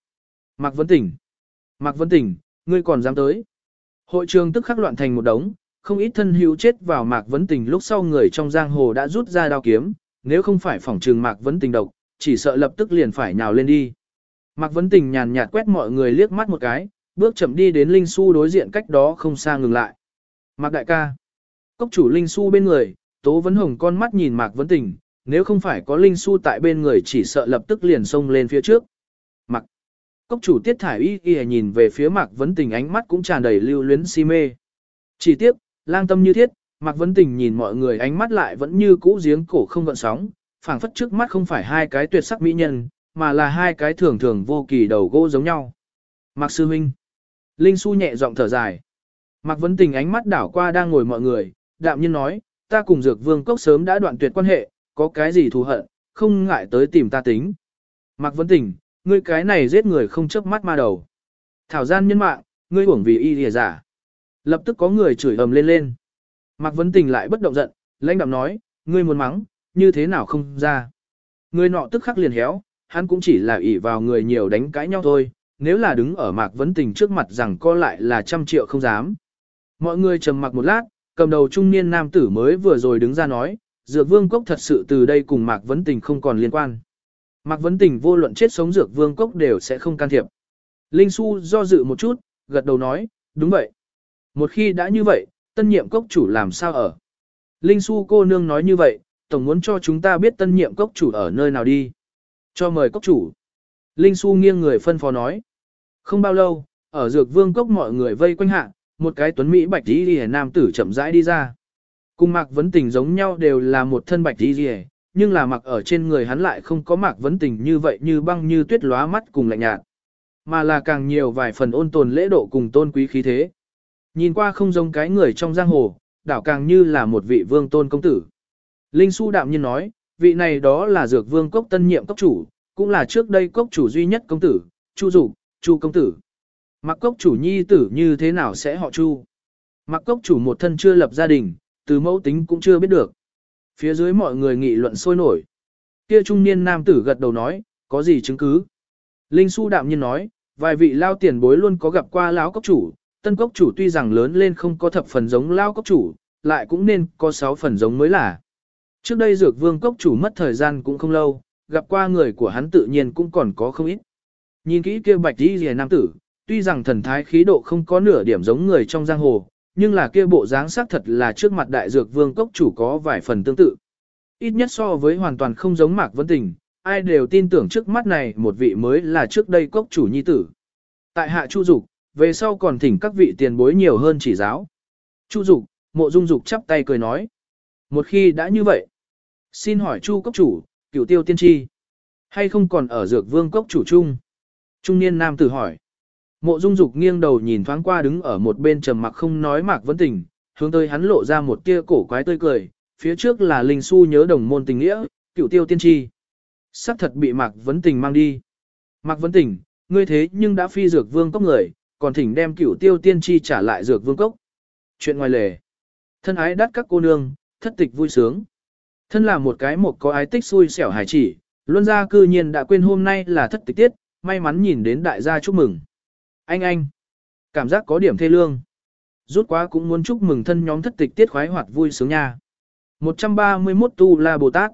A: Mạc Vấn Tình, Mạc Vấn Tình, ngươi còn dám tới. Hội trường tức khắc loạn thành một đống, không ít thân hữu chết vào Mạc Vấn Tình lúc sau người trong giang hồ đã rút ra đao kiếm, nếu không phải phỏng trường Mạc Vấn Tình độc, chỉ sợ lập tức liền phải nhào lên đi. Mạc Vấn Tình nhàn nhạt quét mọi người liếc mắt một cái, bước chậm đi đến Linh Su đối diện cách đó không xa ngừng lại. Mạc đại ca. Cốc chủ Linh Su bên người, Tố Vấn Hồng con mắt nhìn Mạc Vấn Tình, nếu không phải có Linh Su tại bên người chỉ sợ lập tức liền xông lên phía trước. Mạc. Cốc chủ tiết thải y y nhìn về phía Mạc Vấn Tình ánh mắt cũng tràn đầy lưu luyến si mê. Chỉ tiếp, lang tâm như thiết, Mạc Vấn Tình nhìn mọi người ánh mắt lại vẫn như cũ giếng cổ không gợn sóng, phảng phất trước mắt không phải hai cái tuyệt sắc mỹ nhân, mà là hai cái thường thường vô kỳ đầu gỗ giống nhau. Mạc Sư Minh. Linh Su nhẹ giọng thở dài. Mạc Vấn Tình ánh mắt đảo qua đang ngồi mọi người, đạm nhiên nói, ta cùng Dược Vương Cốc sớm đã đoạn tuyệt quan hệ, có cái gì thù hận, không ngại tới tìm ta tính. Mạc Vấn Tình, ngươi cái này giết người không chớp mắt ma đầu. Thảo gian nhân mạng, ngươi uổng vì y lìa giả. Lập tức có người chửi ầm lên lên. Mạc Vấn Tình lại bất động giận, lãnh đạm nói, ngươi muốn mắng, như thế nào không ra. Người nọ tức khắc liền héo, hắn cũng chỉ là ỷ vào người nhiều đánh cãi nhau thôi, nếu là đứng ở Mạc Vấn Tình trước mặt rằng co lại là trăm triệu không dám. Mọi người trầm mặc một lát, cầm đầu trung niên nam tử mới vừa rồi đứng ra nói, Dược Vương Cốc thật sự từ đây cùng Mạc Vấn Tình không còn liên quan. Mạc Vấn Tình vô luận chết sống Dược Vương Cốc đều sẽ không can thiệp. Linh Xu do dự một chút, gật đầu nói, đúng vậy. Một khi đã như vậy, tân nhiệm cốc chủ làm sao ở? Linh Xu cô nương nói như vậy, tổng muốn cho chúng ta biết tân nhiệm cốc chủ ở nơi nào đi. Cho mời cốc chủ. Linh Xu nghiêng người phân phó nói. Không bao lâu, ở dược vương cốc mọi người vây quanh hạ, một cái tuấn Mỹ bạch đi rìa nam tử chậm rãi đi ra. Cùng mạc vấn tình giống nhau đều là một thân bạch đi rìa, nhưng là mặc ở trên người hắn lại không có mạc vấn tình như vậy như băng như tuyết lóa mắt cùng lạnh nhạt. Mà là càng nhiều vài phần ôn tồn lễ độ cùng tôn quý khí thế. Nhìn qua không giống cái người trong giang hồ, đảo càng như là một vị vương tôn công tử. Linh Su đạm nhiên nói, vị này đó là dược vương cốc tân nhiệm cốc chủ, cũng là trước đây cốc chủ duy nhất công tử, Chu Dục, Chu công tử. Mặc cốc chủ nhi tử như thế nào sẽ họ Chu? Mặc cốc chủ một thân chưa lập gia đình, từ mẫu tính cũng chưa biết được. Phía dưới mọi người nghị luận sôi nổi. Kia trung niên nam tử gật đầu nói, có gì chứng cứ? Linh Su đạm nhiên nói, vài vị lao tiền bối luôn có gặp qua lão cốc chủ, tân cốc chủ tuy rằng lớn lên không có thập phần giống lao cốc chủ, lại cũng nên có sáu phần giống mới là. Trước đây dược vương cốc chủ mất thời gian cũng không lâu, gặp qua người của hắn tự nhiên cũng còn có không ít. Nhìn kỹ kia bạch đi rìa nam tử, tuy rằng thần thái khí độ không có nửa điểm giống người trong giang hồ, nhưng là kia bộ dáng sắc thật là trước mặt đại dược vương cốc chủ có vài phần tương tự. Ít nhất so với hoàn toàn không giống mạc vấn tình, ai đều tin tưởng trước mắt này một vị mới là trước đây cốc chủ nhi tử. Tại hạ chu dục, về sau còn thỉnh các vị tiền bối nhiều hơn chỉ giáo. Chu dục, mộ dung dục chắp tay cười nói. Một khi đã như vậy, xin hỏi chu cốc chủ, cửu tiêu tiên tri, hay không còn ở dược vương cốc chủ Trung? Trung niên nam tử hỏi. Mộ Dung Dục nghiêng đầu nhìn thoáng qua đứng ở một bên trầm mặc không nói Mạc Vấn Tình, hướng tới hắn lộ ra một tia cổ quái tươi cười, phía trước là Linh Su nhớ đồng môn tình nghĩa, cựu tiêu tiên tri. Sắc thật bị Mạc Vấn Tình mang đi. Mạc Vấn Tình, ngươi thế nhưng đã phi dược vương cốc người, còn thỉnh đem cựu tiêu tiên tri trả lại dược vương cốc. Chuyện ngoài lề. Thân ái đắt các cô nương, thất tịch vui sướng. Thân là một cái một có ái tích xui xẻo hải chỉ, luân gia cư nhiên đã quên hôm nay là thất tịch tiết, may mắn nhìn đến đại gia chúc mừng. Anh anh, cảm giác có điểm thê lương. Rút quá cũng muốn chúc mừng thân nhóm thất tịch tiết khoái hoạt vui sướng nha. 131 Tu La Bồ Tát.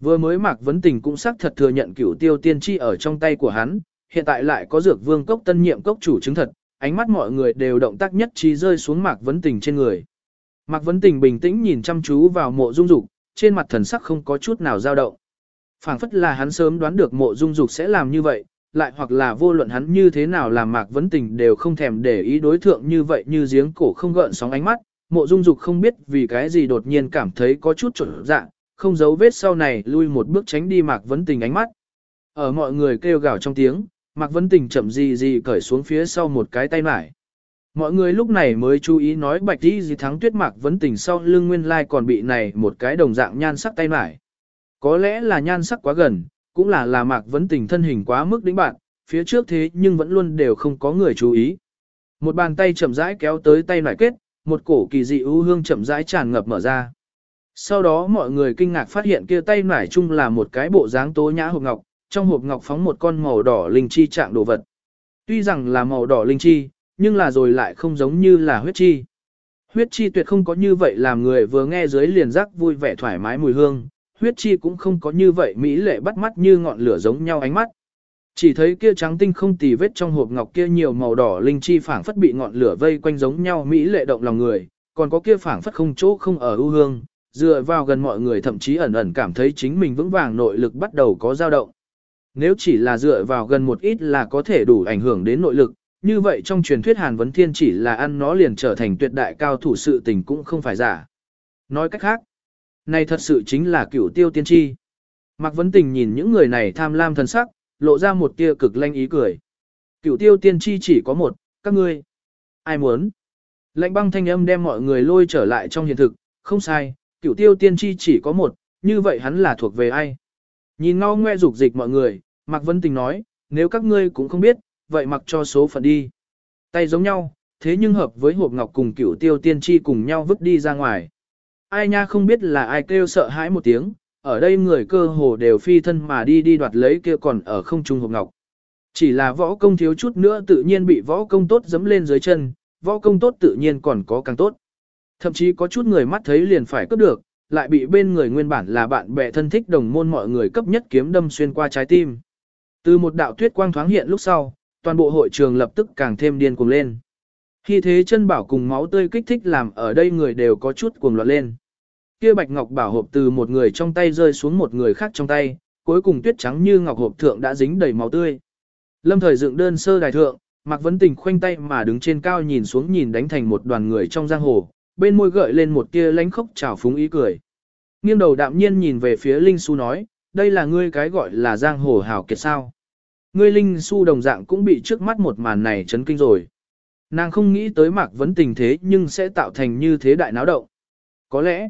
A: Vừa mới Mạc Vấn Tình cũng xác thật thừa nhận cửu tiêu tiên tri ở trong tay của hắn, hiện tại lại có dược vương cốc tân nhiệm cốc chủ chứng thật, ánh mắt mọi người đều động tác nhất trí rơi xuống Mạc Vấn Tình trên người. Mạc Vấn Tình bình tĩnh nhìn chăm chú vào mộ dung dục, trên mặt thần sắc không có chút nào dao động. phảng phất là hắn sớm đoán được mộ dung dục sẽ làm như vậy, lại hoặc là vô luận hắn như thế nào làm Mạc Vấn Tình đều không thèm để ý đối thượng như vậy như giếng cổ không gợn sóng ánh mắt, mộ dung dục không biết vì cái gì đột nhiên cảm thấy có chút chột dạng, không giấu vết sau này lui một bước tránh đi Mạc Vấn Tình ánh mắt. Ở mọi người kêu gào trong tiếng, Mạc Vấn Tình chậm gì gì cởi xuống phía sau một cái tay mải. Mọi người lúc này mới chú ý nói bạch đi gì thắng tuyết Mạc Vấn Tình sau lưng nguyên lai còn bị này một cái đồng dạng nhan sắc tay mải. Có lẽ là nhan sắc quá gần, cũng là là Mạc Vấn Tình thân hình quá mức đỉnh bạn, phía trước thế nhưng vẫn luôn đều không có người chú ý. Một bàn tay chậm rãi kéo tới tay nải kết, một cổ kỳ dị ưu hương chậm rãi tràn ngập mở ra. Sau đó mọi người kinh ngạc phát hiện kia tay nải chung là một cái bộ dáng tố nhã hộp ngọc, trong hộp ngọc phóng một con màu đỏ linh chi trạng đồ vật. Tuy rằng là màu đỏ linh chi, nhưng là rồi lại không giống như là huyết chi. Huyết chi tuyệt không có như vậy làm người vừa nghe dưới liền rắc vui vẻ thoải mái mùi hương, huyết chi cũng không có như vậy mỹ lệ bắt mắt như ngọn lửa giống nhau ánh mắt. Chỉ thấy kia trắng tinh không tì vết trong hộp ngọc kia nhiều màu đỏ linh chi phảng phất bị ngọn lửa vây quanh giống nhau mỹ lệ động lòng người, còn có kia phảng phất không chỗ không ở ưu hương, dựa vào gần mọi người thậm chí ẩn ẩn cảm thấy chính mình vững vàng nội lực bắt đầu có dao động. Nếu chỉ là dựa vào gần một ít là có thể đủ ảnh hưởng đến nội lực, như vậy trong truyền thuyết Hàn Vấn Thiên chỉ là ăn nó liền trở thành tuyệt đại cao thủ sự tình cũng không phải giả. Nói cách khác, này thật sự chính là cửu tiêu tiên tri. Mạc Vấn Tình nhìn những người này tham lam thần sắc, lộ ra một tia cực lanh ý cười. Cửu tiêu tiên tri chỉ có một, các ngươi. Ai muốn? Lệnh băng thanh âm đem mọi người lôi trở lại trong hiện thực, không sai, cửu tiêu tiên tri chỉ có một, như vậy hắn là thuộc về ai? Nhìn ngao ngoe dục dịch mọi người, Mạc Vân Tình nói, nếu các ngươi cũng không biết, vậy mặc cho số phận đi. Tay giống nhau, thế nhưng hợp với hộp ngọc cùng cửu tiêu tiên tri cùng nhau vứt đi ra ngoài. Ai nha không biết là ai kêu sợ hãi một tiếng, ở đây người cơ hồ đều phi thân mà đi đi đoạt lấy kia còn ở không trung hộp ngọc. Chỉ là võ công thiếu chút nữa tự nhiên bị võ công tốt dấm lên dưới chân, võ công tốt tự nhiên còn có càng tốt. Thậm chí có chút người mắt thấy liền phải cướp được, lại bị bên người nguyên bản là bạn bè thân thích đồng môn mọi người cấp nhất kiếm đâm xuyên qua trái tim. Từ một đạo tuyết quang thoáng hiện lúc sau, toàn bộ hội trường lập tức càng thêm điên cuồng lên. Khi thế chân bảo cùng máu tươi kích thích làm ở đây người đều có chút cuồng loạn lên. Kia bạch ngọc bảo hộp từ một người trong tay rơi xuống một người khác trong tay, cuối cùng tuyết trắng như ngọc hộp thượng đã dính đầy máu tươi. Lâm thời dựng đơn sơ đài thượng, Mạc Vấn Tình khoanh tay mà đứng trên cao nhìn xuống nhìn đánh thành một đoàn người trong giang hồ, bên môi gợi lên một tia lánh khốc trào phúng ý cười. Nghiêng đầu đạm nhiên nhìn về phía Linh Xu nói, đây là ngươi cái gọi là giang hồ hào kiệt sao. Ngươi Linh Su đồng dạng cũng bị trước mắt một màn này chấn kinh rồi. Nàng không nghĩ tới Mạc Vấn Tình thế nhưng sẽ tạo thành như thế đại náo động. Có lẽ,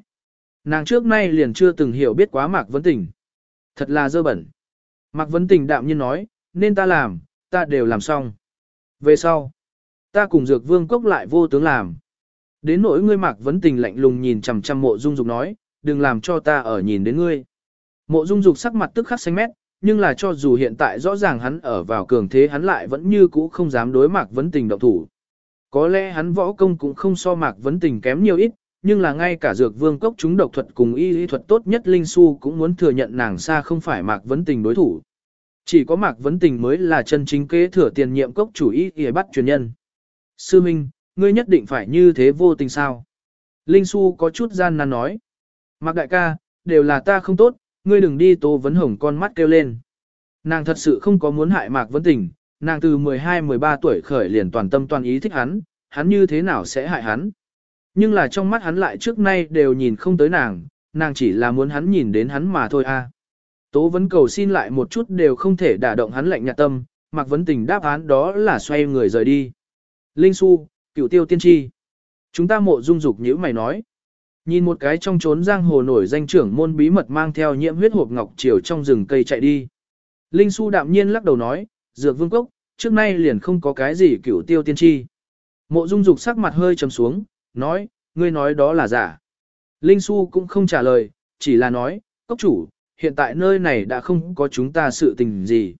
A: nàng trước nay liền chưa từng hiểu biết quá Mạc Vấn Tình. Thật là dơ bẩn. Mạc Vấn Tình đạm nhiên nói, nên ta làm, ta đều làm xong. Về sau, ta cùng Dược Vương Cốc lại vô tướng làm. Đến nỗi ngươi Mạc Vấn Tình lạnh lùng nhìn chằm chằm mộ dung dục nói, đừng làm cho ta ở nhìn đến ngươi. Mộ dung dục sắc mặt tức khắc xanh mét, nhưng là cho dù hiện tại rõ ràng hắn ở vào cường thế hắn lại vẫn như cũ không dám đối Mạc Vấn Tình động thủ. Có lẽ hắn võ công cũng không so Mạc Vấn Tình kém nhiều ít, nhưng là ngay cả dược vương cốc chúng độc thuật cùng y lý thuật tốt nhất Linh Su cũng muốn thừa nhận nàng xa không phải Mạc Vấn Tình đối thủ. Chỉ có Mạc Vấn Tình mới là chân chính kế thừa tiền nhiệm cốc chủ y y bắt truyền nhân. Sư Minh, ngươi nhất định phải như thế vô tình sao? Linh Su có chút gian nan nói. Mạc đại ca, đều là ta không tốt, ngươi đừng đi Tô vấn hồng con mắt kêu lên. Nàng thật sự không có muốn hại Mạc Vấn Tình, nàng từ 12-13 tuổi khởi liền toàn tâm toàn ý thích hắn, hắn như thế nào sẽ hại hắn. Nhưng là trong mắt hắn lại trước nay đều nhìn không tới nàng, nàng chỉ là muốn hắn nhìn đến hắn mà thôi a. Tố vấn cầu xin lại một chút đều không thể đả động hắn lạnh nhạt tâm, Mạc Vấn Tình đáp án đó là xoay người rời đi. Linh Xu, cựu tiêu tiên tri. Chúng ta mộ dung dục như mày nói. Nhìn một cái trong trốn giang hồ nổi danh trưởng môn bí mật mang theo nhiễm huyết hộp ngọc chiều trong rừng cây chạy đi. Linh Su đạm nhiên lắc đầu nói, dược vương cốc, trước nay liền không có cái gì cửu tiêu tiên tri. Mộ dung dục sắc mặt hơi trầm xuống, nói, ngươi nói đó là giả. Linh Su cũng không trả lời, chỉ là nói, cốc chủ, hiện tại nơi này đã không có chúng ta sự tình gì.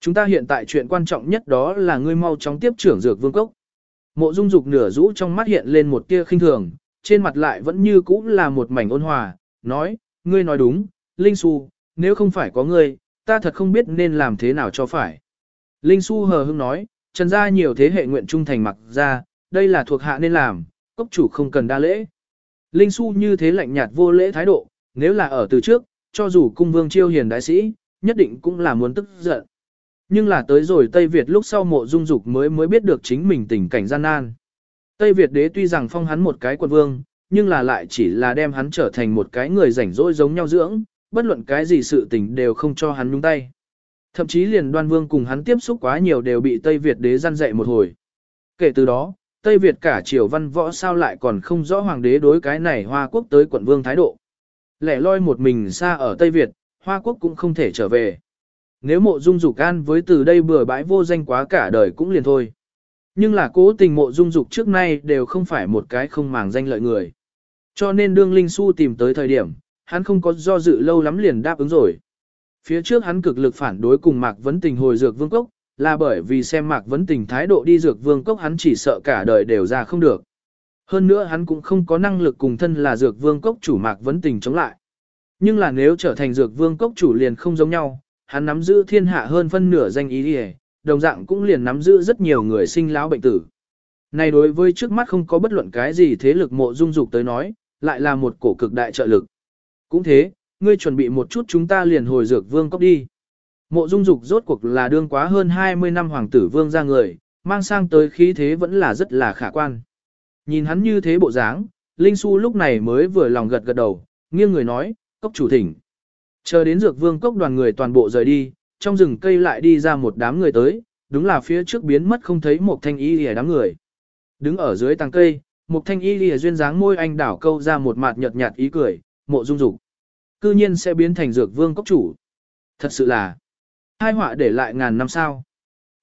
A: Chúng ta hiện tại chuyện quan trọng nhất đó là ngươi mau chóng tiếp trưởng dược vương cốc. Mộ dung dục nửa rũ trong mắt hiện lên một tia khinh thường, trên mặt lại vẫn như cũ là một mảnh ôn hòa, nói, ngươi nói đúng, Linh Xu, nếu không phải có ngươi, ta thật không biết nên làm thế nào cho phải. Linh Xu hờ hững nói, trần gia nhiều thế hệ nguyện trung thành mặc ra, đây là thuộc hạ nên làm, cốc chủ không cần đa lễ. Linh Xu như thế lạnh nhạt vô lễ thái độ, nếu là ở từ trước, cho dù cung vương chiêu hiền đại sĩ, nhất định cũng là muốn tức giận. Nhưng là tới rồi Tây Việt lúc sau mộ dung dục mới mới biết được chính mình tình cảnh gian nan. Tây Việt đế tuy rằng phong hắn một cái quận vương, nhưng là lại chỉ là đem hắn trở thành một cái người rảnh rỗi giống nhau dưỡng, bất luận cái gì sự tình đều không cho hắn nhúng tay. Thậm chí liền đoan vương cùng hắn tiếp xúc quá nhiều đều bị Tây Việt đế gian dạy một hồi. Kể từ đó, Tây Việt cả triều văn võ sao lại còn không rõ hoàng đế đối cái này Hoa Quốc tới quận vương thái độ. Lẻ loi một mình xa ở Tây Việt, Hoa Quốc cũng không thể trở về. Nếu mộ dung dục can với từ đây bừa bãi vô danh quá cả đời cũng liền thôi. Nhưng là cố tình mộ dung dục trước nay đều không phải một cái không màng danh lợi người. Cho nên đương Linh Xu tìm tới thời điểm, hắn không có do dự lâu lắm liền đáp ứng rồi. Phía trước hắn cực lực phản đối cùng Mạc Vấn Tình hồi dược vương cốc, là bởi vì xem Mạc Vấn Tình thái độ đi dược vương cốc hắn chỉ sợ cả đời đều ra không được. Hơn nữa hắn cũng không có năng lực cùng thân là dược vương cốc chủ Mạc Vấn Tình chống lại. Nhưng là nếu trở thành dược vương cốc chủ liền không giống nhau, hắn nắm giữ thiên hạ hơn phân nửa danh ý đi đồng dạng cũng liền nắm giữ rất nhiều người sinh lão bệnh tử. Này đối với trước mắt không có bất luận cái gì thế lực mộ dung dục tới nói, lại là một cổ cực đại trợ lực. Cũng thế, ngươi chuẩn bị một chút chúng ta liền hồi dược vương cốc đi. Mộ dung dục rốt cuộc là đương quá hơn 20 năm hoàng tử vương ra người, mang sang tới khí thế vẫn là rất là khả quan. Nhìn hắn như thế bộ dáng, Linh Xu lúc này mới vừa lòng gật gật đầu, nghiêng người nói, cốc chủ thỉnh. Chờ đến dược vương cốc đoàn người toàn bộ rời đi, trong rừng cây lại đi ra một đám người tới, đúng là phía trước biến mất không thấy một thanh y lìa đám người. Đứng ở dưới tàng cây, một thanh y lìa duyên dáng môi anh đảo câu ra một mặt nhợt nhạt ý cười, mộ dung dục Cư nhiên sẽ biến thành dược vương cốc chủ. Thật sự là, hai họa để lại ngàn năm sao.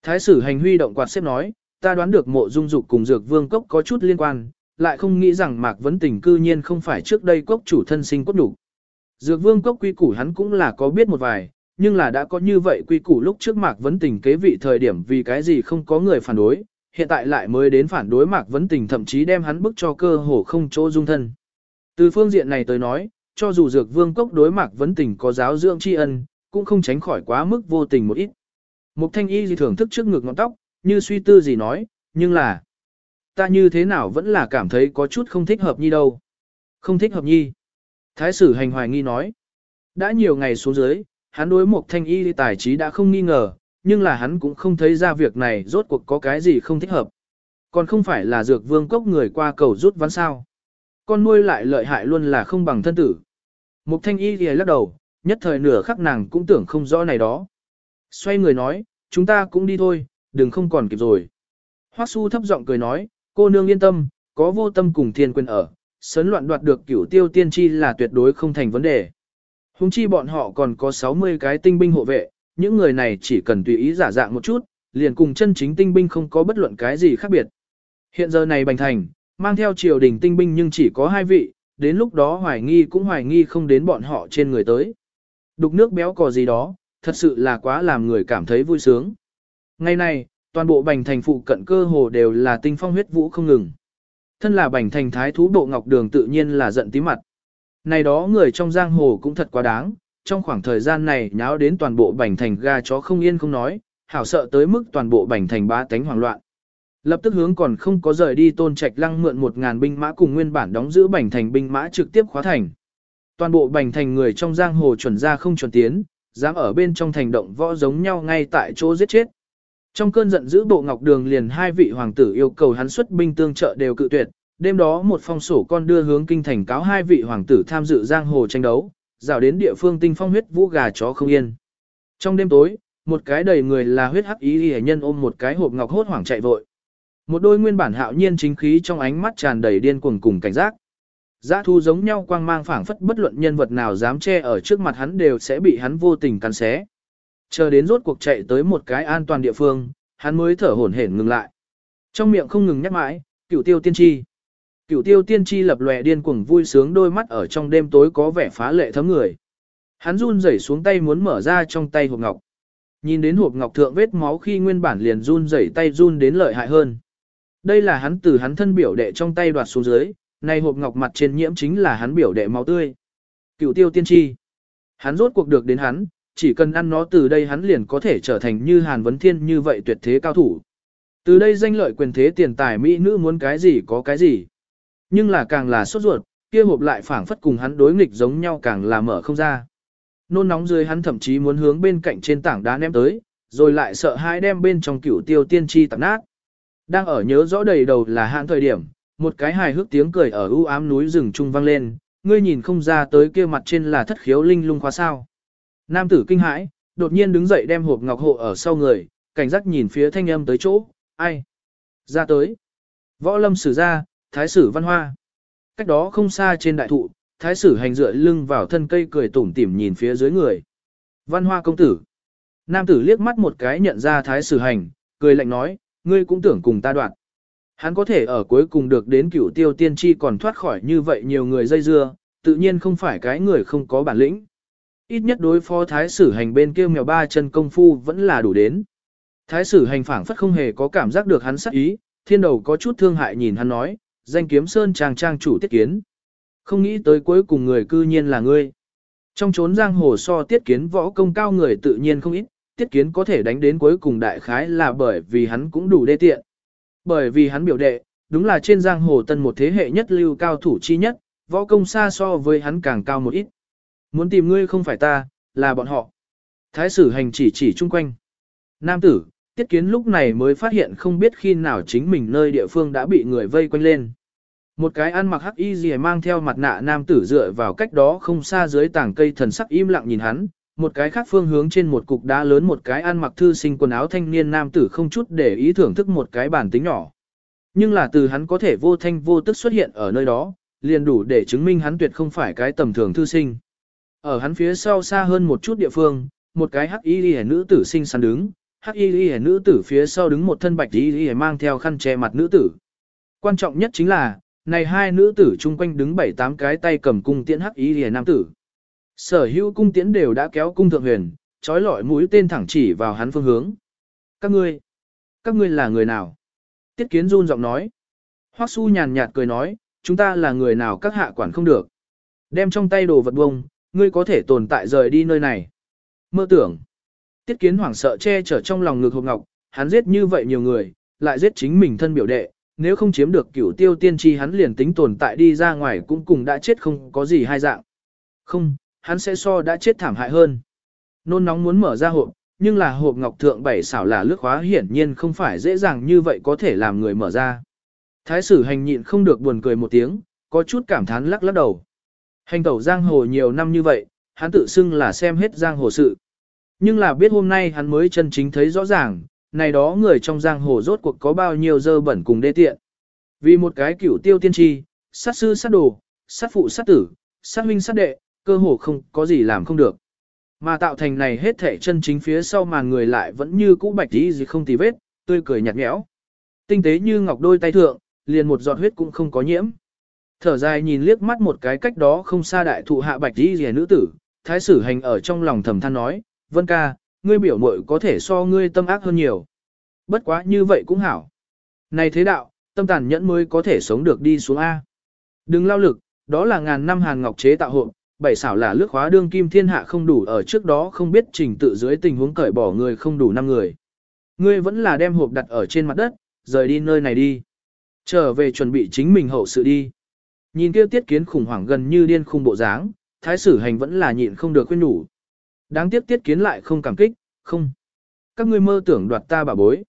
A: Thái sử hành huy động quạt xếp nói, ta đoán được mộ dung dục cùng dược vương cốc có chút liên quan, lại không nghĩ rằng mạc vấn tình cư nhiên không phải trước đây cốc chủ thân sinh cốt đủ. Dược vương cốc quy củ hắn cũng là có biết một vài, nhưng là đã có như vậy quy củ lúc trước Mạc Vấn Tình kế vị thời điểm vì cái gì không có người phản đối, hiện tại lại mới đến phản đối Mạc Vấn Tình thậm chí đem hắn bức cho cơ hồ không chỗ dung thân. Từ phương diện này tới nói, cho dù Dược Vương Cốc đối Mạc Vấn Tình có giáo dưỡng tri ân, cũng không tránh khỏi quá mức vô tình một ít. Mục Thanh Y gì thưởng thức trước ngực ngọn tóc, như suy tư gì nói, nhưng là ta như thế nào vẫn là cảm thấy có chút không thích hợp nhi đâu. Không thích hợp nhi. Thái sử hành hoài nghi nói. Đã nhiều ngày xuống dưới, hắn đối một thanh y tài trí đã không nghi ngờ, nhưng là hắn cũng không thấy ra việc này rốt cuộc có cái gì không thích hợp. Còn không phải là dược vương cốc người qua cầu rút ván sao. Con nuôi lại lợi hại luôn là không bằng thân tử. Mục thanh y thì lắc đầu, nhất thời nửa khắc nàng cũng tưởng không rõ này đó. Xoay người nói, chúng ta cũng đi thôi, đừng không còn kịp rồi. Hoắc su thấp giọng cười nói, cô nương yên tâm, có vô tâm cùng thiên quyền ở, sấn loạn đoạt được cửu tiêu tiên tri là tuyệt đối không thành vấn đề. Hùng chi bọn họ còn có 60 cái tinh binh hộ vệ, những người này chỉ cần tùy ý giả dạng một chút, liền cùng chân chính tinh binh không có bất luận cái gì khác biệt. Hiện giờ này bành thành, mang theo triều đình tinh binh nhưng chỉ có hai vị, đến lúc đó hoài nghi cũng hoài nghi không đến bọn họ trên người tới. Đục nước béo cò gì đó, thật sự là quá làm người cảm thấy vui sướng. Ngày nay, toàn bộ bành thành phụ cận cơ hồ đều là tinh phong huyết vũ không ngừng. Thân là bành thành thái thú bộ ngọc đường tự nhiên là giận tí mặt. Này đó người trong giang hồ cũng thật quá đáng, trong khoảng thời gian này nháo đến toàn bộ bành thành ga chó không yên không nói, hảo sợ tới mức toàn bộ bành thành bá tánh hoảng loạn. Lập tức hướng còn không có rời đi tôn trạch lăng mượn một ngàn binh mã cùng nguyên bản đóng giữ bành thành binh mã trực tiếp khóa thành. Toàn bộ bành thành người trong giang hồ chuẩn ra không chuẩn tiến, dám ở bên trong thành động võ giống nhau ngay tại chỗ giết chết. Trong cơn giận dữ bộ ngọc đường liền hai vị hoàng tử yêu cầu hắn xuất binh tương trợ đều cự tuyệt, đêm đó một phong sổ con đưa hướng kinh thành cáo hai vị hoàng tử tham dự giang hồ tranh đấu, rào đến địa phương tinh phong huyết vũ gà chó không yên. Trong đêm tối, một cái đầy người là huyết hắc ý hề nhân ôm một cái hộp ngọc hốt hoảng chạy vội. Một đôi nguyên bản hạo nhiên chính khí trong ánh mắt tràn đầy điên cuồng cùng cảnh giác. Giá thu giống nhau quang mang phảng phất bất luận nhân vật nào dám che ở trước mặt hắn đều sẽ bị hắn vô tình cắn xé. Chờ đến rốt cuộc chạy tới một cái an toàn địa phương, hắn mới thở hổn hển ngừng lại. Trong miệng không ngừng nhắc mãi, cửu tiêu tiên tri. Cửu tiêu tiên tri lập lòe điên cuồng vui sướng đôi mắt ở trong đêm tối có vẻ phá lệ thấm người. Hắn run rẩy xuống tay muốn mở ra trong tay hộp ngọc. Nhìn đến hộp ngọc thượng vết máu khi nguyên bản liền run rẩy tay run đến lợi hại hơn. Đây là hắn từ hắn thân biểu đệ trong tay đoạt xuống dưới, này hộp ngọc mặt trên nhiễm chính là hắn biểu đệ máu tươi. Cửu tiêu tiên tri. Hắn rốt cuộc được đến hắn, chỉ cần ăn nó từ đây hắn liền có thể trở thành như Hàn Vấn Thiên như vậy tuyệt thế cao thủ. Từ đây danh lợi quyền thế tiền tài mỹ nữ muốn cái gì có cái gì. Nhưng là càng là sốt ruột, kia hộp lại phảng phất cùng hắn đối nghịch giống nhau càng là mở không ra. Nôn nóng dưới hắn thậm chí muốn hướng bên cạnh trên tảng đá ném tới, rồi lại sợ hai đem bên trong cửu tiêu tiên tri tạp nát. Đang ở nhớ rõ đầy đầu là hạn thời điểm, một cái hài hước tiếng cười ở u ám núi rừng trung vang lên, ngươi nhìn không ra tới kia mặt trên là thất khiếu linh lung khóa sao. Nam tử kinh hãi, đột nhiên đứng dậy đem hộp ngọc hộ ở sau người, cảnh giác nhìn phía thanh âm tới chỗ, ai? Ra tới. Võ lâm sử ra, thái sử văn hoa. Cách đó không xa trên đại thụ, thái sử hành dựa lưng vào thân cây cười tủm tỉm nhìn phía dưới người. Văn hoa công tử. Nam tử liếc mắt một cái nhận ra thái sử hành, cười lạnh nói, ngươi cũng tưởng cùng ta đoạn. Hắn có thể ở cuối cùng được đến cửu tiêu tiên tri còn thoát khỏi như vậy nhiều người dây dưa, tự nhiên không phải cái người không có bản lĩnh. Ít nhất đối phó thái sử hành bên kia mèo ba chân công phu vẫn là đủ đến. Thái sử hành phảng phất không hề có cảm giác được hắn sắc ý, thiên đầu có chút thương hại nhìn hắn nói, danh kiếm sơn trang trang chủ tiết kiến. Không nghĩ tới cuối cùng người cư nhiên là ngươi. Trong chốn giang hồ so tiết kiến võ công cao người tự nhiên không ít, tiết kiến có thể đánh đến cuối cùng đại khái là bởi vì hắn cũng đủ đê tiện. Bởi vì hắn biểu đệ, đúng là trên giang hồ tân một thế hệ nhất lưu cao thủ chi nhất, võ công xa so với hắn càng cao một ít. Muốn tìm ngươi không phải ta, là bọn họ. Thái sử hành chỉ chỉ chung quanh. Nam tử, tiết kiến lúc này mới phát hiện không biết khi nào chính mình nơi địa phương đã bị người vây quanh lên. Một cái ăn mặc hắc y gì mang theo mặt nạ nam tử dựa vào cách đó không xa dưới tảng cây thần sắc im lặng nhìn hắn, một cái khác phương hướng trên một cục đá lớn một cái ăn mặc thư sinh quần áo thanh niên nam tử không chút để ý thưởng thức một cái bản tính nhỏ. Nhưng là từ hắn có thể vô thanh vô tức xuất hiện ở nơi đó, liền đủ để chứng minh hắn tuyệt không phải cái tầm thường thư sinh. Ở hắn phía sau xa hơn một chút địa phương, một cái hắc y rìa nữ tử sinh sắn đứng, hắc y y nữ tử phía sau đứng một thân bạch y y mang theo khăn che mặt nữ tử. Quan trọng nhất chính là, này hai nữ tử chung quanh đứng bảy tám cái tay cầm cung tiễn hắc y y nam tử. Sở hữu cung tiễn đều đã kéo cung thượng huyền, trói lọi mũi tên thẳng chỉ vào hắn phương hướng. Các ngươi, các ngươi là người nào? Tiết kiến run giọng nói. Hoắc su nhàn nhạt cười nói, chúng ta là người nào các hạ quản không được. Đem trong tay đồ vật bông, ngươi có thể tồn tại rời đi nơi này. Mơ tưởng. Tiết kiến hoảng sợ che chở trong lòng ngực hộp ngọc, hắn giết như vậy nhiều người, lại giết chính mình thân biểu đệ, nếu không chiếm được cửu tiêu tiên tri hắn liền tính tồn tại đi ra ngoài cũng cùng đã chết không có gì hai dạng. Không, hắn sẽ so đã chết thảm hại hơn. Nôn nóng muốn mở ra hộp, nhưng là hộp ngọc thượng bảy xảo là lướt khóa hiển nhiên không phải dễ dàng như vậy có thể làm người mở ra. Thái sử hành nhịn không được buồn cười một tiếng, có chút cảm thán lắc lắc đầu. Hành tẩu giang hồ nhiều năm như vậy, hắn tự xưng là xem hết giang hồ sự. Nhưng là biết hôm nay hắn mới chân chính thấy rõ ràng, này đó người trong giang hồ rốt cuộc có bao nhiêu dơ bẩn cùng đê tiện. Vì một cái cửu tiêu tiên tri, sát sư sát đồ, sát phụ sát tử, sát huynh sát đệ, cơ hồ không có gì làm không được. Mà tạo thành này hết thể chân chính phía sau màn người lại vẫn như cũ bạch tí gì không tì vết, tươi cười nhạt nhẽo. Tinh tế như ngọc đôi tay thượng, liền một giọt huyết cũng không có nhiễm. Thở dài nhìn liếc mắt một cái cách đó không xa đại thụ hạ bạch tí gì nữ tử, thái sử hành ở trong lòng thầm than nói, vân ca, ngươi biểu muội có thể so ngươi tâm ác hơn nhiều. Bất quá như vậy cũng hảo. Này thế đạo, tâm tàn nhẫn mới có thể sống được đi xuống A. Đừng lao lực, đó là ngàn năm hàn ngọc chế tạo hộ, bảy xảo là lướt khóa đương kim thiên hạ không đủ ở trước đó không biết trình tự dưới tình huống cởi bỏ người không đủ năm người. Ngươi vẫn là đem hộp đặt ở trên mặt đất, rời đi nơi này đi. Trở về chuẩn bị chính mình hậu sự đi. Nhìn kia tiết kiến khủng hoảng gần như điên khung bộ dáng, thái sử hành vẫn là nhịn không được khuyên nhủ. Đáng tiếc tiết kiến lại không cảm kích, không. Các ngươi mơ tưởng đoạt ta bà bối.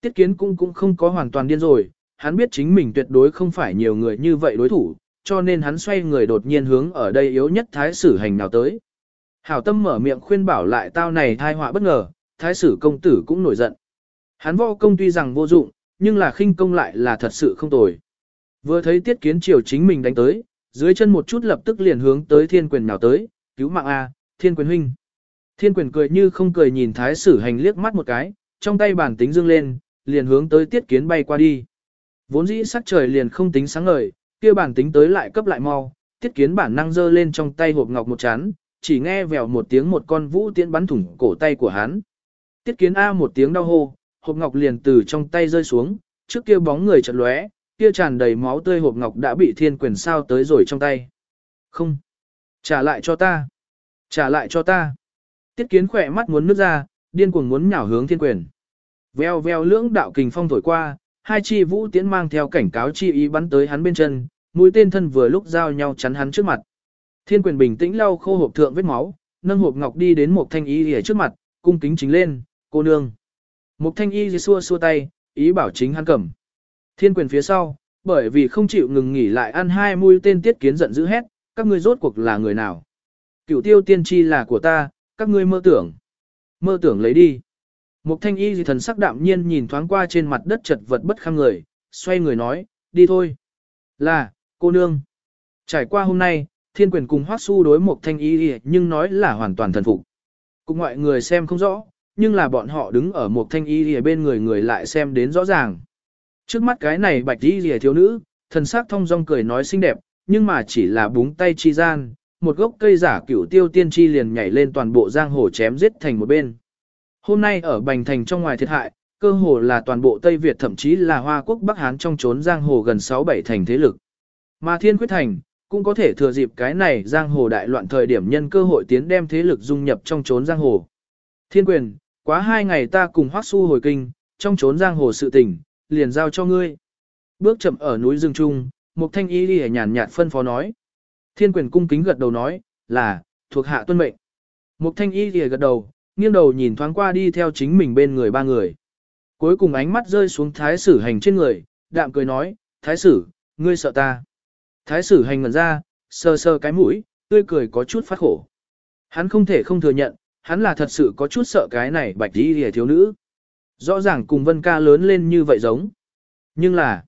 A: Tiết kiến cũng cũng không có hoàn toàn điên rồi, hắn biết chính mình tuyệt đối không phải nhiều người như vậy đối thủ, cho nên hắn xoay người đột nhiên hướng ở đây yếu nhất thái sử hành nào tới. Hảo tâm mở miệng khuyên bảo lại tao này thai họa bất ngờ, thái sử công tử cũng nổi giận. Hắn võ công tuy rằng vô dụng, nhưng là khinh công lại là thật sự không tồi. Vừa thấy tiết kiến triều chính mình đánh tới, dưới chân một chút lập tức liền hướng tới thiên quyền nào tới, cứu mạng A, thiên quyền huynh. Thiên quyền cười như không cười nhìn thái sử hành liếc mắt một cái, trong tay bản tính dương lên, liền hướng tới tiết kiến bay qua đi. Vốn dĩ sắc trời liền không tính sáng ngời, kia bản tính tới lại cấp lại mau, tiết kiến bản năng giơ lên trong tay hộp ngọc một chán, chỉ nghe vèo một tiếng một con vũ tiễn bắn thủng cổ tay của hắn. Tiết kiến A một tiếng đau hô, hộp ngọc liền từ trong tay rơi xuống, trước kia bóng người chật lóe, kia tràn đầy máu tươi hộp ngọc đã bị thiên quyền sao tới rồi trong tay. Không. Trả lại cho ta. Trả lại cho ta. Tiết kiến khỏe mắt muốn nước ra, điên cuồng muốn nhào hướng thiên quyền. Veo veo lưỡng đạo kình phong thổi qua, hai chi vũ tiễn mang theo cảnh cáo chi ý bắn tới hắn bên chân, mũi tên thân vừa lúc giao nhau chắn hắn trước mặt. Thiên quyền bình tĩnh lau khô hộp thượng vết máu, nâng hộp ngọc đi đến một thanh y ở trước mặt, cung kính chính lên, cô nương. Một thanh y xua xua tay, ý bảo chính hắn cầm. Thiên quyền phía sau, bởi vì không chịu ngừng nghỉ lại ăn hai mũi tên tiết kiến giận dữ hét, các ngươi rốt cuộc là người nào? Cửu tiêu tiên tri là của ta, các ngươi mơ tưởng. Mơ tưởng lấy đi. Mục thanh y gì thần sắc đạm nhiên nhìn thoáng qua trên mặt đất chật vật bất kham người, xoay người nói, đi thôi. Là, cô nương. Trải qua hôm nay, thiên quyền cùng hoác su đối mục thanh y nhưng nói là hoàn toàn thần phục. Cục ngoại người xem không rõ, nhưng là bọn họ đứng ở mục thanh y bên người người lại xem đến rõ ràng. Trước mắt cái này bạch y rìa thiếu nữ, thần sắc thông dong cười nói xinh đẹp, nhưng mà chỉ là búng tay chi gian, một gốc cây giả cửu tiêu tiên chi liền nhảy lên toàn bộ giang hồ chém giết thành một bên. Hôm nay ở Bành Thành trong ngoài thiệt hại, cơ hồ là toàn bộ Tây Việt thậm chí là Hoa Quốc Bắc Hán trong trốn giang hồ gần 6-7 thành thế lực. Mà Thiên Quyết Thành, cũng có thể thừa dịp cái này giang hồ đại loạn thời điểm nhân cơ hội tiến đem thế lực dung nhập trong trốn giang hồ. Thiên quyền, quá hai ngày ta cùng Hoắc Su hồi kinh, trong trốn giang hồ sự tình, liền giao cho ngươi. Bước chậm ở núi rừng trung, một thanh y đi nhàn nhạt phân phó nói. Thiên quyền cung kính gật đầu nói, là, thuộc hạ tuân mệnh. Mục thanh y thì gật đầu, nghiêng đầu nhìn thoáng qua đi theo chính mình bên người ba người. Cuối cùng ánh mắt rơi xuống thái sử hành trên người, đạm cười nói, thái sử, ngươi sợ ta. Thái sử hành ngẩn ra, sờ sờ cái mũi, tươi cười có chút phát khổ. Hắn không thể không thừa nhận, hắn là thật sự có chút sợ cái này bạch đi hề thiếu nữ. Rõ ràng cùng vân ca lớn lên như vậy giống. Nhưng là,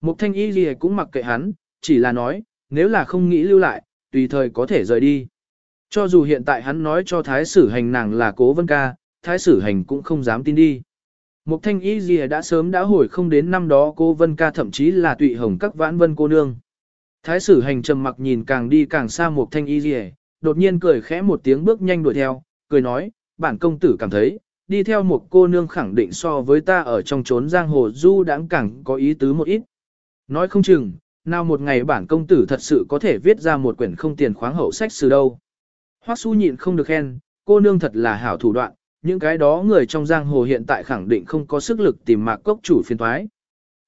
A: Mục thanh y gì cũng mặc kệ hắn, chỉ là nói, nếu là không nghĩ lưu lại, tùy thời có thể rời đi. Cho dù hiện tại hắn nói cho thái sử hành nàng là cố vân ca, thái sử hành cũng không dám tin đi. Mục thanh y gì đã sớm đã hồi không đến năm đó cô vân ca thậm chí là tụy hồng các vãn vân cô nương. Thái sử hành trầm mặc nhìn càng đi càng xa mục thanh y gì đột nhiên cười khẽ một tiếng bước nhanh đuổi theo, cười nói, bản công tử cảm thấy, đi theo một cô nương khẳng định so với ta ở trong trốn giang hồ du đãng càng có ý tứ một ít. Nói không chừng, nào một ngày bản công tử thật sự có thể viết ra một quyển không tiền khoáng hậu sách sử đâu. Hoắc su nhịn không được khen, cô nương thật là hảo thủ đoạn, những cái đó người trong giang hồ hiện tại khẳng định không có sức lực tìm mạc cốc chủ phiền thoái.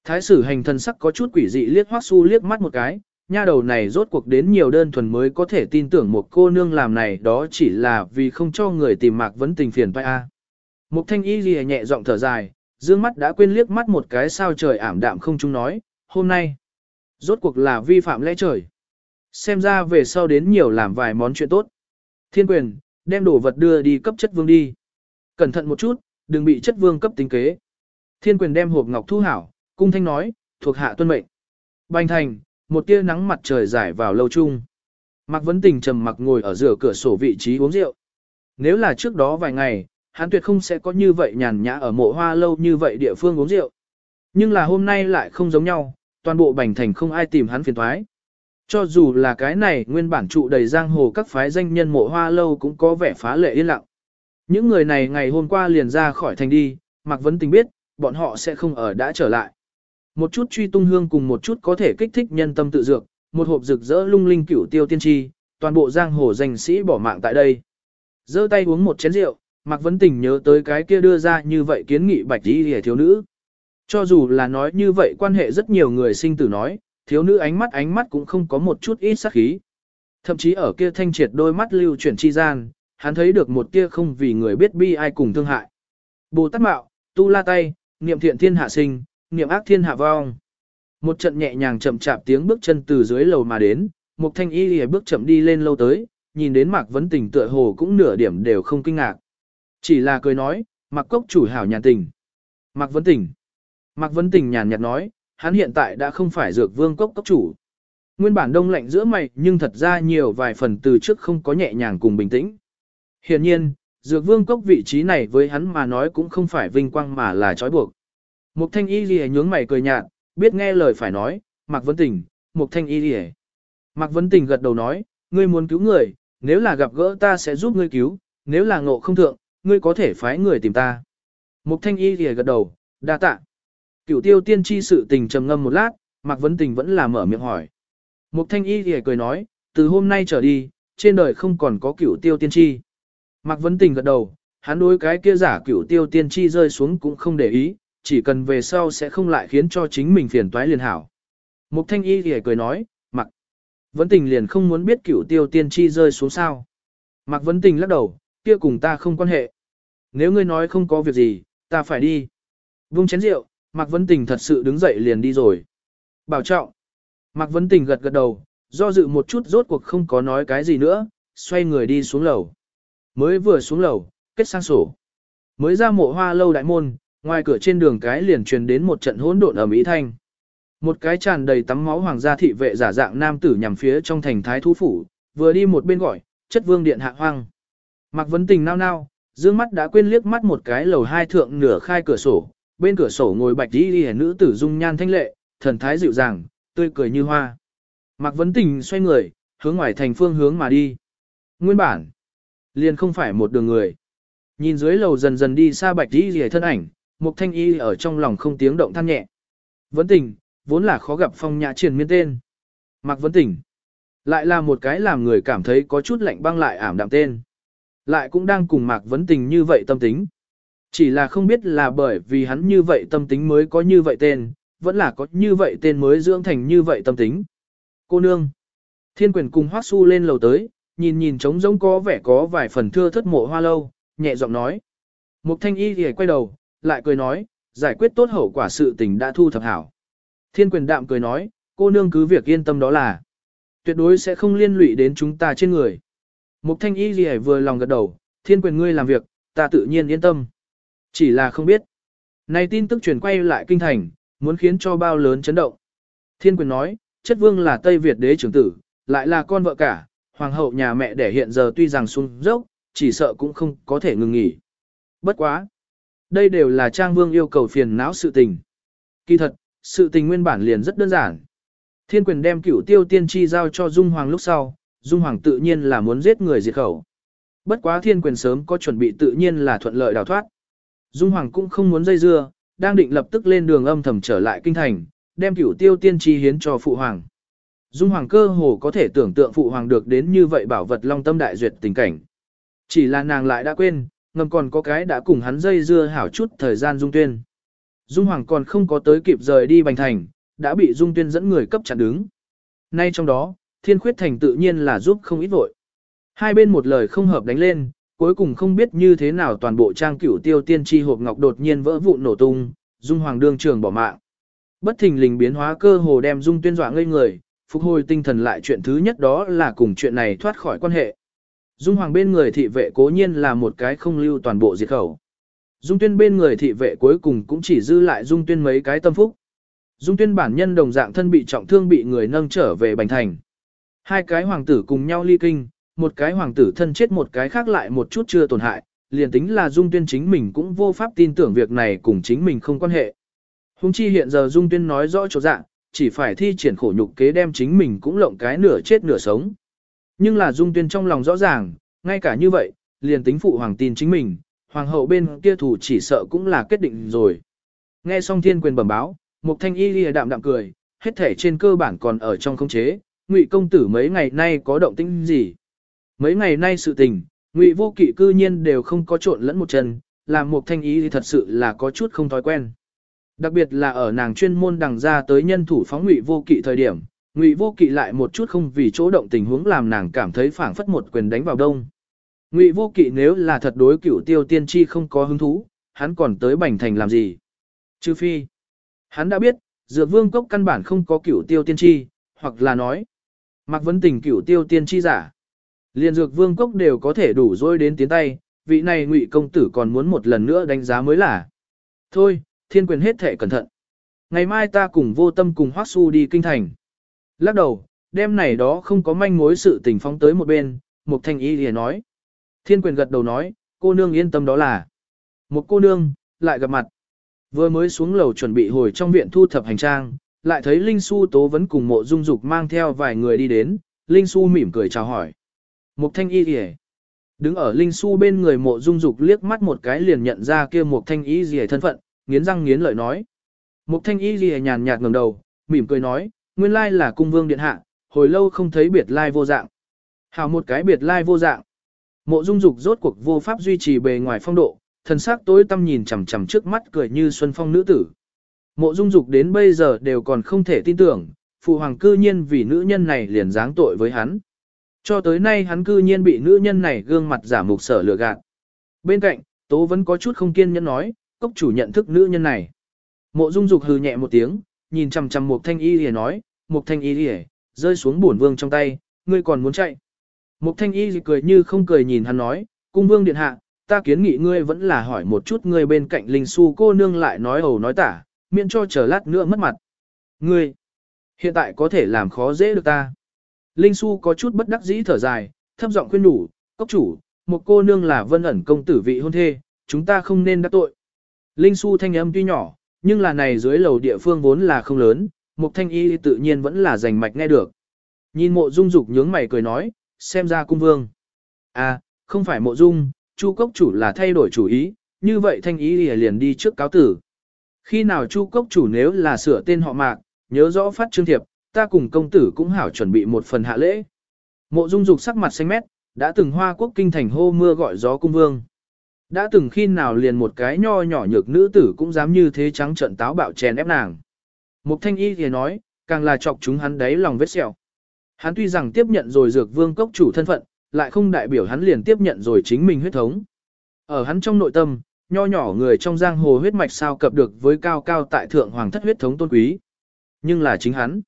A: Thái sử hành thân sắc có chút quỷ dị liếc Hoắc su liếc mắt một cái, nha đầu này rốt cuộc đến nhiều đơn thuần mới có thể tin tưởng một cô nương làm này đó chỉ là vì không cho người tìm mạc vấn tình phiền toái a. Mục thanh y ghi nhẹ giọng thở dài, dương mắt đã quên liếc mắt một cái sao trời ảm đạm không chung nói, hôm nay, rốt cuộc là vi phạm lẽ trời. Xem ra về sau đến nhiều làm vài món chuyện tốt. Thiên quyền, đem đồ vật đưa đi cấp chất vương đi. Cẩn thận một chút, đừng bị chất vương cấp tính kế. Thiên quyền đem hộp ngọc thu hảo, cung thanh nói, thuộc hạ tuân mệnh. Bành thành, một tia nắng mặt trời giải vào lâu chung. Mạc Vấn Tình trầm mặc ngồi ở giữa cửa sổ vị trí uống rượu. Nếu là trước đó vài ngày, hắn tuyệt không sẽ có như vậy nhàn nhã ở mộ hoa lâu như vậy địa phương uống rượu. Nhưng là hôm nay lại không giống nhau, toàn bộ bành thành không ai tìm hắn phiền thoái. Cho dù là cái này nguyên bản trụ đầy giang hồ các phái danh nhân mộ hoa lâu cũng có vẻ phá lệ yên lặng. Những người này ngày hôm qua liền ra khỏi thành đi, Mạc Vấn Tình biết, bọn họ sẽ không ở đã trở lại. Một chút truy tung hương cùng một chút có thể kích thích nhân tâm tự dược, một hộp rực rỡ lung linh cửu tiêu tiên tri, toàn bộ giang hồ danh sĩ bỏ mạng tại đây. giơ tay uống một chén rượu, Mạc Vấn Tình nhớ tới cái kia đưa ra như vậy kiến nghị bạch đi hề thiếu nữ. Cho dù là nói như vậy quan hệ rất nhiều người sinh tử nói, thiếu nữ ánh mắt ánh mắt cũng không có một chút ít sắc khí. Thậm chí ở kia thanh triệt đôi mắt lưu chuyển chi gian, hắn thấy được một tia không vì người biết bi ai cùng thương hại. Bồ Tát Mạo, Tu La Tay, niệm thiện thiên hạ sinh, niệm ác thiên hạ vong. Một trận nhẹ nhàng chậm chạp tiếng bước chân từ dưới lầu mà đến, một thanh y lìa bước chậm đi lên lâu tới, nhìn đến Mạc Vấn Tình tựa hồ cũng nửa điểm đều không kinh ngạc. Chỉ là cười nói, Mạc Cốc chủ hảo nhàn tình. Mạc Vấn Tình. Mạc Vấn Tình nhàn nhạt nói, hắn hiện tại đã không phải dược vương cốc cốc chủ. Nguyên bản đông lạnh giữa mày nhưng thật ra nhiều vài phần từ trước không có nhẹ nhàng cùng bình tĩnh. Hiện nhiên, dược vương cốc vị trí này với hắn mà nói cũng không phải vinh quang mà là trói buộc. Mục thanh y gì nhướng mày cười nhạt, biết nghe lời phải nói, Mạc Vấn Tình, Mục thanh y gì Mạc Vấn Tình gật đầu nói, ngươi muốn cứu người, nếu là gặp gỡ ta sẽ giúp ngươi cứu, nếu là ngộ không thượng, ngươi có thể phái người tìm ta. Mục thanh y gì gật đầu, đa tạ. Cửu tiêu tiên tri sự tình trầm ngâm một lát, Mạc Vấn Tình vẫn là mở miệng hỏi. Mục thanh y thì cười nói, từ hôm nay trở đi, trên đời không còn có cửu tiêu tiên tri. Mạc Vấn Tình gật đầu, hắn đối cái kia giả cửu tiêu tiên tri rơi xuống cũng không để ý, chỉ cần về sau sẽ không lại khiến cho chính mình phiền toái liền hảo. Mục thanh y thì cười nói, Mạc Vấn Tình liền không muốn biết cửu tiêu tiên tri rơi xuống sao. Mạc Vấn Tình lắc đầu, kia cùng ta không quan hệ. Nếu ngươi nói không có việc gì, ta phải đi. Vung chén rượu, Mạc Vấn Tình thật sự đứng dậy liền đi rồi. Bảo trọng. Mạc Vấn Tình gật gật đầu, do dự một chút rốt cuộc không có nói cái gì nữa, xoay người đi xuống lầu. Mới vừa xuống lầu, kết sang sổ. Mới ra mộ hoa lâu đại môn, ngoài cửa trên đường cái liền truyền đến một trận hỗn độn ở Mỹ Thanh. Một cái tràn đầy tắm máu hoàng gia thị vệ giả dạng nam tử nhằm phía trong thành thái thú phủ, vừa đi một bên gọi, chất vương điện hạ hoang. Mạc Vấn Tình nao nao, dương mắt đã quên liếc mắt một cái lầu hai thượng nửa khai cửa sổ, bên cửa sổ ngồi bạch Y đi nữ tử dung nhan thanh lệ, thần thái dịu dàng, tươi cười như hoa. Mạc Vấn Tình xoay người, hướng ngoài thành phương hướng mà đi. Nguyên bản, liền không phải một đường người. Nhìn dưới lầu dần dần đi xa bạch Y rìa thân ảnh, Mục Thanh Y ở trong lòng không tiếng động than nhẹ. Vấn Tình, vốn là khó gặp phong nhã triển miên tên. Mạc Vấn Tình, lại là một cái làm người cảm thấy có chút lạnh băng lại ảm đạm tên. Lại cũng đang cùng Mạc Vấn Tình như vậy tâm tính. Chỉ là không biết là bởi vì hắn như vậy tâm tính mới có như vậy tên, vẫn là có như vậy tên mới dưỡng thành như vậy tâm tính. Cô nương. Thiên quyền cùng hoác su lên lầu tới, nhìn nhìn trống rỗng có vẻ có vài phần thưa thất mộ hoa lâu, nhẹ giọng nói. Mục thanh y thì quay đầu, lại cười nói, giải quyết tốt hậu quả sự tình đã thu thập hảo. Thiên quyền đạm cười nói, cô nương cứ việc yên tâm đó là, tuyệt đối sẽ không liên lụy đến chúng ta trên người. Mục thanh y gì vừa lòng gật đầu, thiên quyền ngươi làm việc, ta tự nhiên yên tâm. Chỉ là không biết. Này tin tức truyền quay lại kinh thành, muốn khiến cho bao lớn chấn động. Thiên quyền nói, chất vương là Tây Việt đế trưởng tử, lại là con vợ cả, hoàng hậu nhà mẹ đẻ hiện giờ tuy rằng xuống dốc, chỉ sợ cũng không có thể ngừng nghỉ. Bất quá. Đây đều là trang vương yêu cầu phiền não sự tình. Kỳ thật, sự tình nguyên bản liền rất đơn giản. Thiên quyền đem cửu tiêu tiên tri giao cho Dung Hoàng lúc sau, Dung Hoàng tự nhiên là muốn giết người diệt khẩu. Bất quá thiên quyền sớm có chuẩn bị tự nhiên là thuận lợi đào thoát. Dung Hoàng cũng không muốn dây dưa, đang định lập tức lên đường âm thầm trở lại kinh thành, đem cửu tiêu tiên tri hiến cho Phụ Hoàng. Dung Hoàng cơ hồ có thể tưởng tượng Phụ Hoàng được đến như vậy bảo vật long tâm đại duyệt tình cảnh. Chỉ là nàng lại đã quên, ngầm còn có cái đã cùng hắn dây dưa hảo chút thời gian Dung Tuyên. Dung Hoàng còn không có tới kịp rời đi Bành Thành, đã bị Dung Tuyên dẫn người cấp chặn đứng. Nay trong đó, Thiên Khuyết Thành tự nhiên là giúp không ít vội. Hai bên một lời không hợp đánh lên, cuối cùng không biết như thế nào toàn bộ trang cửu tiêu tiên tri hộp ngọc đột nhiên vỡ vụn nổ tung, Dung Hoàng đương trường bỏ mạng. Bất thình lình biến hóa cơ hồ đem Dung Tuyên dọa ngây người, phục hồi tinh thần lại chuyện thứ nhất đó là cùng chuyện này thoát khỏi quan hệ. Dung Hoàng bên người thị vệ cố nhiên là một cái không lưu toàn bộ diệt khẩu. Dung Tuyên bên người thị vệ cuối cùng cũng chỉ dư lại Dung Tuyên mấy cái tâm phúc. Dung Tuyên bản nhân đồng dạng thân bị trọng thương bị người nâng trở về Bành Thành. Hai cái hoàng tử cùng nhau ly kinh, một cái hoàng tử thân chết một cái khác lại một chút chưa tổn hại, liền tính là Dung Tuyên chính mình cũng vô pháp tin tưởng việc này cùng chính mình không quan hệ. Hùng chi hiện giờ Dung Tuyên nói rõ chỗ dạng, chỉ phải thi triển khổ nhục kế đem chính mình cũng lộng cái nửa chết nửa sống. Nhưng là Dung Tuyên trong lòng rõ ràng, ngay cả như vậy, liền tính phụ hoàng tin chính mình, hoàng hậu bên kia thủ chỉ sợ cũng là kết định rồi. Nghe xong thiên quyền bẩm báo, Mục Thanh Y lìa đạm đạm cười, hết thể trên cơ bản còn ở trong không chế, Ngụy công tử mấy ngày nay có động tĩnh gì? Mấy ngày nay sự tình, Ngụy Vô Kỵ cư nhiên đều không có trộn lẫn một chân, làm một Thanh ý thì thật sự là có chút không thói quen. Đặc biệt là ở nàng chuyên môn đằng ra tới nhân thủ phóng Ngụy Vô Kỵ thời điểm, Ngụy Vô Kỵ lại một chút không vì chỗ động tình huống làm nàng cảm thấy phảng phất một quyền đánh vào đông. Ngụy Vô Kỵ nếu là thật đối cửu tiêu tiên tri không có hứng thú, hắn còn tới Bành Thành làm gì? Trừ phi, hắn đã biết, Dược Vương Cốc căn bản không có cửu tiêu tiên tri, hoặc là nói, Mạc Vấn Tình cửu tiêu tiên tri giả. Liên Dược Vương Cốc đều có thể đủ dối đến tiến tay, vị này Ngụy công tử còn muốn một lần nữa đánh giá mới là. Thôi, thiên quyền hết thể cẩn thận. Ngày mai ta cùng vô tâm cùng Hoắc Su đi kinh thành. Lắc đầu, đêm này đó không có manh mối sự tình phóng tới một bên, một Thanh Y liền nói. Thiên quyền gật đầu nói, cô nương yên tâm đó là. Một cô nương, lại gặp mặt. Vừa mới xuống lầu chuẩn bị hồi trong viện thu thập hành trang, lại thấy Linh Su tố vẫn cùng mộ dung dục mang theo vài người đi đến, Linh Su mỉm cười chào hỏi. Mục thanh y rìa. Đứng ở Linh Su bên người mộ dung dục liếc mắt một cái liền nhận ra kia mục thanh y rìa thân phận, nghiến răng nghiến lợi nói. Mục thanh y rìa nhàn nhạt ngẩng đầu, mỉm cười nói, nguyên lai là cung vương điện hạ, hồi lâu không thấy biệt lai vô dạng. Hảo một cái biệt lai vô dạng. Mộ Dung Dục rốt cuộc vô pháp duy trì bề ngoài phong độ, thần sắc tối tăm nhìn chằm chằm trước mắt cười như xuân phong nữ tử. Mộ Dung Dục đến bây giờ đều còn không thể tin tưởng, phụ hoàng cư nhiên vì nữ nhân này liền giáng tội với hắn. Cho tới nay hắn cư nhiên bị nữ nhân này gương mặt giả mục sở lừa gạt. Bên cạnh, Tố vẫn có chút không kiên nhẫn nói, cốc chủ nhận thức nữ nhân này. Mộ Dung Dục hừ nhẹ một tiếng, nhìn chằm chằm Mục Thanh Y lìa nói, Mục Thanh Y lìa, rơi xuống bổn vương trong tay, ngươi còn muốn chạy. Mục Thanh Y cười như không cười nhìn hắn nói, cung vương điện hạ, ta kiến nghị ngươi vẫn là hỏi một chút ngươi bên cạnh Linh Su cô nương lại nói ẩu nói tả, miễn cho chờ lát nữa mất mặt. Ngươi, hiện tại có thể làm khó dễ được ta. Linh Su có chút bất đắc dĩ thở dài, thấp giọng khuyên nhủ, cốc chủ, một cô nương là vân ẩn công tử vị hôn thê, chúng ta không nên đắc tội. Linh Su thanh âm tuy nhỏ, nhưng là này dưới lầu địa phương vốn là không lớn, một Thanh Y tự nhiên vẫn là rành mạch nghe được. Nhìn mộ dung dục nhướng mày cười nói, xem ra cung vương. À, không phải mộ dung, Chu Cốc chủ là thay đổi chủ ý, như vậy Thanh Y liền đi trước cáo tử. Khi nào Chu Cốc chủ nếu là sửa tên họ mạc, nhớ rõ phát trương thiệp, ta cùng công tử cũng hảo chuẩn bị một phần hạ lễ. Mộ dung dục sắc mặt xanh mét, đã từng hoa quốc kinh thành hô mưa gọi gió cung vương. Đã từng khi nào liền một cái nho nhỏ nhược nữ tử cũng dám như thế trắng trận táo bạo chèn ép nàng. Mục thanh y thì nói, càng là chọc chúng hắn đáy lòng vết sẹo. Hắn tuy rằng tiếp nhận rồi dược vương cốc chủ thân phận, lại không đại biểu hắn liền tiếp nhận rồi chính mình huyết thống. Ở hắn trong nội tâm, nho nhỏ người trong giang hồ huyết mạch sao cập được với cao cao tại thượng hoàng thất huyết thống tôn quý. Nhưng là chính hắn.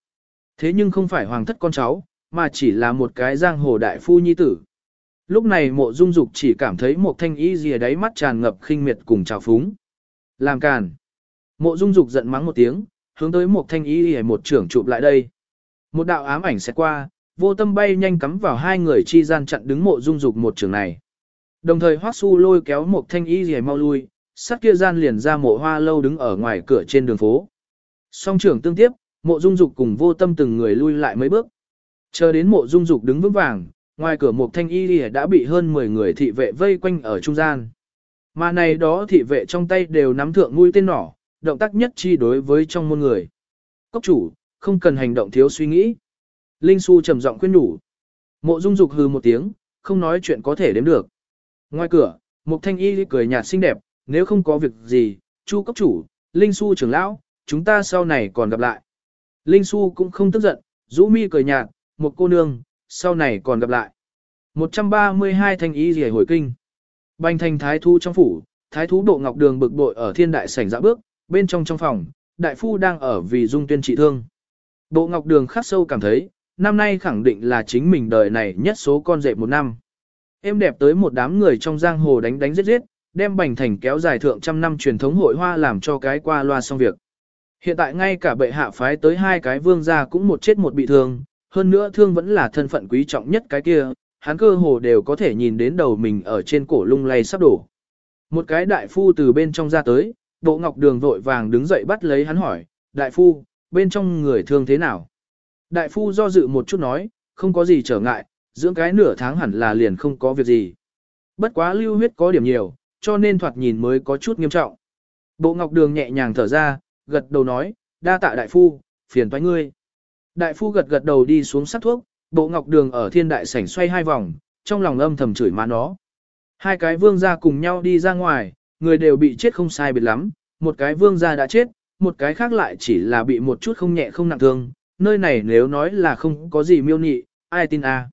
A: Thế nhưng không phải hoàng thất con cháu, mà chỉ là một cái giang hồ đại phu nhi tử. Lúc này mộ dung dục chỉ cảm thấy một thanh y rìa đáy mắt tràn ngập khinh miệt cùng trào phúng. Làm càn. Mộ dung dục giận mắng một tiếng, hướng tới một thanh y rìa một trưởng chụp lại đây. Một đạo ám ảnh sẽ qua, vô tâm bay nhanh cắm vào hai người chi gian chặn đứng mộ dung dục một trưởng này. Đồng thời hoắc su lôi kéo một thanh y rìa mau lui, sát kia gian liền ra mộ hoa lâu đứng ở ngoài cửa trên đường phố. Song trưởng tương tiếp, mộ dung dục cùng vô tâm từng người lui lại mấy bước. Chờ đến mộ dung dục đứng vững vàng, ngoài cửa một thanh y đã bị hơn 10 người thị vệ vây quanh ở trung gian. Mà này đó thị vệ trong tay đều nắm thượng mũi tên nỏ, động tác nhất chi đối với trong môn người. Cốc chủ, không cần hành động thiếu suy nghĩ. Linh Xu trầm giọng khuyên nhủ. Mộ Dung Dục hừ một tiếng, không nói chuyện có thể đếm được. Ngoài cửa, một thanh y cười nhạt xinh đẹp, nếu không có việc gì, Chu cốc chủ, Linh Xu trưởng lão, chúng ta sau này còn gặp lại. Linh Xu cũng không tức giận, rũ mi cười nhạt, một cô nương, sau này còn gặp lại. 132 thanh ý rỉa hồi kinh. Bành thành thái thú trong phủ, thái thú độ ngọc đường bực bội ở thiên đại sảnh dã bước, bên trong trong phòng, đại phu đang ở vì dung tuyên trị thương. Bộ ngọc đường khắc sâu cảm thấy, năm nay khẳng định là chính mình đời này nhất số con rể một năm. Em đẹp tới một đám người trong giang hồ đánh đánh giết giết, đem bành thành kéo dài thượng trăm năm truyền thống hội hoa làm cho cái qua loa xong việc. Hiện tại ngay cả bệ hạ phái tới hai cái vương gia cũng một chết một bị thương, hơn nữa thương vẫn là thân phận quý trọng nhất cái kia, hắn cơ hồ đều có thể nhìn đến đầu mình ở trên cổ lung lay sắp đổ. Một cái đại phu từ bên trong ra tới, Bộ Ngọc Đường vội vàng đứng dậy bắt lấy hắn hỏi, đại phu, bên trong người thương thế nào? Đại phu do dự một chút nói, không có gì trở ngại, dưỡng cái nửa tháng hẳn là liền không có việc gì. Bất quá lưu huyết có điểm nhiều, cho nên thoạt nhìn mới có chút nghiêm trọng. Bộ Ngọc Đường nhẹ nhàng thở ra, gật đầu nói, đa tạ đại phu, phiền toái ngươi. Đại phu gật gật đầu đi xuống sát thuốc, bộ ngọc đường ở thiên đại sảnh xoay hai vòng, trong lòng âm thầm chửi má nó. Hai cái vương gia cùng nhau đi ra ngoài, người đều bị chết không sai biệt lắm, một cái vương gia đã chết, một cái khác lại chỉ là bị một chút không nhẹ không nặng thương, nơi này nếu nói là không có gì miêu nhị, ai tin a? À.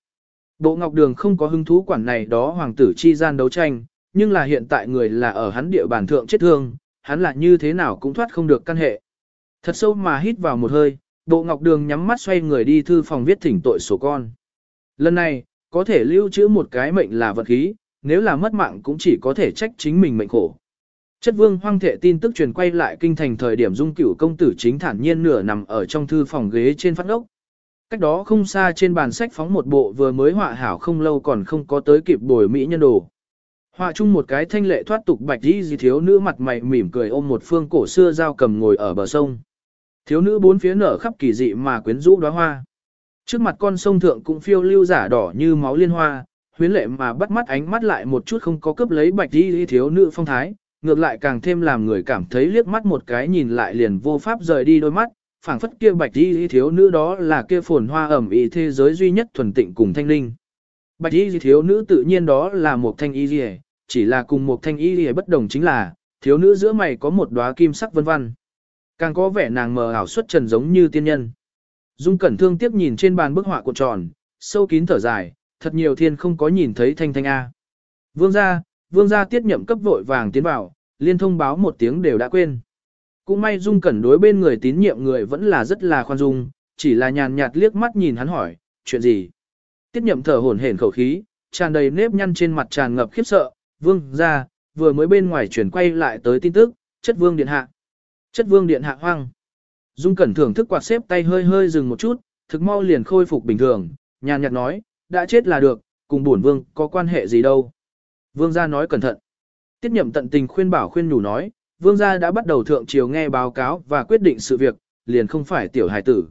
A: Bộ Ngọc Đường không có hứng thú quản này đó hoàng tử chi gian đấu tranh, nhưng là hiện tại người là ở hắn địa bàn thượng chết thương, hắn là như thế nào cũng thoát không được căn hệ. Thật sâu mà hít vào một hơi, Bộ Ngọc Đường nhắm mắt xoay người đi thư phòng viết thỉnh tội sổ con. Lần này, có thể lưu trữ một cái mệnh là vật khí, nếu là mất mạng cũng chỉ có thể trách chính mình mệnh khổ. Chất vương hoang thệ tin tức truyền quay lại kinh thành thời điểm dung cửu công tử chính thản nhiên nửa nằm ở trong thư phòng ghế trên phát ốc. Cách đó không xa trên bàn sách phóng một bộ vừa mới họa hảo không lâu còn không có tới kịp bồi mỹ nhân đồ. Họa chung một cái thanh lệ thoát tục bạch đi gì thiếu nữ mặt mày mỉm cười ôm một phương cổ xưa dao cầm ngồi ở bờ sông. Thiếu nữ bốn phía nở khắp kỳ dị mà quyến rũ đóa hoa. Trước mặt con sông thượng cũng phiêu lưu giả đỏ như máu liên hoa, huyến lệ mà bắt mắt ánh mắt lại một chút không có cướp lấy bạch đi thiếu nữ phong thái, ngược lại càng thêm làm người cảm thấy liếc mắt một cái nhìn lại liền vô pháp rời đi đôi mắt, phảng phất kia bạch đi thiếu nữ đó là kia phồn hoa ẩm ý thế giới duy nhất thuần tịnh cùng thanh linh. Bạch y thiếu nữ tự nhiên đó là một thanh y diệp chỉ là cùng một thanh y gì bất đồng chính là, thiếu nữ giữa mày có một đóa kim sắc vân vân. Càng có vẻ nàng mờ ảo xuất trần giống như tiên nhân. Dung Cẩn thương tiếc nhìn trên bàn bức họa cuộn tròn, sâu kín thở dài, thật nhiều thiên không có nhìn thấy thanh thanh A. Vương gia, vương gia tiết nhậm cấp vội vàng tiến vào, liên thông báo một tiếng đều đã quên. Cũng may Dung Cẩn đối bên người tín nhiệm người vẫn là rất là khoan dung, chỉ là nhàn nhạt liếc mắt nhìn hắn hỏi, chuyện gì? Tiết nhậm thở hổn hển khẩu khí, tràn đầy nếp nhăn trên mặt tràn ngập khiếp sợ, vương gia, vừa mới bên ngoài chuyển quay lại tới tin tức, chất vương điện hạ. Chất vương điện hạ hoang. Dung Cẩn thưởng thức quạt xếp tay hơi hơi dừng một chút, thực mau liền khôi phục bình thường, nhàn nhạt nói, đã chết là được, cùng bổn vương có quan hệ gì đâu. Vương gia nói cẩn thận. Tiết nhậm tận tình khuyên bảo khuyên nhủ nói, vương gia đã bắt đầu thượng triều nghe báo cáo và quyết định sự việc, liền không phải tiểu hài tử.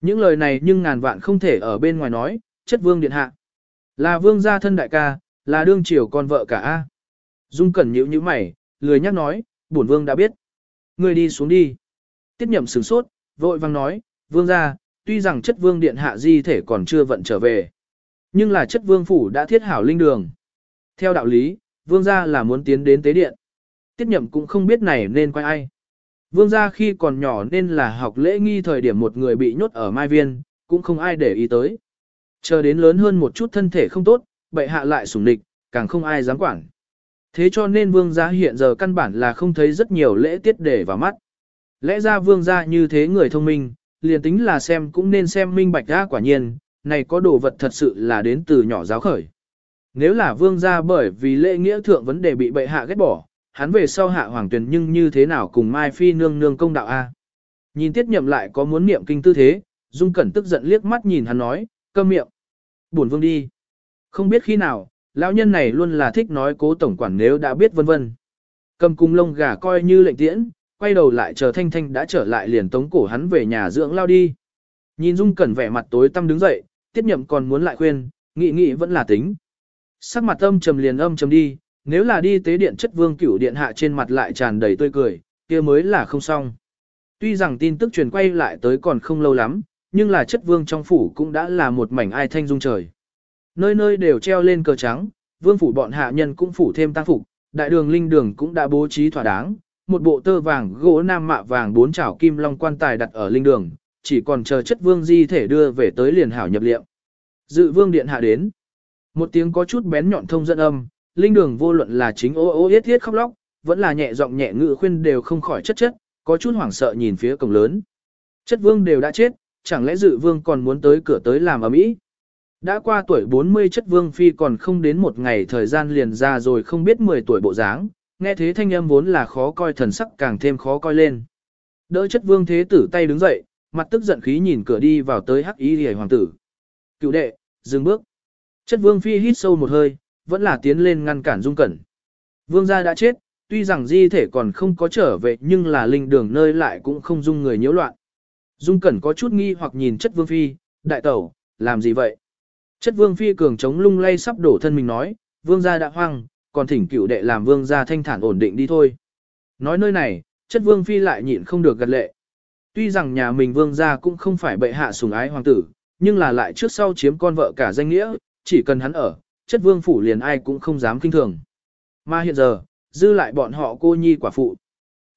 A: Những lời này nhưng ngàn vạn không thể ở bên ngoài nói, chất vương điện hạ. Là vương gia thân đại ca, là đương triều con vợ cả A. Dung cẩn nhíu nhíu mày, lười nhắc nói, bổn vương đã biết. ngươi đi xuống đi. Tiết nhậm sửng sốt, vội vang nói, vương gia, tuy rằng chất vương điện hạ di thể còn chưa vận trở về. Nhưng là chất vương phủ đã thiết hảo linh đường. Theo đạo lý, vương gia là muốn tiến đến tế điện. Tiết nhậm cũng không biết này nên quay ai. Vương gia khi còn nhỏ nên là học lễ nghi thời điểm một người bị nhốt ở mai viên, cũng không ai để ý tới. Chờ đến lớn hơn một chút thân thể không tốt, bệ hạ lại sủng địch, càng không ai dám quản. Thế cho nên vương gia hiện giờ căn bản là không thấy rất nhiều lễ tiết để vào mắt. Lẽ ra vương gia như thế người thông minh, liền tính là xem cũng nên xem minh bạch ra quả nhiên, này có đồ vật thật sự là đến từ nhỏ giáo khởi. Nếu là vương gia bởi vì lễ nghĩa thượng vấn đề bị bệ hạ ghét bỏ, hắn về sau hạ hoàng tuyển nhưng như thế nào cùng Mai Phi nương nương công đạo A. Nhìn tiết nhậm lại có muốn niệm kinh tư thế, Dung Cẩn tức giận liếc mắt nhìn hắn nói, câm miệng. Buồn vương đi. Không biết khi nào, lão nhân này luôn là thích nói cố tổng quản nếu đã biết vân vân. Cầm cung lông gà coi như lệnh tiễn, quay đầu lại chờ Thanh Thanh đã trở lại liền tống cổ hắn về nhà dưỡng lao đi. Nhìn Dung Cẩn vẻ mặt tối tăm đứng dậy, tiết nhậm còn muốn lại khuyên, nghị nghị vẫn là tính. Sắc mặt âm trầm liền âm trầm đi, nếu là đi tế điện chất vương cửu điện hạ trên mặt lại tràn đầy tươi cười, kia mới là không xong. Tuy rằng tin tức truyền quay lại tới còn không lâu lắm, nhưng là chất vương trong phủ cũng đã là một mảnh ai thanh dung trời. Nơi nơi đều treo lên cờ trắng, vương phủ bọn hạ nhân cũng phủ thêm tăng phục, đại đường linh đường cũng đã bố trí thỏa đáng, một bộ tơ vàng gỗ nam mạ vàng bốn chảo kim long quan tài đặt ở linh đường, chỉ còn chờ chất vương di thể đưa về tới liền hảo nhập liệu. Dự vương điện hạ đến. Một tiếng có chút bén nhọn thông dẫn âm, linh đường vô luận là chính ô ô yết thiết khóc lóc, vẫn là nhẹ giọng nhẹ ngự khuyên đều không khỏi chất chất, có chút hoảng sợ nhìn phía cổng lớn. Chất vương đều đã chết, chẳng lẽ dự vương còn muốn tới cửa tới làm ở mỹ? Đã qua tuổi 40 chất vương phi còn không đến một ngày thời gian liền ra rồi không biết 10 tuổi bộ dáng, nghe thế thanh âm vốn là khó coi thần sắc càng thêm khó coi lên. Đỡ chất vương thế tử tay đứng dậy, mặt tức giận khí nhìn cửa đi vào tới hắc ý hề hoàng tử. Cựu đệ, dừng bước. Chất vương phi hít sâu một hơi, vẫn là tiến lên ngăn cản dung cẩn. Vương gia đã chết, tuy rằng di thể còn không có trở về nhưng là linh đường nơi lại cũng không dung người nhiễu loạn. Dung cẩn có chút nghi hoặc nhìn chất vương phi, đại tẩu, làm gì vậy? Chất vương phi cường chống lung lay sắp đổ thân mình nói, vương gia đã hoang, còn thỉnh cựu đệ làm vương gia thanh thản ổn định đi thôi. Nói nơi này, chất vương phi lại nhịn không được gật lệ. Tuy rằng nhà mình vương gia cũng không phải bệ hạ sủng ái hoàng tử, nhưng là lại trước sau chiếm con vợ cả danh nghĩa, chỉ cần hắn ở, chất vương phủ liền ai cũng không dám kinh thường. Mà hiện giờ, dư lại bọn họ cô nhi quả phụ.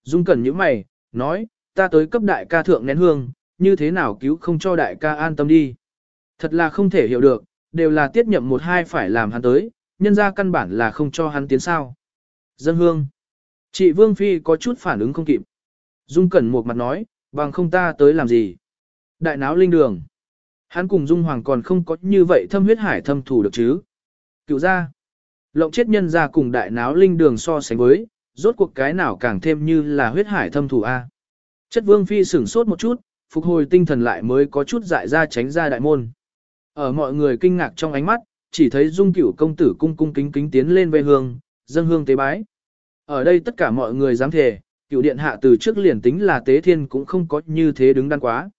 A: Dung cẩn những mày, nói, ta tới cấp đại ca thượng nén hương, như thế nào cứu không cho đại ca an tâm đi. Thật là không thể hiểu được, đều là tiết nhậm một hai phải làm hắn tới, nhân ra căn bản là không cho hắn tiến sao. Dân hương. Chị Vương Phi có chút phản ứng không kịp. Dung Cẩn một mặt nói, bằng không ta tới làm gì. Đại náo linh đường. Hắn cùng Dung Hoàng còn không có như vậy thâm huyết hải thâm thủ được chứ. Cựu ra. Lộng chết nhân ra cùng đại náo linh đường so sánh với, rốt cuộc cái nào càng thêm như là huyết hải thâm thủ A. Chất Vương Phi sửng sốt một chút, phục hồi tinh thần lại mới có chút dại ra tránh ra đại môn. Ở mọi người kinh ngạc trong ánh mắt, chỉ thấy dung cửu công tử cung cung kính kính tiến lên về hương, dâng hương tế bái. Ở đây tất cả mọi người dám thề, cửu điện hạ từ trước liền tính là tế thiên cũng không có như thế đứng đắn quá.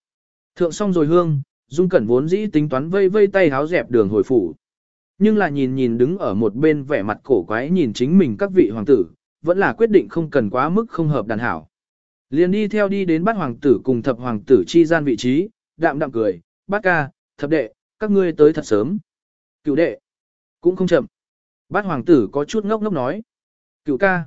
A: Thượng xong rồi hương, dung cẩn vốn dĩ tính toán vây vây tay háo dẹp đường hồi phủ. Nhưng là nhìn nhìn đứng ở một bên vẻ mặt cổ quái nhìn chính mình các vị hoàng tử, vẫn là quyết định không cần quá mức không hợp đàn hảo. Liền đi theo đi đến bát hoàng tử cùng thập hoàng tử chi gian vị trí, đạm đạm cười, bát ca, thập đệ, các ngươi tới thật sớm. Cựu đệ, Cũng không chậm. Bát hoàng tử có chút ngốc ngốc nói. Cựu ca.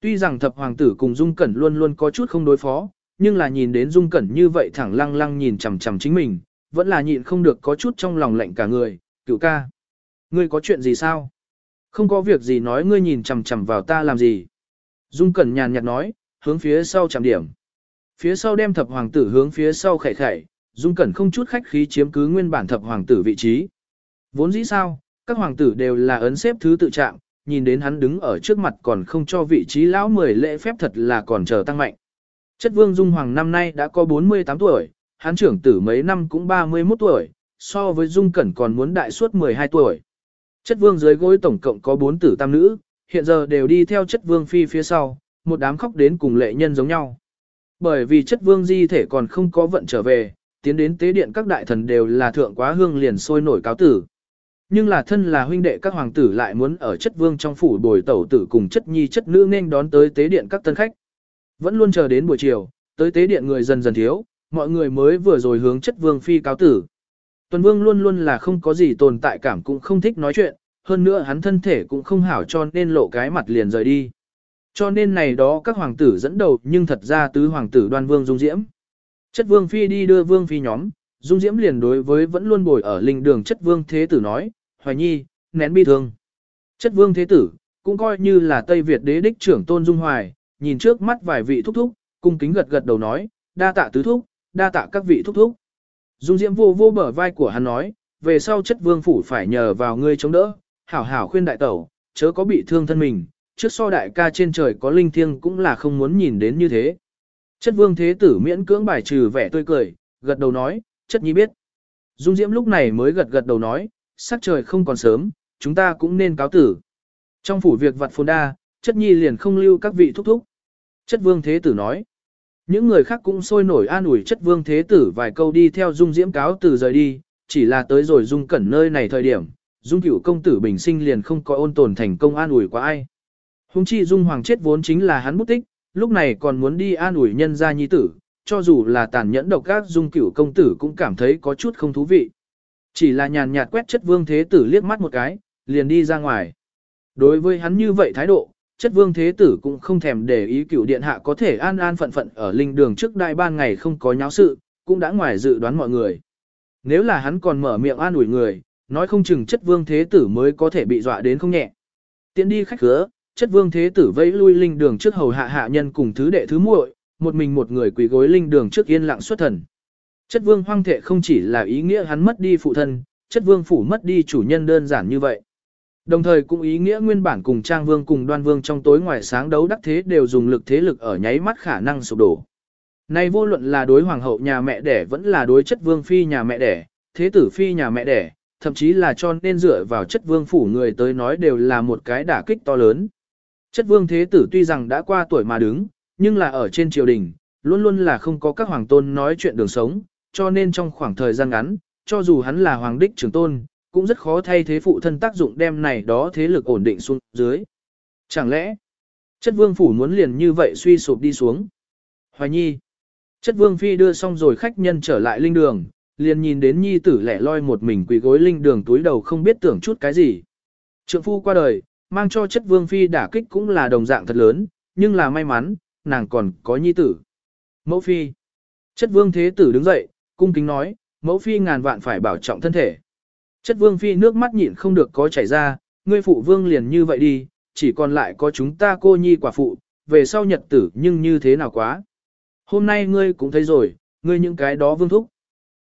A: Tuy rằng thập hoàng tử cùng Dung Cẩn luôn luôn có chút không đối phó, nhưng là nhìn đến Dung Cẩn như vậy thẳng lăng lăng nhìn chằm chằm chính mình, vẫn là nhịn không được có chút trong lòng lạnh cả người. Cựu ca. Ngươi có chuyện gì sao? Không có việc gì nói ngươi nhìn chằm chằm vào ta làm gì. Dung Cẩn nhàn nhạt nói, hướng phía sau chạm điểm. Phía sau đem thập hoàng tử hướng phía sau khẩy khẩy, Dung Cẩn không chút khách khí chiếm cứ nguyên bản thập hoàng tử vị trí. Vốn dĩ sao, các hoàng tử đều là ấn xếp thứ tự trạng, nhìn đến hắn đứng ở trước mặt còn không cho vị trí lão mười lễ phép thật là còn chờ tăng mạnh. Chất vương Dung Hoàng năm nay đã có 48 tuổi, hắn trưởng tử mấy năm cũng 31 tuổi, so với Dung Cẩn còn muốn đại suốt 12 tuổi. Chất vương dưới gối tổng cộng có 4 tử tam nữ, hiện giờ đều đi theo chất vương phi phía sau, một đám khóc đến cùng lệ nhân giống nhau. Bởi vì chất vương di thể còn không có vận trở về, tiến đến tế điện các đại thần đều là thượng quá hương liền sôi nổi cáo tử. Nhưng là thân là huynh đệ các hoàng tử lại muốn ở chất vương trong phủ bồi tẩu tử cùng chất nhi chất nữ nên đón tới tế điện các tân khách. Vẫn luôn chờ đến buổi chiều, tới tế điện người dần dần thiếu, mọi người mới vừa rồi hướng chất vương phi cáo tử. Tuần vương luôn luôn là không có gì tồn tại cảm cũng không thích nói chuyện, hơn nữa hắn thân thể cũng không hảo cho nên lộ cái mặt liền rời đi. Cho nên này đó các hoàng tử dẫn đầu nhưng thật ra tứ hoàng tử đoan vương dung diễm. Chất vương phi đi đưa vương phi nhóm, dung diễm liền đối với vẫn luôn bồi ở linh đường chất vương thế tử nói, hoài nhi, nén bi thương. Chất vương thế tử, cũng coi như là Tây Việt đế đích trưởng tôn dung hoài, nhìn trước mắt vài vị thúc thúc, cung kính gật gật đầu nói, đa tạ tứ thúc, đa tạ các vị thúc thúc. Dung diễm vô vô bờ vai của hắn nói, về sau chất vương phủ phải nhờ vào ngươi chống đỡ, hảo hảo khuyên đại tẩu, chớ có bị thương thân mình, trước so đại ca trên trời có linh thiêng cũng là không muốn nhìn đến như thế. Chất vương thế tử miễn cưỡng bài trừ vẻ tươi cười, gật đầu nói, chất nhi biết. Dung Diễm lúc này mới gật gật đầu nói, sắc trời không còn sớm, chúng ta cũng nên cáo tử. Trong phủ việc vặt phồn đa, chất nhi liền không lưu các vị thúc thúc. Chất vương thế tử nói. Những người khác cũng sôi nổi an ủi chất vương thế tử vài câu đi theo dung diễm cáo tử rời đi, chỉ là tới rồi dung cẩn nơi này thời điểm, dung cửu công tử bình sinh liền không có ôn tồn thành công an ủi quá ai. Hùng chi dung hoàng chết vốn chính là hắn bút tích, lúc này còn muốn đi an ủi nhân gia nhi tử, cho dù là tàn nhẫn độc ác dung cửu công tử cũng cảm thấy có chút không thú vị. Chỉ là nhàn nhạt quét chất vương thế tử liếc mắt một cái, liền đi ra ngoài. Đối với hắn như vậy thái độ, chất vương thế tử cũng không thèm để ý cửu điện hạ có thể an an phận phận ở linh đường trước đại ban ngày không có nháo sự, cũng đã ngoài dự đoán mọi người. Nếu là hắn còn mở miệng an ủi người, nói không chừng chất vương thế tử mới có thể bị dọa đến không nhẹ. Tiến đi khách khứa, chất vương thế tử vẫy lui linh đường trước hầu hạ hạ nhân cùng thứ đệ thứ muội, một mình một người quỳ gối linh đường trước yên lặng xuất thần. Chất vương hoang thệ không chỉ là ý nghĩa hắn mất đi phụ thân, chất vương phủ mất đi chủ nhân đơn giản như vậy. Đồng thời cũng ý nghĩa nguyên bản cùng trang vương cùng đoan vương trong tối ngoài sáng đấu đắc thế đều dùng lực thế lực ở nháy mắt khả năng sụp đổ. Nay vô luận là đối hoàng hậu nhà mẹ đẻ vẫn là đối chất vương phi nhà mẹ đẻ, thế tử phi nhà mẹ đẻ, thậm chí là cho nên dựa vào chất vương phủ người tới nói đều là một cái đả kích to lớn. Chất vương thế tử tuy rằng đã qua tuổi mà đứng, nhưng là ở trên triều đình, luôn luôn là không có các hoàng tôn nói chuyện đường sống, cho nên trong khoảng thời gian ngắn, cho dù hắn là hoàng đích trưởng tôn, cũng rất khó thay thế phụ thân tác dụng đem này đó thế lực ổn định xuống dưới. Chẳng lẽ, chất vương phủ muốn liền như vậy suy sụp đi xuống? Hoài nhi, chất vương phi đưa xong rồi khách nhân trở lại linh đường, liền nhìn đến nhi tử lẻ loi một mình quỳ gối linh đường túi đầu không biết tưởng chút cái gì. Trượng phu qua đời, mang cho chất vương phi đả kích cũng là đồng dạng thật lớn, nhưng là may mắn, nàng còn có nhi tử. Mẫu phi. Chất vương thế tử đứng dậy, cung kính nói, mẫu phi ngàn vạn phải bảo trọng thân thể. Chất vương phi nước mắt nhịn không được có chảy ra, ngươi phụ vương liền như vậy đi, chỉ còn lại có chúng ta cô nhi quả phụ, về sau nhật tử nhưng như thế nào quá. Hôm nay ngươi cũng thấy rồi, ngươi những cái đó vương thúc.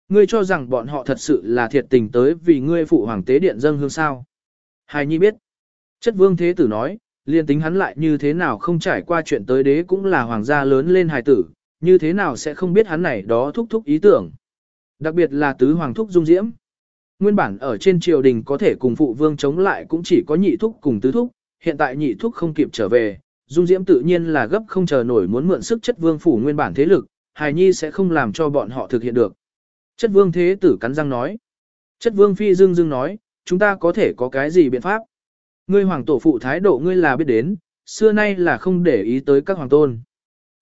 A: Ngươi cho rằng bọn họ thật sự là thiệt tình tới vì ngươi phụ hoàng tế điện dâng hương sao. Hài nhi biết. Chất vương thế tử nói, liên tính hắn lại như thế nào không trải qua chuyện tới đế cũng là hoàng gia lớn lên hài tử, như thế nào sẽ không biết hắn này đó thúc thúc ý tưởng. Đặc biệt là tứ hoàng thúc dung diễm. Nguyên bản ở trên triều đình có thể cùng phụ vương chống lại cũng chỉ có nhị thúc cùng tứ thúc, hiện tại nhị thúc không kịp trở về, dung diễm tự nhiên là gấp không chờ nổi muốn mượn sức chất vương phủ nguyên bản thế lực, hài nhi sẽ không làm cho bọn họ thực hiện được. Chất vương thế tử cắn răng nói. Chất vương phi dương dương nói, chúng ta có thể có cái gì biện pháp? Ngươi hoàng tổ phụ thái độ ngươi là biết đến, xưa nay là không để ý tới các hoàng tôn.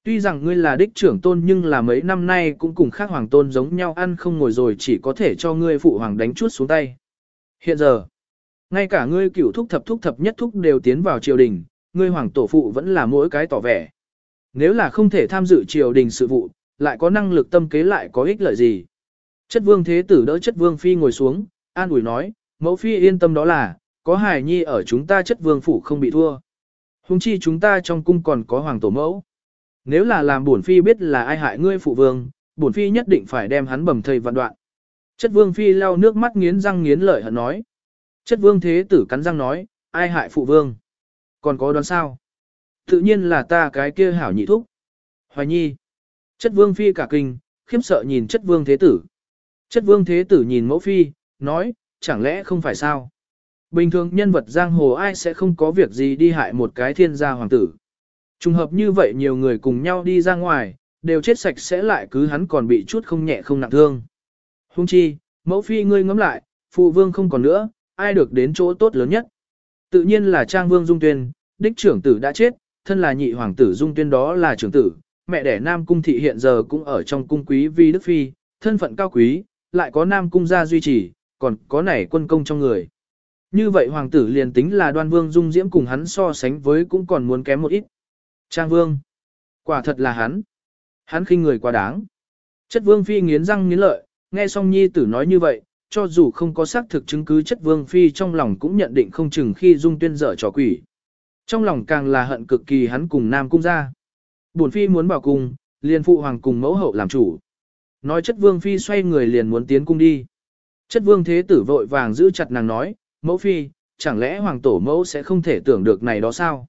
A: Tuy rằng ngươi là đích trưởng tôn nhưng là mấy năm nay cũng cùng khác hoàng tôn giống nhau ăn không ngồi rồi chỉ có thể cho ngươi phụ hoàng đánh chút xuống tay. Hiện giờ, Ngay cả ngươi cửu thúc thập thúc thập nhất thúc đều tiến vào triều đình, ngươi hoàng tổ phụ vẫn là mỗi cái tỏ vẻ. Nếu là không thể tham dự triều đình sự vụ, lại có năng lực tâm kế lại có ích lợi gì. Chất vương thế tử đỡ chất vương phi ngồi xuống, an ủi nói, mẫu phi yên tâm đó là, có hài nhi ở chúng ta chất vương phủ không bị thua. Hùng chi chúng ta trong cung còn có hoàng tổ mẫu. Nếu là làm bổn phi biết là ai hại ngươi phụ vương, bổn phi nhất định phải đem hắn bầm thầy vạn đoạn. Chất vương phi lau nước mắt nghiến răng nghiến lợi hận nói. Chất vương thế tử cắn răng nói, ai hại phụ vương? Còn có đoán sao? Tự nhiên là ta cái kia hảo nhị thúc. Hoài nhi. Chất vương phi cả kinh, khiếp sợ nhìn chất vương thế tử. Chất vương thế tử nhìn mẫu phi, nói, chẳng lẽ không phải sao? Bình thường nhân vật giang hồ ai sẽ không có việc gì đi hại một cái thiên gia hoàng tử. Trùng hợp như vậy nhiều người cùng nhau đi ra ngoài, đều chết sạch sẽ lại cứ hắn còn bị chút không nhẹ không nặng thương. Hung chi, mẫu phi ngươi ngẫm lại, phụ vương không còn nữa, ai được đến chỗ tốt lớn nhất. Tự nhiên là trang vương dung tuyên, đích trưởng tử đã chết, thân là nhị hoàng tử dung tuyên đó là trưởng tử, mẹ đẻ nam cung thị hiện giờ cũng ở trong cung quý vi đức phi, thân phận cao quý, lại có nam cung gia duy trì, còn có nảy quân công trong người. Như vậy hoàng tử liền tính là đoan vương dung diễm cùng hắn so sánh với cũng còn muốn kém một ít. Trang vương. Quả thật là hắn. Hắn khinh người quá đáng. Chất vương phi nghiến răng nghiến lợi, nghe xong nhi tử nói như vậy, cho dù không có xác thực chứng cứ chất vương phi trong lòng cũng nhận định không chừng khi dung tuyên dở trò quỷ. Trong lòng càng là hận cực kỳ hắn cùng nam cung ra. Bổn phi muốn bảo cung, liền phụ hoàng cùng mẫu hậu làm chủ. Nói chất vương phi xoay người liền muốn tiến cung đi. Chất vương thế tử vội vàng giữ chặt nàng nói, mẫu phi, chẳng lẽ hoàng tổ mẫu sẽ không thể tưởng được này đó sao?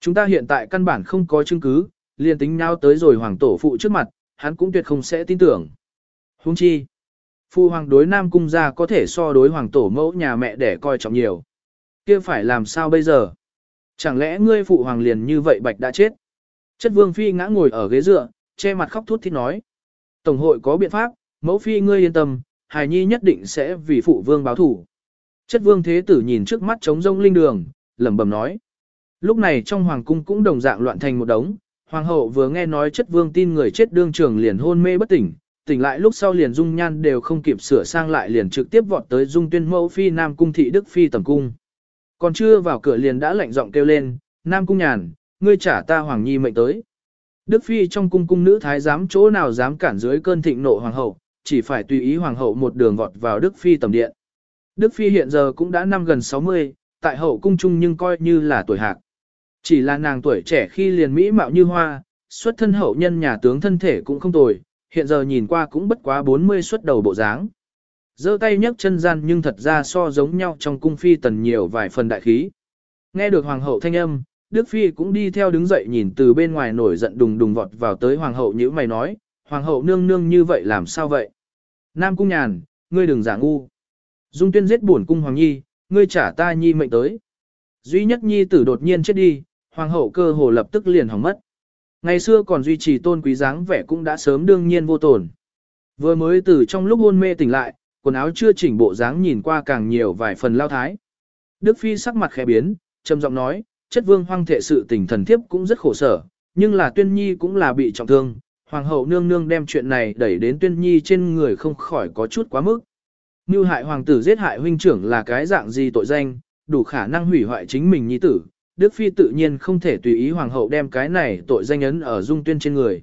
A: Chúng ta hiện tại căn bản không có chứng cứ, liền tính nhau tới rồi hoàng tổ phụ trước mặt, hắn cũng tuyệt không sẽ tin tưởng. Huống chi, phụ hoàng đối nam cung gia có thể so đối hoàng tổ mẫu nhà mẹ để coi trọng nhiều. kia phải làm sao bây giờ? Chẳng lẽ ngươi phụ hoàng liền như vậy bạch đã chết? Chất vương phi ngã ngồi ở ghế dựa, che mặt khóc thút thít nói. Tổng hội có biện pháp, mẫu phi ngươi yên tâm, hài nhi nhất định sẽ vì phụ vương báo thủ. Chất vương thế tử nhìn trước mắt trống rông linh đường, lẩm bẩm nói. Lúc này trong hoàng cung cũng đồng dạng loạn thành một đống, hoàng hậu vừa nghe nói chất vương tin người chết đương trường liền hôn mê bất tỉnh, tỉnh lại lúc sau liền dung nhan đều không kịp sửa sang lại liền trực tiếp vọt tới dung tuyên mẫu phi nam cung thị đức phi tầm cung. Còn chưa vào cửa liền đã lạnh giọng kêu lên, nam cung nhàn, ngươi trả ta hoàng nhi mệnh tới. Đức phi trong cung cung nữ thái giám chỗ nào dám cản dưới cơn thịnh nộ hoàng hậu, chỉ phải tùy ý hoàng hậu một đường vọt vào đức phi tầm điện. Đức phi hiện giờ cũng đã năm gần 60, tại hậu cung trung nhưng coi như là tuổi hạc. Chỉ là nàng tuổi trẻ khi liền mỹ mạo như hoa, xuất thân hậu nhân nhà tướng thân thể cũng không tồi, hiện giờ nhìn qua cũng bất quá 40 xuất đầu bộ dáng. giơ tay nhấc chân gian nhưng thật ra so giống nhau trong cung phi tần nhiều vài phần đại khí. Nghe được hoàng hậu thanh âm, Đức Phi cũng đi theo đứng dậy nhìn từ bên ngoài nổi giận đùng đùng vọt vào tới hoàng hậu như mày nói, hoàng hậu nương nương như vậy làm sao vậy? Nam cung nhàn, ngươi đừng giả ngu. Dung tuyên giết bổn cung hoàng nhi, ngươi trả ta nhi mệnh tới. Duy nhất nhi tử đột nhiên chết đi, hoàng hậu cơ hồ lập tức liền hỏng mất. Ngày xưa còn duy trì tôn quý dáng vẻ cũng đã sớm đương nhiên vô tổn. Vừa mới từ trong lúc hôn mê tỉnh lại, quần áo chưa chỉnh bộ dáng nhìn qua càng nhiều vài phần lao thái. Đức Phi sắc mặt khẽ biến, trầm giọng nói, chất vương hoang thệ sự tình thần thiếp cũng rất khổ sở, nhưng là tuyên nhi cũng là bị trọng thương. Hoàng hậu nương nương đem chuyện này đẩy đến tuyên nhi trên người không khỏi có chút quá mức. Như hại hoàng tử giết hại huynh trưởng là cái dạng gì tội danh, đủ khả năng hủy hoại chính mình nhi tử, Đức Phi tự nhiên không thể tùy ý hoàng hậu đem cái này tội danh ấn ở dung tuyên trên người.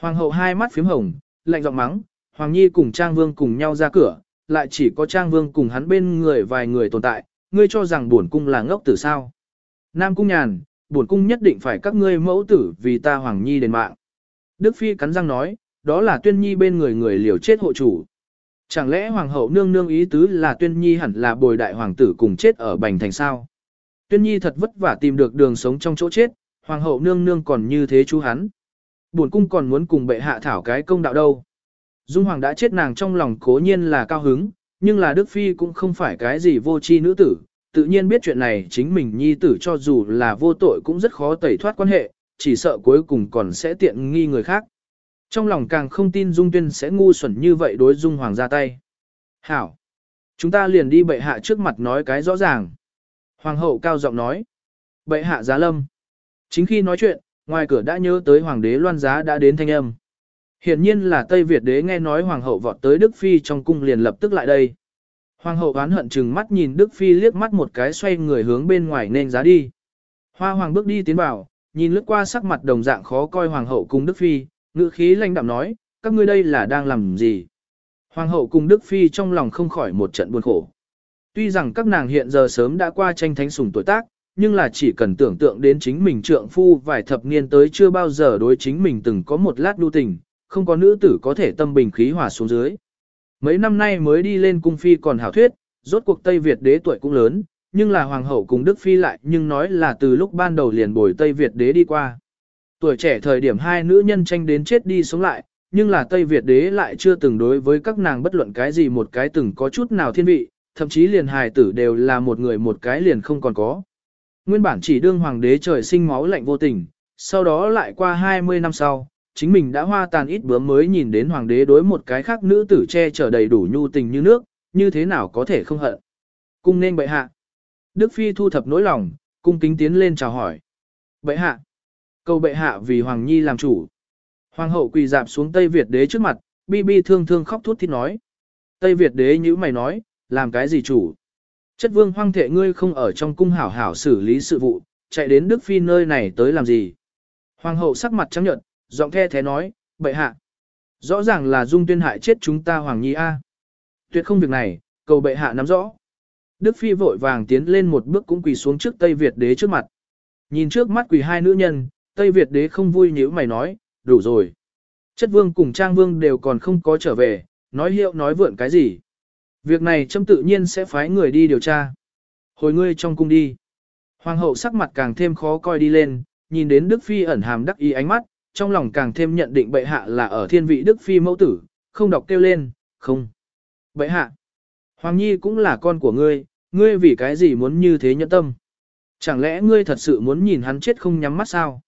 A: Hoàng hậu hai mắt phím hồng, lạnh giọng mắng, Hoàng Nhi cùng Trang Vương cùng nhau ra cửa, lại chỉ có Trang Vương cùng hắn bên người vài người tồn tại, ngươi cho rằng bổn cung là ngốc tử sao. Nam cung nhàn, bổn cung nhất định phải các ngươi mẫu tử vì ta Hoàng Nhi đền mạng. Đức Phi cắn răng nói, đó là tuyên nhi bên người người liều chết hộ chủ. Chẳng lẽ Hoàng hậu nương nương ý tứ là tuyên nhi hẳn là bồi đại hoàng tử cùng chết ở bành thành sao? Tuyên Nhi thật vất vả tìm được đường sống trong chỗ chết, hoàng hậu nương nương còn như thế chú hắn. Buồn cung còn muốn cùng bệ hạ thảo cái công đạo đâu. Dung hoàng đã chết nàng trong lòng cố nhiên là cao hứng, nhưng là Đức Phi cũng không phải cái gì vô tri nữ tử, tự nhiên biết chuyện này chính mình nhi tử cho dù là vô tội cũng rất khó tẩy thoát quan hệ, chỉ sợ cuối cùng còn sẽ tiện nghi người khác. Trong lòng càng không tin Dung Tuyên sẽ ngu xuẩn như vậy đối Dung Hoàng ra tay. Hảo! Chúng ta liền đi bệ hạ trước mặt nói cái rõ ràng. Hoàng hậu cao giọng nói. Bệ hạ giá lâm. Chính khi nói chuyện, ngoài cửa đã nhớ tới hoàng đế loan giá đã đến thanh âm. Hiển nhiên là Tây Việt đế nghe nói hoàng hậu vọt tới Đức Phi trong cung liền lập tức lại đây. Hoàng hậu oán hận chừng mắt nhìn Đức Phi liếc mắt một cái xoay người hướng bên ngoài nên giá đi. Hoa hoàng bước đi tiến vào, nhìn lướt qua sắc mặt đồng dạng khó coi hoàng hậu cùng Đức Phi, ngữ khí lanh đạm nói, các ngươi đây là đang làm gì? Hoàng hậu cùng Đức Phi trong lòng không khỏi một trận buồn khổ. Tuy rằng các nàng hiện giờ sớm đã qua tranh thánh sủng tuổi tác, nhưng là chỉ cần tưởng tượng đến chính mình trượng phu vài thập niên tới chưa bao giờ đối chính mình từng có một lát đu tình, không có nữ tử có thể tâm bình khí hòa xuống dưới. Mấy năm nay mới đi lên cung phi còn hảo thuyết, rốt cuộc Tây Việt đế tuổi cũng lớn, nhưng là hoàng hậu cùng Đức Phi lại nhưng nói là từ lúc ban đầu liền bồi Tây Việt đế đi qua. Tuổi trẻ thời điểm hai nữ nhân tranh đến chết đi sống lại, nhưng là Tây Việt đế lại chưa từng đối với các nàng bất luận cái gì một cái từng có chút nào thiên vị, thậm chí liền hài tử đều là một người một cái liền không còn có. Nguyên bản chỉ đương hoàng đế trời sinh máu lạnh vô tình, sau đó lại qua 20 năm sau, chính mình đã hoa tàn ít bướm mới nhìn đến hoàng đế đối một cái khác nữ tử che chở đầy đủ nhu tình như nước, như thế nào có thể không hận. Cung nên bệ hạ. Đức Phi thu thập nỗi lòng, cung kính tiến lên chào hỏi. Bệ hạ. Cầu bệ hạ vì Hoàng Nhi làm chủ. Hoàng hậu quỳ dạp xuống Tây Việt đế trước mặt, bi bi thương thương khóc thút thít nói. Tây Việt đế như mày nói, làm cái gì chủ? Chất vương hoang thệ ngươi không ở trong cung hảo hảo xử lý sự vụ, chạy đến Đức Phi nơi này tới làm gì? Hoàng hậu sắc mặt trắng nhợt, giọng the thế nói, bệ hạ. Rõ ràng là dung tuyên hại chết chúng ta Hoàng Nhi A. Tuyệt không việc này, cầu bệ hạ nắm rõ. Đức Phi vội vàng tiến lên một bước cũng quỳ xuống trước Tây Việt đế trước mặt. Nhìn trước mắt quỳ hai nữ nhân, Tây Việt đế không vui nhíu mày nói, đủ rồi. Chất vương cùng trang vương đều còn không có trở về, nói hiệu nói vượn cái gì. Việc này châm tự nhiên sẽ phái người đi điều tra. Hồi ngươi trong cung đi. Hoàng hậu sắc mặt càng thêm khó coi đi lên, nhìn đến Đức Phi ẩn hàm đắc ý ánh mắt, trong lòng càng thêm nhận định bệ hạ là ở thiên vị Đức Phi mẫu tử, không đọc kêu lên, không. Bệ hạ, Hoàng Nhi cũng là con của ngươi, ngươi vì cái gì muốn như thế nhẫn tâm? Chẳng lẽ ngươi thật sự muốn nhìn hắn chết không nhắm mắt sao?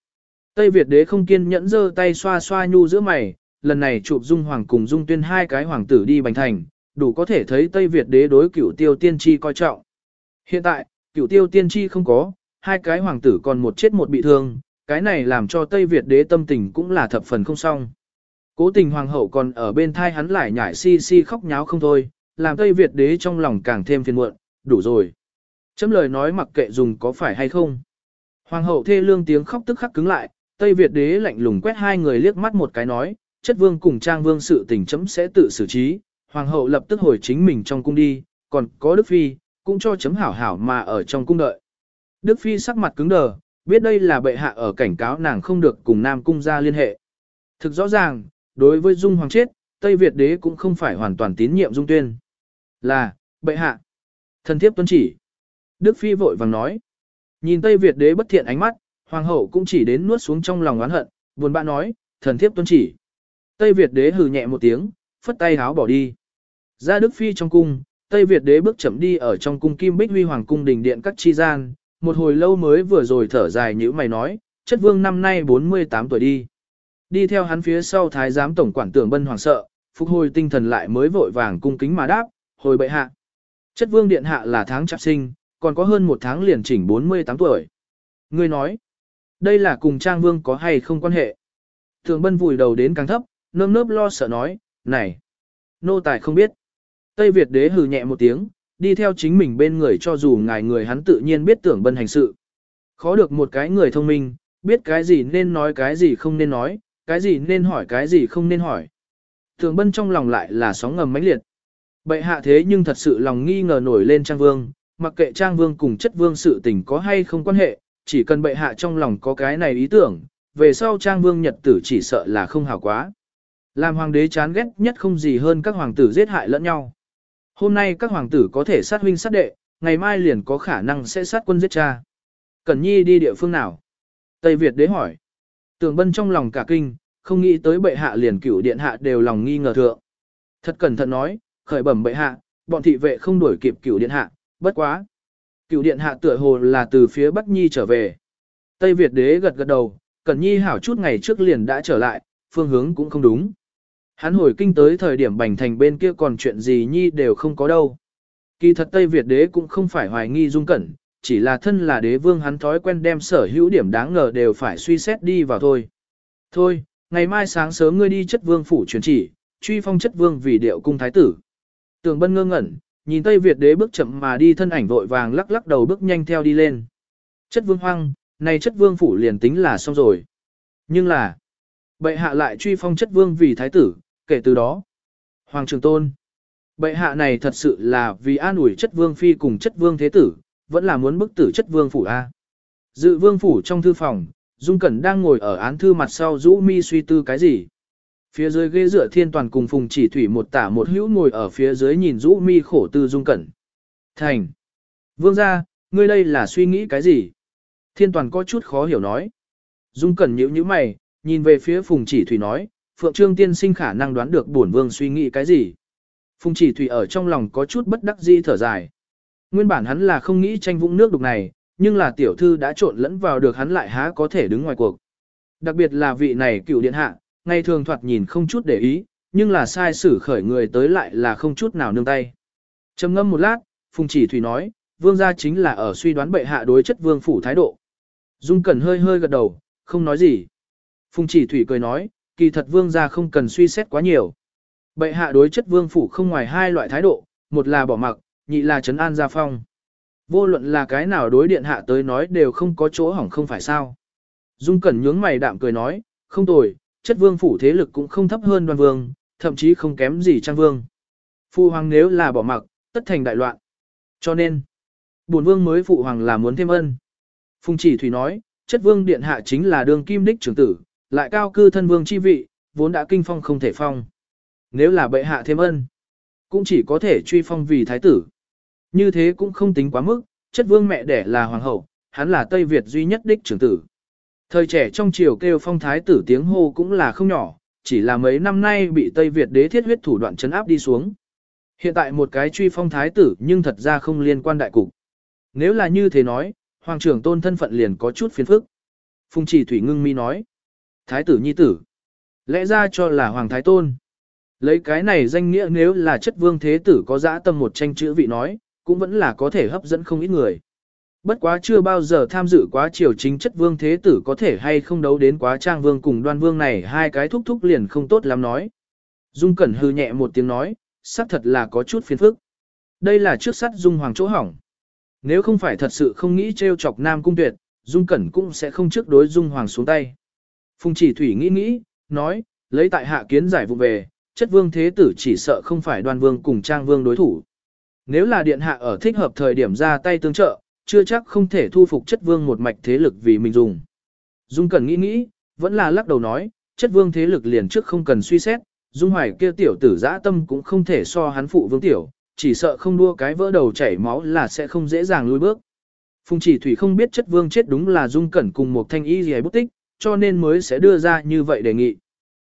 A: Tây Việt đế không kiên nhẫn giơ tay xoa xoa nhu giữa mày, lần này chụp Dung Hoàng cùng Dung Tuyên hai cái hoàng tử đi bành thành, đủ có thể thấy Tây Việt đế đối cửu tiêu tiên tri coi trọng. Hiện tại, cửu tiêu tiên tri không có, hai cái hoàng tử còn một chết một bị thương, cái này làm cho Tây Việt đế tâm tình cũng là thập phần không xong. Cố tình hoàng hậu còn ở bên thai hắn lại nhảy si si khóc nháo không thôi, làm Tây Việt đế trong lòng càng thêm phiền muộn, đủ rồi. Chấm lời nói mặc kệ dùng có phải hay không. Hoàng hậu thê lương tiếng khóc tức khắc cứng lại, Tây Việt đế lạnh lùng quét hai người liếc mắt một cái nói, chất vương cùng trang vương sự tình chấm sẽ tự xử trí, hoàng hậu lập tức hồi chính mình trong cung đi, còn có Đức Phi, cũng cho chấm hảo hảo mà ở trong cung đợi. Đức Phi sắc mặt cứng đờ, biết đây là bệ hạ ở cảnh cáo nàng không được cùng Nam cung ra liên hệ. Thực rõ ràng, đối với Dung Hoàng chết, Tây Việt đế cũng không phải hoàn toàn tín nhiệm Dung Tuyên. Là, bệ hạ. Thần thiếp tuân chỉ. Đức Phi vội vàng nói. Nhìn Tây Việt đế bất thiện ánh mắt, Hoàng hậu cũng chỉ đến nuốt xuống trong lòng oán hận, buồn bã nói, thần thiếp tuân chỉ. Tây Việt đế hừ nhẹ một tiếng, phất tay háo bỏ đi. Ra Đức Phi trong cung, Tây Việt đế bước chậm đi ở trong cung Kim Bích Huy Hoàng cung đình điện các chi gian, một hồi lâu mới vừa rồi thở dài như mày nói, chất vương năm nay 48 tuổi đi. Đi theo hắn phía sau thái giám tổng quản tưởng bân hoàng sợ, phục hồi tinh thần lại mới vội vàng cung kính mà đáp, hồi bệ hạ. Chất vương điện hạ là tháng chạp sinh, còn có hơn một tháng liền chỉnh 48 tuổi. Ngươi nói, đây là cùng trang vương có hay không quan hệ? Thường bân vùi đầu đến càng thấp, nơm nớp lo sợ nói, này, nô tài không biết. Tây Việt đế hừ nhẹ một tiếng, đi theo chính mình bên người cho dù ngài người hắn tự nhiên biết tưởng bân hành sự. Khó được một cái người thông minh, biết cái gì nên nói cái gì không nên nói, cái gì nên hỏi cái gì không nên hỏi. Thường bân trong lòng lại là sóng ngầm mãnh liệt. Bệ hạ thế nhưng thật sự lòng nghi ngờ nổi lên Trang Vương, mặc kệ Trang Vương cùng chất vương sự tình có hay không quan hệ, chỉ cần bệ hạ trong lòng có cái này ý tưởng, về sau Trang Vương nhật tử chỉ sợ là không hảo quá. Làm hoàng đế chán ghét nhất không gì hơn các hoàng tử giết hại lẫn nhau. Hôm nay các hoàng tử có thể sát huynh sát đệ, ngày mai liền có khả năng sẽ sát quân giết cha. Cẩn Nhi đi địa phương nào? Tây Việt đế hỏi. Tường Bân trong lòng cả kinh, không nghĩ tới bệ hạ liền cửu điện hạ đều lòng nghi ngờ thượng. Thật cẩn thận nói, khởi bẩm bệ hạ, bọn thị vệ không đuổi kịp cửu điện hạ, bất quá. Cựu điện hạ tựa hồ là từ phía Bắc Nhi trở về. Tây Việt đế gật gật đầu, Cẩn Nhi hảo chút ngày trước liền đã trở lại, phương hướng cũng không đúng. Hắn hồi kinh tới thời điểm bành thành bên kia còn chuyện gì nhi đều không có đâu. Kỳ thật Tây Việt đế cũng không phải hoài nghi dung cẩn, chỉ là thân là đế vương hắn thói quen đem sở hữu điểm đáng ngờ đều phải suy xét đi vào thôi. Thôi, ngày mai sáng sớm ngươi đi chất vương phủ truyền chỉ, truy phong chất vương vì điệu cung thái tử. Tường bân ngơ ngẩn, nhìn Tây Việt đế bước chậm mà đi thân ảnh vội vàng lắc lắc đầu bước nhanh theo đi lên. Chất vương hoang, này chất vương phủ liền tính là xong rồi. Nhưng là, bệ hạ lại truy phong chất vương vì thái tử, kể từ đó. Hoàng trường tôn, bệ hạ này thật sự là vì an ủi chất vương phi cùng chất vương thế tử, vẫn là muốn bức tử chất vương phủ A. Dự vương phủ trong thư phòng, Dung Cẩn đang ngồi ở án thư mặt sau rũ mi suy tư cái gì. Phía dưới ghế dựa thiên toàn cùng phùng chỉ thủy một tả một hữu ngồi ở phía dưới nhìn rũ mi khổ tư Dung Cẩn. Thành. Vương gia ngươi đây là suy nghĩ cái gì? Thiên toàn có chút khó hiểu nói. Dung Cẩn nhíu nhíu mày, nhìn về phía phùng chỉ thủy nói, Phượng Trương tiên sinh khả năng đoán được bổn vương suy nghĩ cái gì. Phùng chỉ thủy ở trong lòng có chút bất đắc dĩ thở dài. Nguyên bản hắn là không nghĩ tranh vũng nước đục này, nhưng là tiểu thư đã trộn lẫn vào được hắn lại há có thể đứng ngoài cuộc. Đặc biệt là vị này cựu điện hạ, ngày thường thoạt nhìn không chút để ý, nhưng là sai xử khởi người tới lại là không chút nào nương tay. Trầm ngâm một lát, Phùng Chỉ Thủy nói, vương gia chính là ở suy đoán bệ hạ đối chất vương phủ thái độ. Dung Cẩn hơi hơi gật đầu, không nói gì. Phùng Chỉ Thủy cười nói, kỳ thật vương gia không cần suy xét quá nhiều. Bệ hạ đối chất vương phủ không ngoài hai loại thái độ, một là bỏ mặc, nhị là trấn an gia phong. Vô luận là cái nào đối điện hạ tới nói đều không có chỗ hỏng không phải sao. Dung Cẩn nhướng mày đạm cười nói, không tồi, chất vương phủ thế lực cũng không thấp hơn đoan vương, thậm chí không kém gì trang vương. Phụ hoàng nếu là bỏ mặc, tất thành đại loạn. Cho nên, bổn vương mới phụ hoàng là muốn thêm ân. Phùng chỉ thủy nói, chất vương điện hạ chính là đường kim đích trưởng tử, lại cao cư thân vương chi vị, vốn đã kinh phong không thể phong. Nếu là bệ hạ thêm ân, cũng chỉ có thể truy phong vì thái tử. Như thế cũng không tính quá mức, chất vương mẹ đẻ là hoàng hậu, hắn là Tây Việt duy nhất đích trưởng tử. Thời trẻ trong triều kêu phong thái tử tiếng hô cũng là không nhỏ, chỉ là mấy năm nay bị Tây Việt đế thiết huyết thủ đoạn chấn áp đi xuống. Hiện tại một cái truy phong thái tử nhưng thật ra không liên quan đại cục. Nếu là như thế nói, hoàng trưởng tôn thân phận liền có chút phiền phức. Phùng chỉ thủy ngưng mi nói. Thái tử nhi tử. Lẽ ra cho là hoàng thái tôn. Lấy cái này danh nghĩa nếu là chất vương thế tử có dã tâm một tranh chữ vị nói, cũng vẫn là có thể hấp dẫn không ít người. Bất quá chưa bao giờ tham dự quá triều chính chất vương thế tử có thể hay không đấu đến quá trang vương cùng đoan vương này hai cái thúc thúc liền không tốt lắm nói. Dung Cẩn hư nhẹ một tiếng nói, xác thật là có chút phiền phức. Đây là trước sắt Dung Hoàng chỗ hỏng. Nếu không phải thật sự không nghĩ trêu chọc Nam Cung Tuyệt, Dung Cẩn cũng sẽ không trước đối Dung Hoàng xuống tay. Phùng chỉ thủy nghĩ nghĩ, nói, lấy tại hạ kiến giải vụ về, chất vương thế tử chỉ sợ không phải đoan vương cùng trang vương đối thủ. Nếu là điện hạ ở thích hợp thời điểm ra tay tương trợ, chưa chắc không thể thu phục chất vương một mạch thế lực vì mình dùng. Dung cần nghĩ nghĩ, vẫn là lắc đầu nói, chất vương thế lực liền trước không cần suy xét, Dung hoài kia tiểu tử dã tâm cũng không thể so hắn phụ vương tiểu, chỉ sợ không đua cái vỡ đầu chảy máu là sẽ không dễ dàng lùi bước. Phùng chỉ thủy không biết chất vương chết đúng là Dung Cẩn cùng một thanh y gì bút tích, cho nên mới sẽ đưa ra như vậy đề nghị.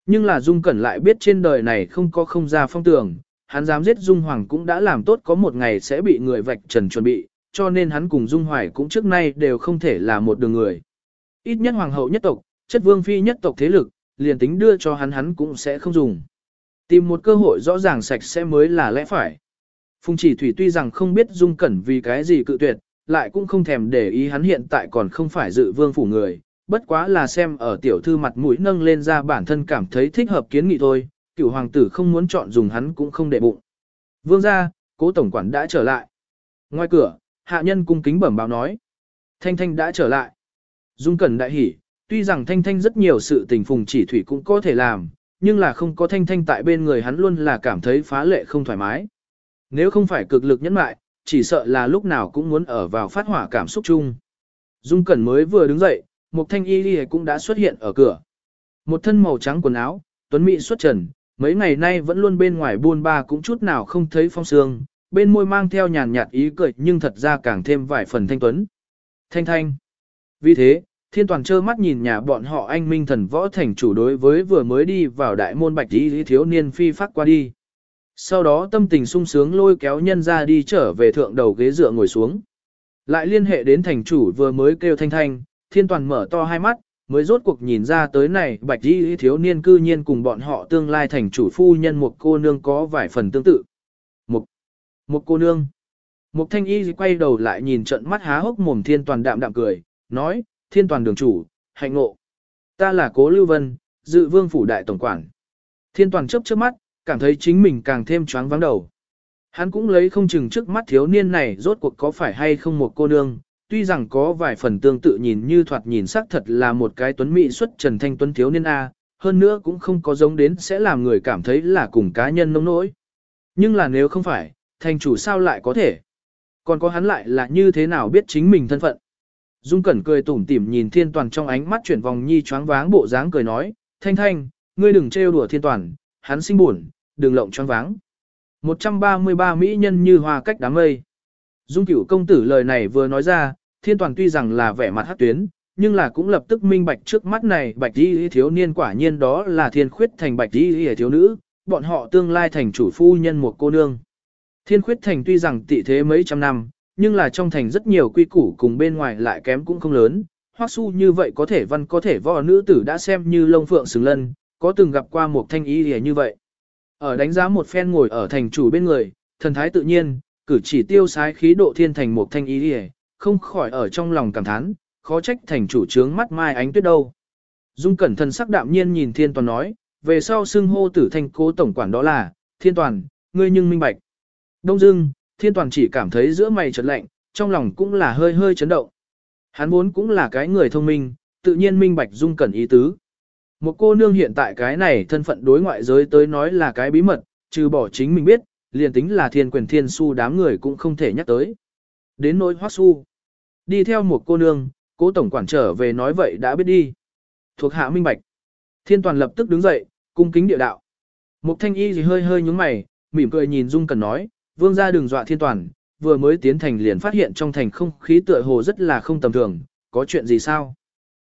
A: Nhưng là Dung Cẩn lại biết trên đời này không có không ra phong tường, hắn dám giết Dung Hoàng cũng đã làm tốt có một ngày sẽ bị người vạch trần chuẩn bị, cho nên hắn cùng Dung Hoài cũng trước nay đều không thể là một đường người. Ít nhất Hoàng hậu nhất tộc, chất vương phi nhất tộc thế lực, liền tính đưa cho hắn hắn cũng sẽ không dùng. Tìm một cơ hội rõ ràng sạch sẽ mới là lẽ phải. Phùng chỉ thủy tuy rằng không biết Dung Cẩn vì cái gì cự tuyệt, lại cũng không thèm để ý hắn hiện tại còn không phải dự vương phủ người, bất quá là xem ở tiểu thư mặt mũi nâng lên ra bản thân cảm thấy thích hợp kiến nghị thôi, cựu hoàng tử không muốn chọn dùng hắn cũng không để bụng. Vương gia, cố tổng quản đã trở lại. Ngoài cửa, hạ nhân cung kính bẩm báo nói. Thanh Thanh đã trở lại. Dung Cẩn đại hỉ, tuy rằng Thanh Thanh rất nhiều sự tình phùng chỉ thủy cũng có thể làm, nhưng là không có Thanh Thanh tại bên người hắn luôn là cảm thấy phá lệ không thoải mái. Nếu không phải cực lực nhẫn mại, chỉ sợ là lúc nào cũng muốn ở vào phát hỏa cảm xúc chung. Dung Cẩn mới vừa đứng dậy, một thanh y đi cũng đã xuất hiện ở cửa. Một thân màu trắng quần áo, tuấn mỹ xuất trần, mấy ngày nay vẫn luôn bên ngoài buôn ba cũng chút nào không thấy phong sương, bên môi mang theo nhàn nhạt ý cười nhưng thật ra càng thêm vài phần thanh tuấn. Thanh thanh. Vì thế, thiên toàn trơ mắt nhìn nhà bọn họ anh minh thần võ thành chủ đối với vừa mới đi vào đại môn bạch lý thiếu niên phi phát qua đi. Sau đó tâm tình sung sướng lôi kéo nhân ra đi trở về thượng đầu ghế dựa ngồi xuống. Lại liên hệ đến thành chủ vừa mới kêu thanh thanh, thiên toàn mở to hai mắt, mới rốt cuộc nhìn ra tới này bạch y thiếu niên cư nhiên cùng bọn họ tương lai thành chủ phu nhân một cô nương có vài phần tương tự. Một, cô nương. Một thanh y quay đầu lại nhìn trận mắt há hốc mồm thiên toàn đạm đạm cười, nói, thiên toàn đường chủ, hạnh ngộ. Ta là cố lưu vân, dự vương phủ đại tổng quản. Thiên toàn chớp chớp mắt, cảm thấy chính mình càng thêm choáng vắng đầu. Hắn cũng lấy không chừng trước mắt thiếu niên này rốt cuộc có phải hay không một cô nương, tuy rằng có vài phần tương tự nhìn như thoạt nhìn sắc thật là một cái tuấn mỹ xuất trần thanh tuấn thiếu niên A, hơn nữa cũng không có giống đến sẽ làm người cảm thấy là cùng cá nhân nông nỗi. Nhưng là nếu không phải, thành chủ sao lại có thể? Còn có hắn lại là như thế nào biết chính mình thân phận? Dung Cẩn cười tủm tỉm nhìn Thiên Toàn trong ánh mắt chuyển vòng nhi choáng váng bộ dáng cười nói, Thanh Thanh, ngươi đừng trêu đùa Thiên Toàn, hắn sinh buồn, đừng lộng choáng váng. 133 mỹ nhân như hoa cách đám mây. Dung cửu công tử lời này vừa nói ra, Thiên Toàn tuy rằng là vẻ mặt hát tuyến, nhưng là cũng lập tức minh bạch trước mắt này bạch y thiếu niên quả nhiên đó là thiên khuyết thành bạch y thiếu nữ, bọn họ tương lai thành chủ phu nhân một cô nương. Thiên khuyết thành tuy rằng tị thế mấy trăm năm, nhưng là trong thành rất nhiều quy củ cùng bên ngoài lại kém cũng không lớn. Hoắc su như vậy có thể văn có thể võ nữ tử đã xem như lông phượng xứng lân, có từng gặp qua một thanh y như vậy. Ở đánh giá một phen ngồi ở thành chủ bên người, thần thái tự nhiên, cử chỉ tiêu sái khí độ thiên thành một thanh y không khỏi ở trong lòng cảm thán, khó trách thành chủ trướng mắt mai ánh tuyết đâu. Dung cẩn thần sắc đạm nhiên nhìn thiên toàn nói, về sau xưng hô tử thanh cố tổng quản đó là, thiên toàn, ngươi nhưng minh bạch. Đông dưng, thiên toàn chỉ cảm thấy giữa mày chợt lạnh, trong lòng cũng là hơi hơi chấn động. Hắn vốn cũng là cái người thông minh, tự nhiên minh bạch dung cẩn ý tứ. Một cô nương hiện tại cái này thân phận đối ngoại giới tới nói là cái bí mật, trừ bỏ chính mình biết, liền tính là thiên quyền thiên su đám người cũng không thể nhắc tới. Đến nỗi hoác su. Đi theo một cô nương, cố tổng quản trở về nói vậy đã biết đi. Thuộc hạ minh bạch. Thiên toàn lập tức đứng dậy, cung kính địa đạo. Mục thanh y gì hơi hơi nhúng mày, mỉm cười nhìn Dung Cẩn nói, vương gia đừng dọa thiên toàn, vừa mới tiến thành liền phát hiện trong thành không khí tựa hồ rất là không tầm thường, có chuyện gì sao?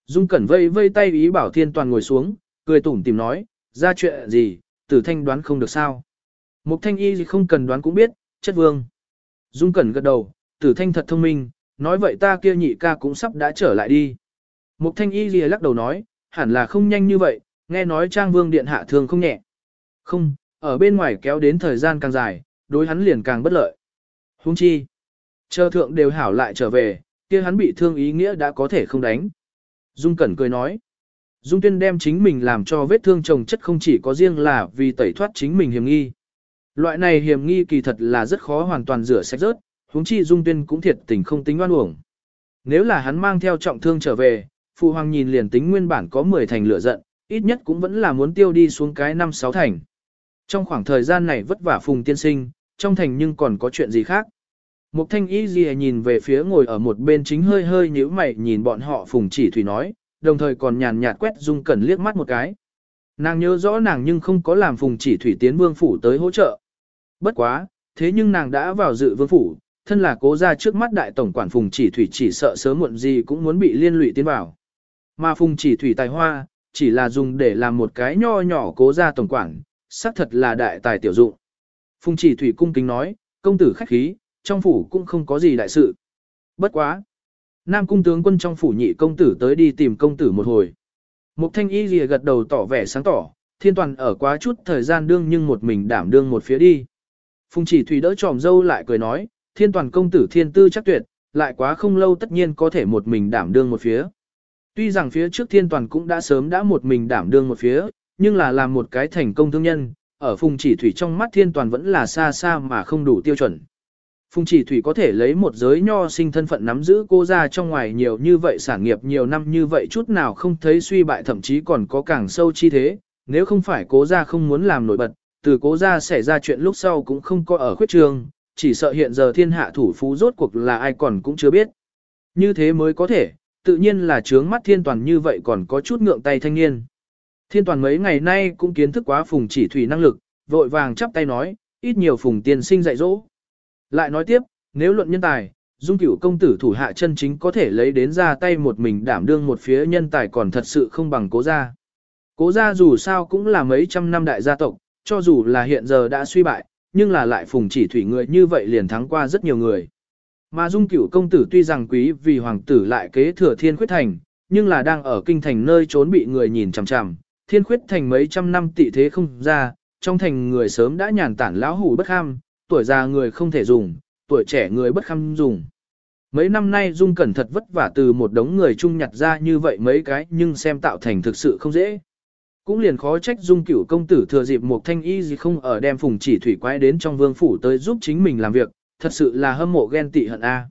A: Dung Cẩn vây vây tay ý bảo thiên toàn ngồi xuống, cười tủm tìm nói, ra chuyện gì, tử thanh đoán không được sao. Mục thanh y gì không cần đoán cũng biết, chất vương. Dung Cẩn gật đầu, tử thanh thật thông minh, nói vậy ta kia nhị ca cũng sắp đã trở lại đi. Mục thanh y gì lắc đầu nói, hẳn là không nhanh như vậy, nghe nói trang vương điện hạ thường không nhẹ. Không, ở bên ngoài kéo đến thời gian càng dài, đối hắn liền càng bất lợi. Hung chi, chờ thượng đều hảo lại trở về, kia hắn bị thương ý nghĩa đã có thể không đánh. Dung Cẩn cười nói, Dung Tuyên đem chính mình làm cho vết thương chồng chất không chỉ có riêng là vì tẩy thoát chính mình hiểm nghi. Loại này hiểm nghi kỳ thật là rất khó hoàn toàn rửa sạch rớt, huống chi Dung Tuyên cũng thiệt tình không tính oan uổng. Nếu là hắn mang theo trọng thương trở về, Phụ Hoàng nhìn liền tính nguyên bản có 10 thành lửa giận, ít nhất cũng vẫn là muốn tiêu đi xuống cái năm sáu thành. Trong khoảng thời gian này vất vả Phùng tiên sinh, trong thành nhưng còn có chuyện gì khác. Mục thanh y gì nhìn về phía ngồi ở một bên chính hơi hơi nhíu mày nhìn bọn họ Phùng chỉ thủy nói, đồng thời còn nhàn nhạt quét Dung Cẩn liếc mắt một cái. Nàng nhớ rõ nàng nhưng không có làm Phùng chỉ thủy tiến vương phủ tới hỗ trợ. Bất quá, thế nhưng nàng đã vào dự vương phủ, thân là cố ra trước mắt đại tổng quản Phùng chỉ thủy chỉ sợ sớm muộn gì cũng muốn bị liên lụy tiến vào. Mà Phùng chỉ thủy tài hoa, chỉ là dùng để làm một cái nho nhỏ cố ra tổng quản, xác thật là đại tài tiểu dụng. Phùng chỉ thủy cung kính nói, công tử khách khí, trong phủ cũng không có gì đại sự. Bất quá. Nam cung tướng quân trong phủ nhị công tử tới đi tìm công tử một hồi. Mục thanh y lìa gật đầu tỏ vẻ sáng tỏ, thiên toàn ở quá chút thời gian đương nhưng một mình đảm đương một phía đi. Phùng chỉ thủy đỡ tròm dâu lại cười nói, thiên toàn công tử thiên tư chắc tuyệt, lại quá không lâu tất nhiên có thể một mình đảm đương một phía. Tuy rằng phía trước thiên toàn cũng đã sớm đã một mình đảm đương một phía, nhưng là làm một cái thành công thương nhân, ở phùng chỉ thủy trong mắt thiên toàn vẫn là xa xa mà không đủ tiêu chuẩn. Phùng chỉ thủy có thể lấy một giới nho sinh thân phận nắm giữ cô ra trong ngoài nhiều như vậy sản nghiệp nhiều năm như vậy chút nào không thấy suy bại thậm chí còn có càng sâu chi thế, nếu không phải cố ra không muốn làm nổi bật, từ cố ra xảy ra chuyện lúc sau cũng không có ở khuyết trường, chỉ sợ hiện giờ thiên hạ thủ phú rốt cuộc là ai còn cũng chưa biết. Như thế mới có thể, tự nhiên là trướng mắt thiên toàn như vậy còn có chút ngượng tay thanh niên. Thiên toàn mấy ngày nay cũng kiến thức quá phùng chỉ thủy năng lực, vội vàng chắp tay nói, ít nhiều phùng tiên sinh dạy dỗ. Lại nói tiếp, nếu luận nhân tài, dung cửu công tử thủ hạ chân chính có thể lấy đến ra tay một mình đảm đương một phía nhân tài còn thật sự không bằng cố gia. Cố gia dù sao cũng là mấy trăm năm đại gia tộc, cho dù là hiện giờ đã suy bại, nhưng là lại phùng chỉ thủy người như vậy liền thắng qua rất nhiều người. Mà dung cửu công tử tuy rằng quý vì hoàng tử lại kế thừa thiên khuyết thành, nhưng là đang ở kinh thành nơi trốn bị người nhìn chằm chằm, thiên khuyết thành mấy trăm năm tỷ thế không ra, trong thành người sớm đã nhàn tản lão hủ bất ham, tuổi già người không thể dùng, tuổi trẻ người bất kham dùng. Mấy năm nay Dung Cẩn thật vất vả từ một đống người chung nhặt ra như vậy mấy cái nhưng xem tạo thành thực sự không dễ. Cũng liền khó trách dung cửu công tử thừa dịp một thanh y gì không ở đem phùng chỉ thủy quái đến trong vương phủ tới giúp chính mình làm việc, thật sự là hâm mộ ghen tị hận a.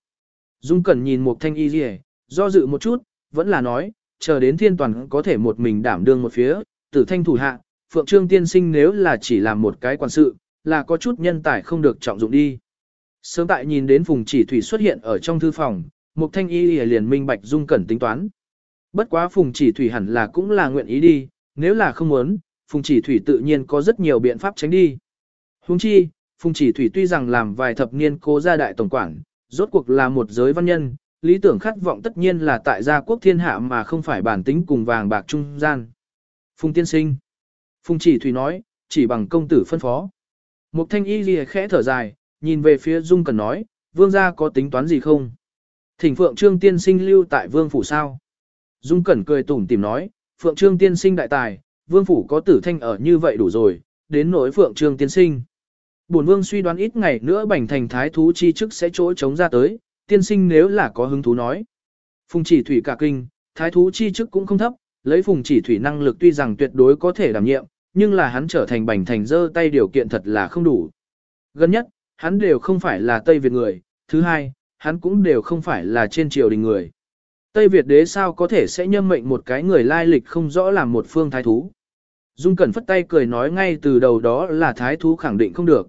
A: Dung cẩn nhìn một thanh y gì, do dự một chút, vẫn là nói, chờ đến thiên toàn có thể một mình đảm đương một phía, tử thanh thủ hạ, phượng trương tiên sinh nếu là chỉ làm một cái quan sự, là có chút nhân tài không được trọng dụng đi. Sớm tại nhìn đến phùng chỉ thủy xuất hiện ở trong thư phòng, Mục thanh y liền minh bạch dung cẩn tính toán. Bất quá phùng chỉ thủy hẳn là cũng là nguyện ý đi, nếu là không muốn, Phùng Chỉ Thủy tự nhiên có rất nhiều biện pháp tránh đi. Huống chi, Phùng Chỉ Thủy tuy rằng làm vài thập niên cố gia đại tổng quản, rốt cuộc là một giới văn nhân, lý tưởng khát vọng tất nhiên là tại gia quốc thiên hạ mà không phải bản tính cùng vàng bạc trung gian. Phùng tiên sinh. Phùng Chỉ Thủy nói, chỉ bằng công tử phân phó. Mục thanh y lìa khẽ thở dài, nhìn về phía Dung Cần nói, vương gia có tính toán gì không? Thỉnh phượng trương tiên sinh lưu tại vương phủ sao? Dung Cẩn cười tủm tìm nói, Phượng Trương tiên sinh đại tài, vương phủ có tử thanh ở như vậy đủ rồi, đến nỗi Phượng Trương tiên sinh. Bổn vương suy đoán ít ngày nữa bành thành thái thú chi chức sẽ chỗ chống ra tới, tiên sinh nếu là có hứng thú nói. Phùng chỉ thủy cả kinh, thái thú chi chức cũng không thấp, lấy phùng chỉ thủy năng lực tuy rằng tuyệt đối có thể đảm nhiệm, nhưng là hắn trở thành bành thành dơ tay điều kiện thật là không đủ. Gần nhất, hắn đều không phải là Tây Việt người, thứ hai, hắn cũng đều không phải là trên triều đình người. Tây Việt đế sao có thể sẽ nhâm mệnh một cái người lai lịch không rõ làm một phương thái thú. Dung Cẩn phất tay cười nói ngay từ đầu đó là thái thú khẳng định không được.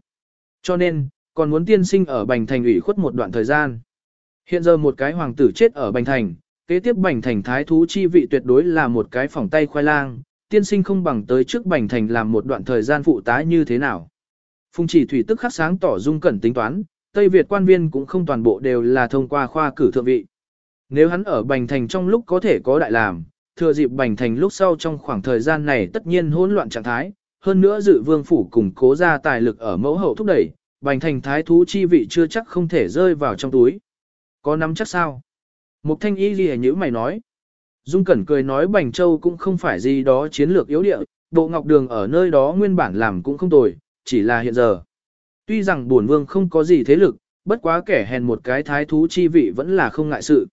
A: Cho nên, còn muốn tiên sinh ở Bành Thành ủy khuất một đoạn thời gian. Hiện giờ một cái hoàng tử chết ở Bành Thành, kế tiếp Bành Thành thái thú chi vị tuyệt đối là một cái phòng tay khoai lang, tiên sinh không bằng tới trước Bành Thành làm một đoạn thời gian phụ tá như thế nào. Phùng chỉ thủy tức khắc sáng tỏ Dung Cẩn tính toán, Tây Việt quan viên cũng không toàn bộ đều là thông qua khoa cử thượng vị. Nếu hắn ở Bành Thành trong lúc có thể có đại làm, thừa dịp Bành Thành lúc sau trong khoảng thời gian này tất nhiên hỗn loạn trạng thái, hơn nữa dự vương phủ củng cố ra tài lực ở mẫu hậu thúc đẩy, Bành Thành thái thú chi vị chưa chắc không thể rơi vào trong túi. Có nắm chắc sao? Mục thanh y ghi như mày nói. Dung Cẩn cười nói Bành Châu cũng không phải gì đó chiến lược yếu địa, bộ ngọc đường ở nơi đó nguyên bản làm cũng không tồi, chỉ là hiện giờ. Tuy rằng bổn vương không có gì thế lực, bất quá kẻ hèn một cái thái thú chi vị vẫn là không ngại sự.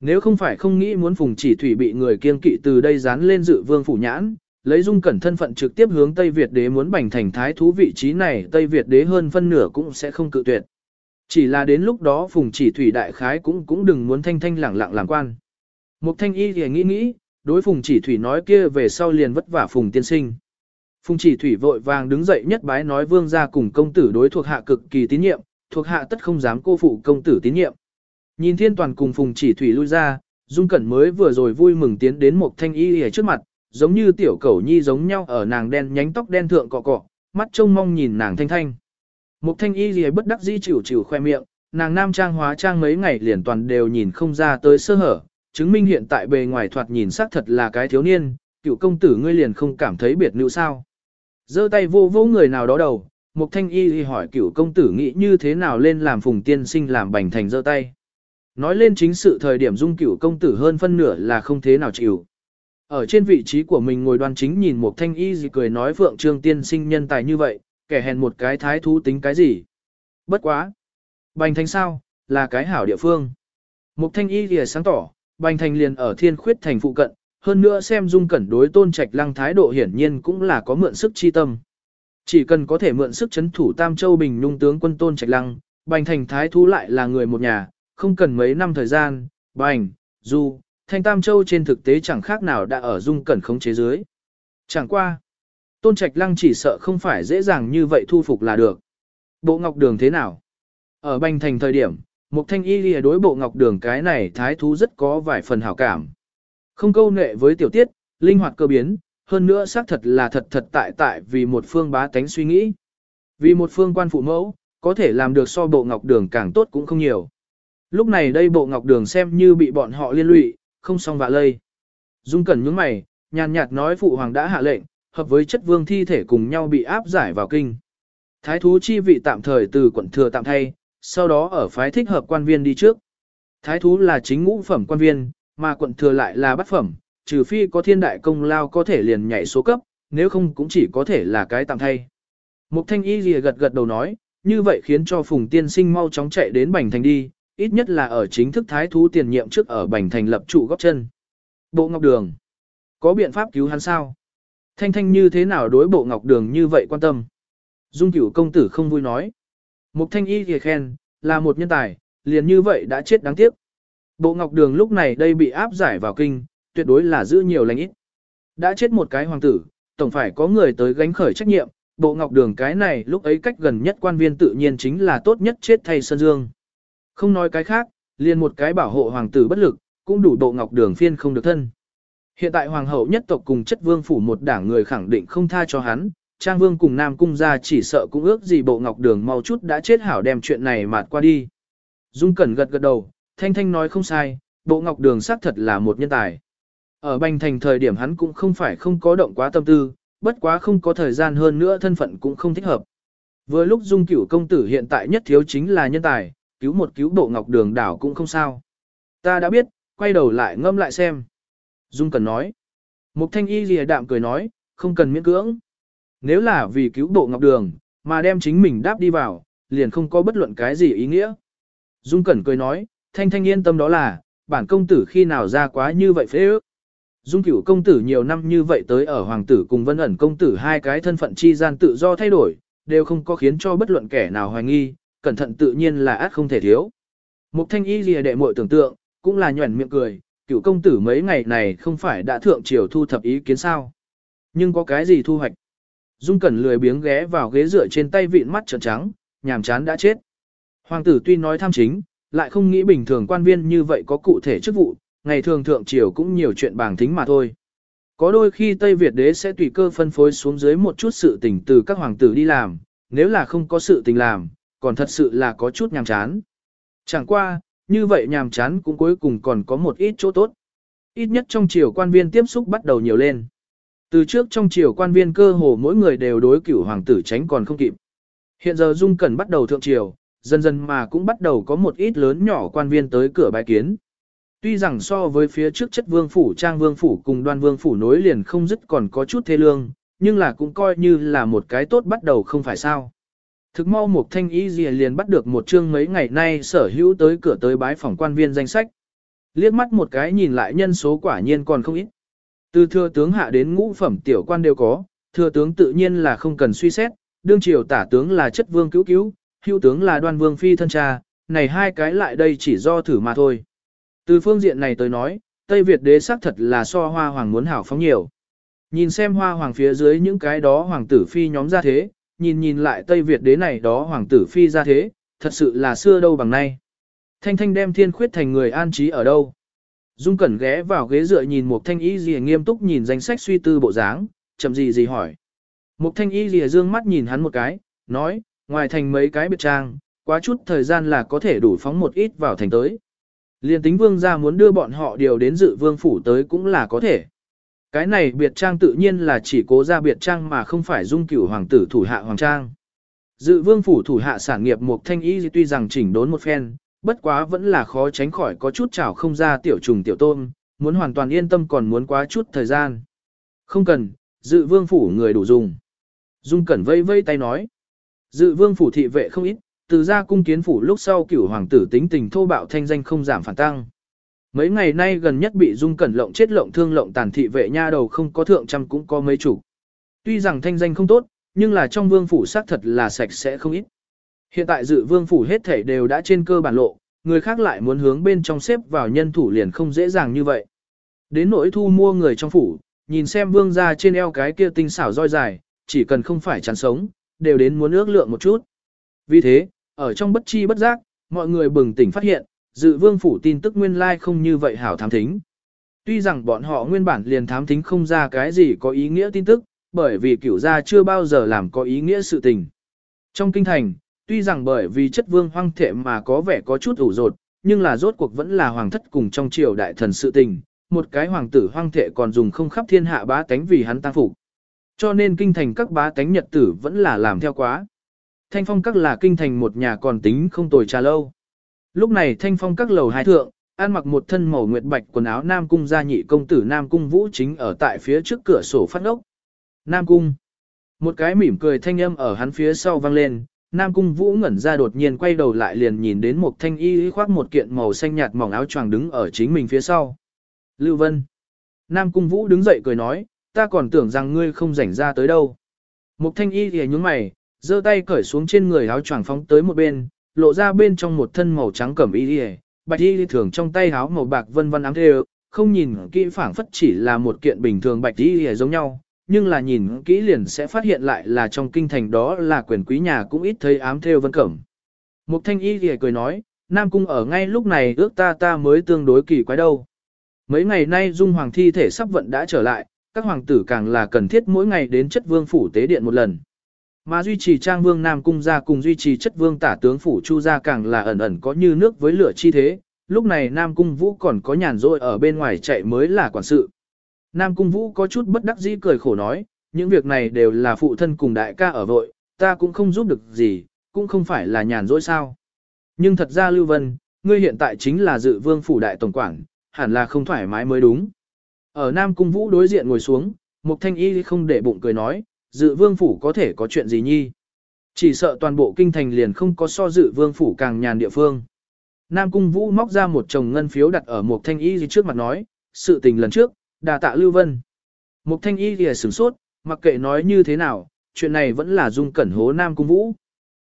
A: Nếu không phải không nghĩ muốn phùng chỉ thủy bị người kiên kỵ từ đây dán lên dự vương phủ nhãn, lấy dung cẩn thân phận trực tiếp hướng Tây Việt đế muốn bành thành thái thú vị trí này Tây Việt đế hơn phân nửa cũng sẽ không cự tuyệt. Chỉ là đến lúc đó phùng chỉ thủy đại khái cũng cũng đừng muốn thanh thanh lẳng lặng làm quan. Mục thanh y thì nghĩ nghĩ, đối phùng chỉ thủy nói kia về sau liền vất vả phùng tiên sinh. Phùng chỉ thủy vội vàng đứng dậy nhất bái nói vương ra cùng công tử đối thuộc hạ cực kỳ tín nhiệm, thuộc hạ tất không dám cô phụ công tử tín nhiệm. Nhìn thiên toàn cùng phùng chỉ thủy lui ra, Dung Cẩn mới vừa rồi vui mừng tiến đến một thanh y ở trước mặt, giống như tiểu cẩu nhi giống nhau ở nàng đen nhánh tóc đen thượng cọ cọ, mắt trông mong nhìn nàng thanh thanh. Mục thanh y gì bất đắc dĩ chịu chịu khoe miệng, nàng nam trang hóa trang mấy ngày liền toàn đều nhìn không ra tới sơ hở, chứng minh hiện tại bề ngoài thoạt nhìn xác thật là cái thiếu niên, cựu công tử ngươi liền không cảm thấy biệt nữ sao. giơ tay vô vô người nào đó đầu, Mục thanh y thì hỏi cựu công tử nghĩ như thế nào lên làm phùng tiên sinh làm bành thành giơ tay. Nói lên chính sự thời điểm dung cửu công tử hơn phân nửa là không thế nào chịu. Ở trên vị trí của mình ngồi đoan chính nhìn một thanh y gì cười nói phượng trương tiên sinh nhân tài như vậy, kẻ hèn một cái thái thú tính cái gì. Bất quá. Bành thành sao, là cái hảo địa phương. Một thanh y thì sáng tỏ, bành thành liền ở thiên khuyết thành phụ cận, hơn nữa xem dung cẩn đối tôn trạch lăng thái độ hiển nhiên cũng là có mượn sức chi tâm. Chỉ cần có thể mượn sức chấn thủ Tam Châu Bình Nhung tướng quân tôn trạch lăng, bành thành thái thú lại là người một nhà, không cần mấy năm thời gian, bành, du, thanh tam châu trên thực tế chẳng khác nào đã ở dung cẩn khống chế dưới. Chẳng qua, tôn trạch lăng chỉ sợ không phải dễ dàng như vậy thu phục là được. Bộ ngọc đường thế nào? Ở bành thành thời điểm, một thanh y lìa đối bộ ngọc đường cái này thái thú rất có vài phần hảo cảm. Không câu nệ với tiểu tiết, linh hoạt cơ biến, hơn nữa xác thật là thật thật tại tại vì một phương bá tánh suy nghĩ. Vì một phương quan phụ mẫu, có thể làm được so bộ ngọc đường càng tốt cũng không nhiều. Lúc này đây bộ ngọc đường xem như bị bọn họ liên lụy, không xong vạ lây. Dung Cẩn nhướng mày, nhàn nhạt nói phụ hoàng đã hạ lệnh, hợp với chất vương thi thể cùng nhau bị áp giải vào kinh. Thái thú chi vị tạm thời từ quận thừa tạm thay, sau đó ở phái thích hợp quan viên đi trước. Thái thú là chính ngũ phẩm quan viên, mà quận thừa lại là bát phẩm, trừ phi có thiên đại công lao có thể liền nhảy số cấp, nếu không cũng chỉ có thể là cái tạm thay. Mục thanh y lìa gật gật đầu nói, như vậy khiến cho phùng tiên sinh mau chóng chạy đến bành thành đi, ít nhất là ở chính thức thái thú tiền nhiệm trước ở Bành Thành lập trụ góc chân. Bộ Ngọc Đường, có biện pháp cứu hắn sao? Thanh Thanh như thế nào đối bộ ngọc đường như vậy quan tâm. Dung cửu công tử không vui nói. Mục Thanh Y thì khen, là một nhân tài, liền như vậy đã chết đáng tiếc. Bộ ngọc đường lúc này đây bị áp giải vào kinh, tuyệt đối là giữ nhiều lành ít. Đã chết một cái hoàng tử, tổng phải có người tới gánh khởi trách nhiệm, bộ ngọc đường cái này lúc ấy cách gần nhất quan viên tự nhiên chính là tốt nhất chết thay Sơn Dương. Không nói cái khác, liền một cái bảo hộ hoàng tử bất lực, cũng đủ bộ ngọc đường phiên không được thân. Hiện tại hoàng hậu nhất tộc cùng chất vương phủ một đảng người khẳng định không tha cho hắn, trang vương cùng nam cung gia chỉ sợ cũng ước gì bộ ngọc đường mau chút đã chết hảo đem chuyện này mạt qua đi. Dung Cẩn gật gật đầu, thanh thanh nói không sai, bộ ngọc đường xác thật là một nhân tài. Ở bành thành thời điểm hắn cũng không phải không có động quá tâm tư, bất quá không có thời gian hơn nữa thân phận cũng không thích hợp. Vừa lúc dung cửu công tử hiện tại nhất thiếu chính là nhân tài, cứu một cứu bộ ngọc đường đảo cũng không sao. Ta đã biết, quay đầu lại ngâm lại xem. Dung cần nói. Mục thanh y lìa đạm cười nói, không cần miễn cưỡng. Nếu là vì cứu bộ ngọc đường, mà đem chính mình đáp đi vào, liền không có bất luận cái gì ý nghĩa. Dung Cẩn cười nói, thanh thanh yên tâm đó là, bản công tử khi nào ra quá như vậy phế ước. Dung cửu công tử nhiều năm như vậy tới ở hoàng tử cùng vân ẩn công tử hai cái thân phận chi gian tự do thay đổi, đều không có khiến cho bất luận kẻ nào hoài nghi, cẩn thận tự nhiên là át không thể thiếu. Mục thanh y lìa đệ muội tưởng tượng, cũng là nhuẩn miệng cười, cựu công tử mấy ngày này không phải đã thượng triều thu thập ý kiến sao. Nhưng có cái gì thu hoạch? Dung cẩn lười biếng ghé vào ghế dựa trên tay vịn mắt trợn trắng, nhàm chán đã chết. Hoàng tử tuy nói tham chính, lại không nghĩ bình thường quan viên như vậy có cụ thể chức vụ, ngày thường thượng triều cũng nhiều chuyện bảng thính mà thôi. Có đôi khi Tây Việt đế sẽ tùy cơ phân phối xuống dưới một chút sự tình từ các hoàng tử đi làm, nếu là không có sự tình làm, còn thật sự là có chút nhàm chán. Chẳng qua, như vậy nhàm chán cũng cuối cùng còn có một ít chỗ tốt. Ít nhất trong triều quan viên tiếp xúc bắt đầu nhiều lên. Từ trước trong triều quan viên cơ hồ mỗi người đều đối cửu hoàng tử tránh còn không kịp. Hiện giờ Dung Cẩn bắt đầu thượng triều, dần dần mà cũng bắt đầu có một ít lớn nhỏ quan viên tới cửa bài kiến. Tuy rằng so với phía trước chất vương phủ trang vương phủ cùng đoan vương phủ nối liền không dứt còn có chút thê lương, nhưng là cũng coi như là một cái tốt bắt đầu không phải sao. Thực mau một thanh ý gì liền bắt được một chương mấy ngày nay sở hữu tới cửa tới bái phòng quan viên danh sách. Liếc mắt một cái nhìn lại nhân số quả nhiên còn không ít. Từ thừa tướng hạ đến ngũ phẩm tiểu quan đều có, thừa tướng tự nhiên là không cần suy xét, đương triều tả tướng là chất vương cứu cứu, hữu tướng là đoan vương phi thân cha, này hai cái lại đây chỉ do thử mà thôi. Từ phương diện này tới nói, Tây Việt đế xác thật là so hoa hoàng muốn hảo phóng nhiều. Nhìn xem hoa hoàng phía dưới những cái đó hoàng tử phi nhóm ra thế, nhìn nhìn lại Tây Việt đế này đó hoàng tử phi ra thế, thật sự là xưa đâu bằng nay. Thanh thanh đem thiên khuyết thành người an trí ở đâu. Dung Cẩn ghé vào ghế dựa nhìn một thanh y gì nghiêm túc nhìn danh sách suy tư bộ dáng, chậm gì gì hỏi. Một thanh y gì dương mắt nhìn hắn một cái, nói, ngoài thành mấy cái biệt trang, quá chút thời gian là có thể đủ phóng một ít vào thành tới. Liên tính vương gia muốn đưa bọn họ điều đến dự vương phủ tới cũng là có thể. Cái này biệt trang tự nhiên là chỉ cố ra biệt trang mà không phải dung cửu hoàng tử thủ hạ hoàng trang. Dự vương phủ thủ hạ sản nghiệp một thanh y tuy rằng chỉnh đốn một phen, bất quá vẫn là khó tránh khỏi có chút chảo không ra tiểu trùng tiểu tôm, muốn hoàn toàn yên tâm còn muốn quá chút thời gian. Không cần, dự vương phủ người đủ dùng. Dung cẩn vây vây tay nói. Dự vương phủ thị vệ không ít, từ ra cung kiến phủ lúc sau cửu hoàng tử tính tình thô bạo thanh danh không giảm phản tăng. Mấy ngày nay gần nhất bị dung cẩn lộng chết lộng thương lộng tàn thị vệ nha đầu không có thượng trăm cũng có mấy chủ. Tuy rằng thanh danh không tốt, nhưng là trong vương phủ xác thật là sạch sẽ không ít. Hiện tại dự vương phủ hết thể đều đã trên cơ bản lộ, người khác lại muốn hướng bên trong xếp vào nhân thủ liền không dễ dàng như vậy. Đến nỗi thu mua người trong phủ, nhìn xem vương ra trên eo cái kia tinh xảo roi dài, chỉ cần không phải chán sống, đều đến muốn ước lượng một chút. Vì thế, ở trong bất chi bất giác, mọi người bừng tỉnh phát hiện, dự vương phủ tin tức nguyên lai like không như vậy hảo thám thính. Tuy rằng bọn họ nguyên bản liền thám thính không ra cái gì có ý nghĩa tin tức, bởi vì cửu gia chưa bao giờ làm có ý nghĩa sự tình. Trong kinh thành, tuy rằng bởi vì chất vương hoang thệ mà có vẻ có chút ủ rột, nhưng là rốt cuộc vẫn là hoàng thất cùng trong triều đại thần sự tình, một cái hoàng tử hoang thệ còn dùng không khắp thiên hạ bá tánh vì hắn tăng phục. Cho nên kinh thành các bá tánh nhật tử vẫn là làm theo quá. Thanh phong các là kinh thành một nhà còn tính không tồi trà lâu. Lúc này thanh phong các lầu hai thượng, ăn mặc một thân màu nguyệt bạch quần áo Nam Cung gia nhị công tử Nam Cung Vũ chính ở tại phía trước cửa sổ phát ốc. Nam Cung. Một cái mỉm cười thanh âm ở hắn phía sau vang lên, Nam Cung Vũ ngẩn ra đột nhiên quay đầu lại liền nhìn đến một thanh y khoác một kiện màu xanh nhạt mỏng áo choàng đứng ở chính mình phía sau. Lưu Vân. Nam Cung Vũ đứng dậy cười nói, ta còn tưởng rằng ngươi không rảnh ra tới đâu. một thanh y thì nhúng mày, giơ tay cởi xuống trên người áo choàng phóng tới một bên, lộ ra bên trong một thân màu trắng cẩm y đi bạch y thường trong tay áo màu bạc vân vân ám thêu, không nhìn kỹ phảng phất chỉ là một kiện bình thường bạch y giống nhau, nhưng là nhìn kỹ liền sẽ phát hiện lại là trong kinh thành đó là quyền quý nhà cũng ít thấy ám thêu vân cẩm. Mục thanh y thì cười nói, Nam Cung ở ngay lúc này ước ta ta mới tương đối kỳ quái đâu. Mấy ngày nay dung hoàng thi thể sắp vận đã trở lại, các hoàng tử càng là cần thiết mỗi ngày đến chất vương phủ tế điện một lần. Mà duy trì trang vương Nam Cung gia cùng duy trì chất vương tả tướng phủ chu gia càng là ẩn ẩn có như nước với lửa chi thế, lúc này Nam Cung Vũ còn có nhàn rỗi ở bên ngoài chạy mới là quản sự. Nam Cung Vũ có chút bất đắc dĩ cười khổ nói, những việc này đều là phụ thân cùng đại ca ở vội, ta cũng không giúp được gì, cũng không phải là nhàn rỗi sao. Nhưng thật ra Lưu Vân, ngươi hiện tại chính là dự vương phủ đại tổng quản, hẳn là không thoải mái mới đúng. Ở Nam Cung Vũ đối diện ngồi xuống, Mục Thanh Y không để bụng cười nói, dự vương phủ có thể có chuyện gì nhi. Chỉ sợ toàn bộ kinh thành liền không có so dự vương phủ càng nhàn địa phương. Nam Cung Vũ móc ra một chồng ngân phiếu đặt ở Mục Thanh Y gì trước mặt nói, sự tình lần trước, đà tạ Lưu Vân. Mục Thanh Y gì sửng sốt, mặc kệ nói như thế nào, chuyện này vẫn là dung cẩn hố Nam Cung Vũ.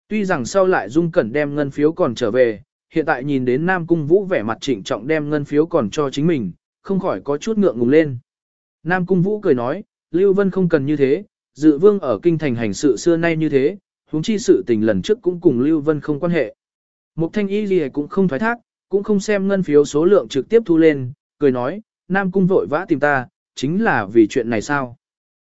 A: Tuy rằng sau lại dung cẩn đem ngân phiếu còn trở về, hiện tại nhìn đến Nam Cung Vũ vẻ mặt trịnh trọng đem ngân phiếu còn cho chính mình, không khỏi có chút ngượng ngùng lên. Nam Cung Vũ cười nói, Lưu Vân không cần như thế, dự vương ở kinh thành hành sự xưa nay như thế, huống chi sự tình lần trước cũng cùng Lưu Vân không quan hệ. Mục thanh y gì cũng không thoái thác, cũng không xem ngân phiếu số lượng trực tiếp thu lên, cười nói, Nam Cung vội vã tìm ta, chính là vì chuyện này sao.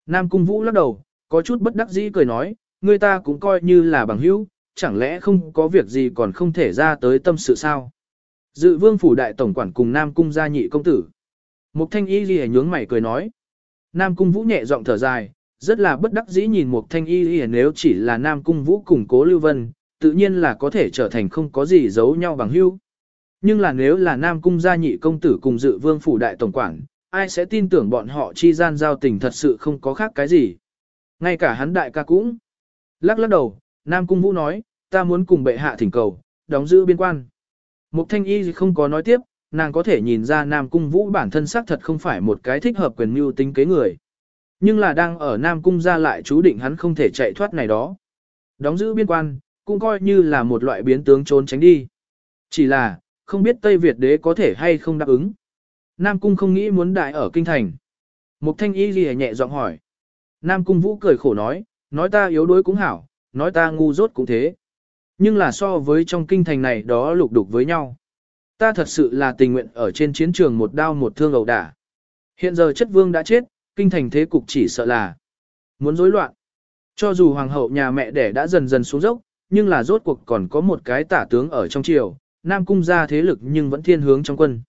A: Nam Cung Vũ lắc đầu, có chút bất đắc dĩ cười nói, người ta cũng coi như là bằng hữu, chẳng lẽ không có việc gì còn không thể ra tới tâm sự sao. Dự vương phủ đại tổng quản cùng Nam Cung gia nhị công tử. Mục thanh y gì nhướng mày cười nói. Nam Cung Vũ nhẹ giọng thở dài, rất là bất đắc dĩ nhìn một thanh y y nếu chỉ là Nam Cung Vũ cùng cố Lưu Vân, tự nhiên là có thể trở thành không có gì giấu nhau bằng hữu. Nhưng là nếu là Nam Cung gia nhị công tử cùng dự vương phủ đại tổng quản, ai sẽ tin tưởng bọn họ chi gian giao tình thật sự không có khác cái gì. Ngay cả hắn đại ca cũng. Lắc lắc đầu, Nam Cung Vũ nói, ta muốn cùng bệ hạ thỉnh cầu, đóng giữ biên quan. Mục thanh y không có nói tiếp, nàng có thể nhìn ra Nam Cung Vũ bản thân xác thật không phải một cái thích hợp quyền mưu tính kế người. Nhưng là đang ở Nam Cung ra lại chú định hắn không thể chạy thoát này đó. Đóng giữ biên quan, cũng coi như là một loại biến tướng trốn tránh đi. Chỉ là, không biết Tây Việt đế có thể hay không đáp ứng. Nam Cung không nghĩ muốn đại ở kinh thành. Mục thanh y gì nhẹ giọng hỏi. Nam Cung Vũ cười khổ nói, nói ta yếu đuối cũng hảo, nói ta ngu dốt cũng thế. Nhưng là so với trong kinh thành này đó lục đục với nhau. Ta thật sự là tình nguyện ở trên chiến trường một đao một thương ẩu đả. Hiện giờ chất vương đã chết, kinh thành thế cục chỉ sợ là muốn rối loạn. Cho dù hoàng hậu nhà mẹ đẻ đã dần dần xuống dốc, nhưng là rốt cuộc còn có một cái tả tướng ở trong triều, Nam cung ra thế lực nhưng vẫn thiên hướng trong quân.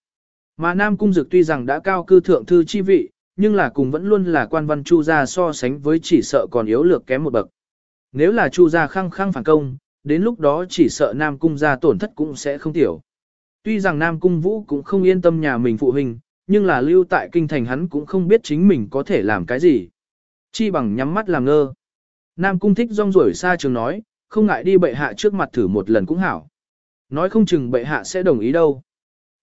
A: Mà Nam cung dực tuy rằng đã cao cư thượng thư chi vị, nhưng là cùng vẫn luôn là quan văn chu gia so sánh với chỉ sợ còn yếu lược kém một bậc. Nếu là chu gia khăng khăng phản công, đến lúc đó chỉ sợ Nam cung gia tổn thất cũng sẽ không tiểu. Tuy rằng Nam Cung Vũ cũng không yên tâm nhà mình phụ huynh, nhưng là lưu tại kinh thành hắn cũng không biết chính mình có thể làm cái gì. Chi bằng nhắm mắt làm ngơ. Nam Cung thích rong rổi xa trường nói, không ngại đi bệ hạ trước mặt thử một lần cũng hảo. Nói không chừng bệ hạ sẽ đồng ý đâu.